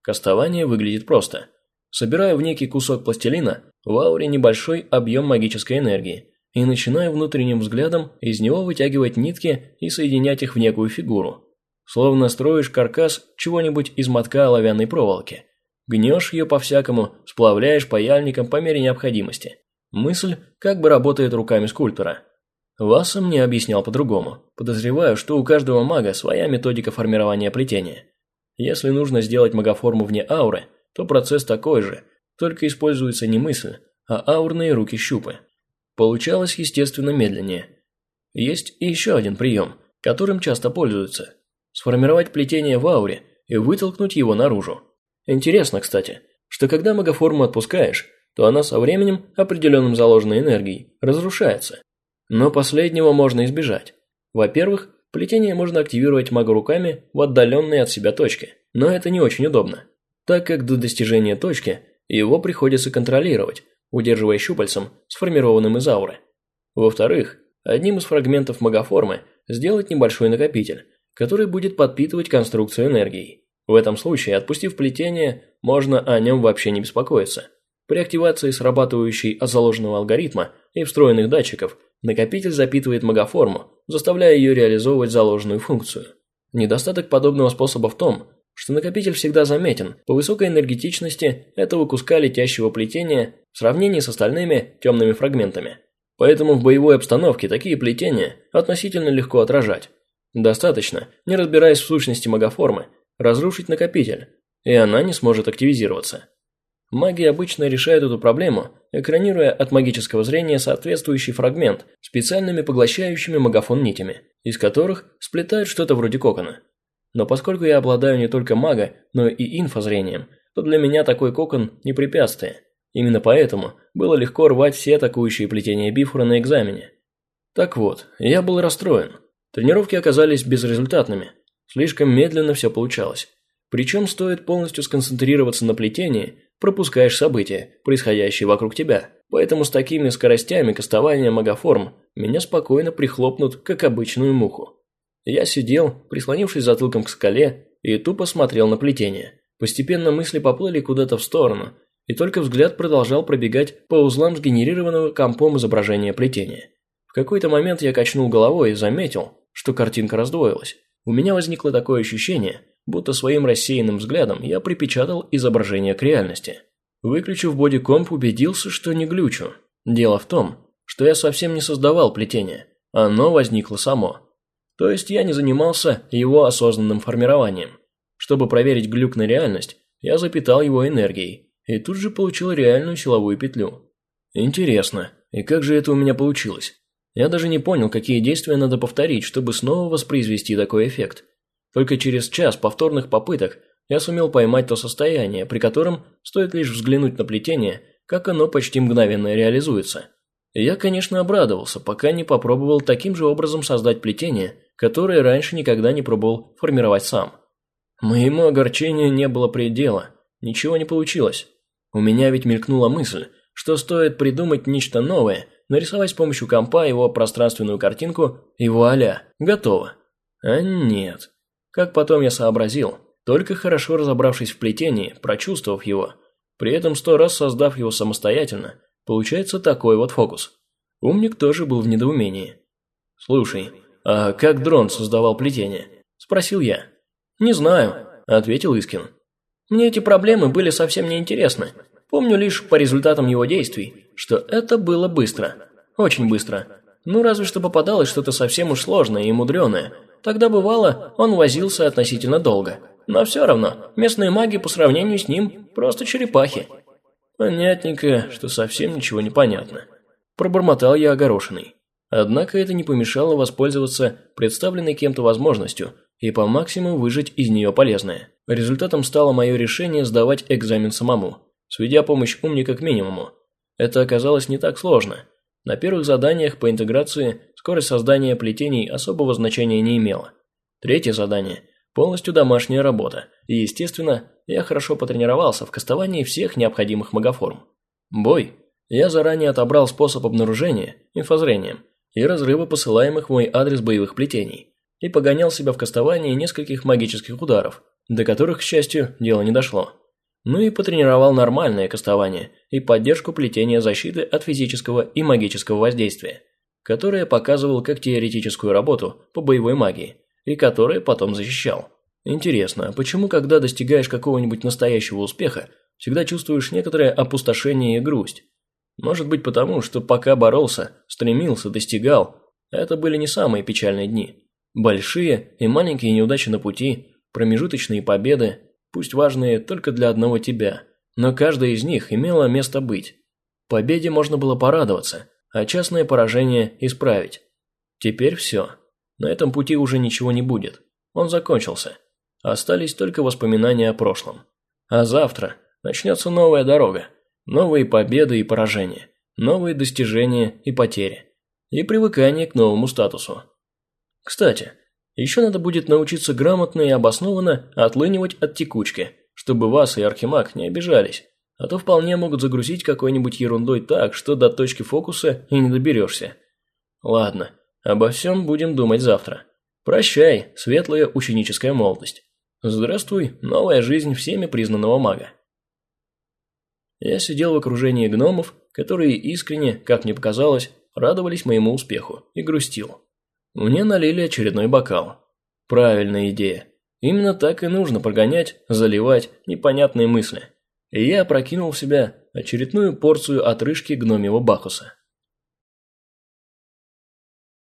Кастование выглядит просто. Собираю в некий кусок пластилина в ауре небольшой объем магической энергии и начинаю внутренним взглядом из него вытягивать нитки и соединять их в некую фигуру. Словно строишь каркас чего-нибудь из мотка оловянной проволоки. Гнешь ее по-всякому, сплавляешь паяльником по мере необходимости. Мысль как бы работает руками скульптора. Васса мне объяснял по-другому. Подозреваю, что у каждого мага своя методика формирования плетения. Если нужно сделать магоформу вне ауры, то процесс такой же, только используется не мысль, а аурные руки-щупы. Получалось, естественно, медленнее. Есть и еще один прием, которым часто пользуются. Сформировать плетение в ауре и вытолкнуть его наружу. Интересно, кстати, что когда магоформу отпускаешь, то она со временем, определенным заложенной энергией, разрушается. Но последнего можно избежать. Во-первых, плетение можно активировать мага-руками в отдаленные от себя точки, но это не очень удобно, так как до достижения точки его приходится контролировать, удерживая щупальцем, сформированным из ауры. Во-вторых, одним из фрагментов магоформы сделать небольшой накопитель, который будет подпитывать конструкцию энергией. В этом случае, отпустив плетение, можно о нем вообще не беспокоиться. При активации срабатывающей от заложенного алгоритма и встроенных датчиков, накопитель запитывает магоформу, заставляя ее реализовывать заложенную функцию. Недостаток подобного способа в том, что накопитель всегда заметен по высокой энергетичности этого куска летящего плетения в сравнении с остальными темными фрагментами. Поэтому в боевой обстановке такие плетения относительно легко отражать. Достаточно, не разбираясь в сущности магоформы, разрушить накопитель, и она не сможет активизироваться. Маги обычно решают эту проблему, экранируя от магического зрения соответствующий фрагмент специальными поглощающими магафон нитями, из которых сплетают что-то вроде кокона. Но поскольку я обладаю не только мага, но и инфозрением, то для меня такой кокон не препятствие. Именно поэтому было легко рвать все атакующие плетения Бифура на экзамене. Так вот, я был расстроен. Тренировки оказались безрезультатными, Слишком медленно все получалось. Причем стоит полностью сконцентрироваться на плетении, пропускаешь события, происходящие вокруг тебя. Поэтому с такими скоростями кастования магоформ меня спокойно прихлопнут, как обычную муху. Я сидел, прислонившись затылком к скале, и тупо смотрел на плетение. Постепенно мысли поплыли куда-то в сторону, и только взгляд продолжал пробегать по узлам сгенерированного компом изображения плетения. В какой-то момент я качнул головой и заметил, что картинка раздвоилась. У меня возникло такое ощущение, будто своим рассеянным взглядом я припечатал изображение к реальности. Выключив бодикомп, убедился, что не глючу. Дело в том, что я совсем не создавал плетение, оно возникло само. То есть я не занимался его осознанным формированием. Чтобы проверить глюк на реальность, я запитал его энергией, и тут же получил реальную силовую петлю. Интересно, и как же это у меня получилось? Я даже не понял, какие действия надо повторить, чтобы снова воспроизвести такой эффект. Только через час повторных попыток я сумел поймать то состояние, при котором стоит лишь взглянуть на плетение, как оно почти мгновенно реализуется. Я, конечно, обрадовался, пока не попробовал таким же образом создать плетение, которое раньше никогда не пробовал формировать сам. Моему огорчению не было предела, ничего не получилось. У меня ведь мелькнула мысль, что стоит придумать нечто новое – нарисовать с помощью компа его пространственную картинку и вуаля, готово. А нет. Как потом я сообразил, только хорошо разобравшись в плетении, прочувствовав его, при этом сто раз создав его самостоятельно, получается такой вот фокус. Умник тоже был в недоумении. «Слушай, а как дрон создавал плетение?» – спросил я. «Не знаю», – ответил Искин. «Мне эти проблемы были совсем неинтересны. Помню лишь по результатам его действий, что это было быстро. Очень быстро. Ну, разве что попадалось что-то совсем уж сложное и мудреное. Тогда бывало, он возился относительно долго. Но все равно, местные маги по сравнению с ним просто черепахи. Понятненько, что совсем ничего не понятно. Пробормотал я огорошенный. Однако это не помешало воспользоваться представленной кем-то возможностью и по максимуму выжать из нее полезное. Результатом стало мое решение сдавать экзамен самому сведя помощь умника к минимуму. Это оказалось не так сложно. На первых заданиях по интеграции скорость создания плетений особого значения не имела. Третье задание – полностью домашняя работа, и, естественно, я хорошо потренировался в кастовании всех необходимых магоформ. Бой. Я заранее отобрал способ обнаружения, инфозрением, и разрыва посылаемых в мой адрес боевых плетений, и погонял себя в кастовании нескольких магических ударов, до которых, к счастью, дело не дошло. Ну и потренировал нормальное кастование и поддержку плетения защиты от физического и магического воздействия, которое показывал как теоретическую работу по боевой магии, и которое потом защищал. Интересно, почему, когда достигаешь какого-нибудь настоящего успеха, всегда чувствуешь некоторое опустошение и грусть? Может быть потому, что пока боролся, стремился, достигал, это были не самые печальные дни. Большие и маленькие неудачи на пути, промежуточные победы, пусть важные только для одного тебя, но каждая из них имела место быть. Победе можно было порадоваться, а частное поражение исправить. Теперь все. На этом пути уже ничего не будет. Он закончился. Остались только воспоминания о прошлом. А завтра начнется новая дорога. Новые победы и поражения. Новые достижения и потери. И привыкание к новому статусу. Кстати, еще надо будет научиться грамотно и обоснованно отлынивать от текучки, чтобы вас и Архимаг не обижались. А то вполне могут загрузить какой-нибудь ерундой так, что до точки фокуса и не доберешься. Ладно, обо всем будем думать завтра. Прощай, светлая ученическая молодость. Здравствуй, новая жизнь всеми признанного мага. Я сидел в окружении гномов, которые искренне, как мне показалось, радовались моему успеху, и грустил. Мне налили очередной бокал. Правильная идея. Именно так и нужно прогонять, заливать непонятные мысли. И я опрокинул в себя очередную порцию отрыжки гномьего бахуса.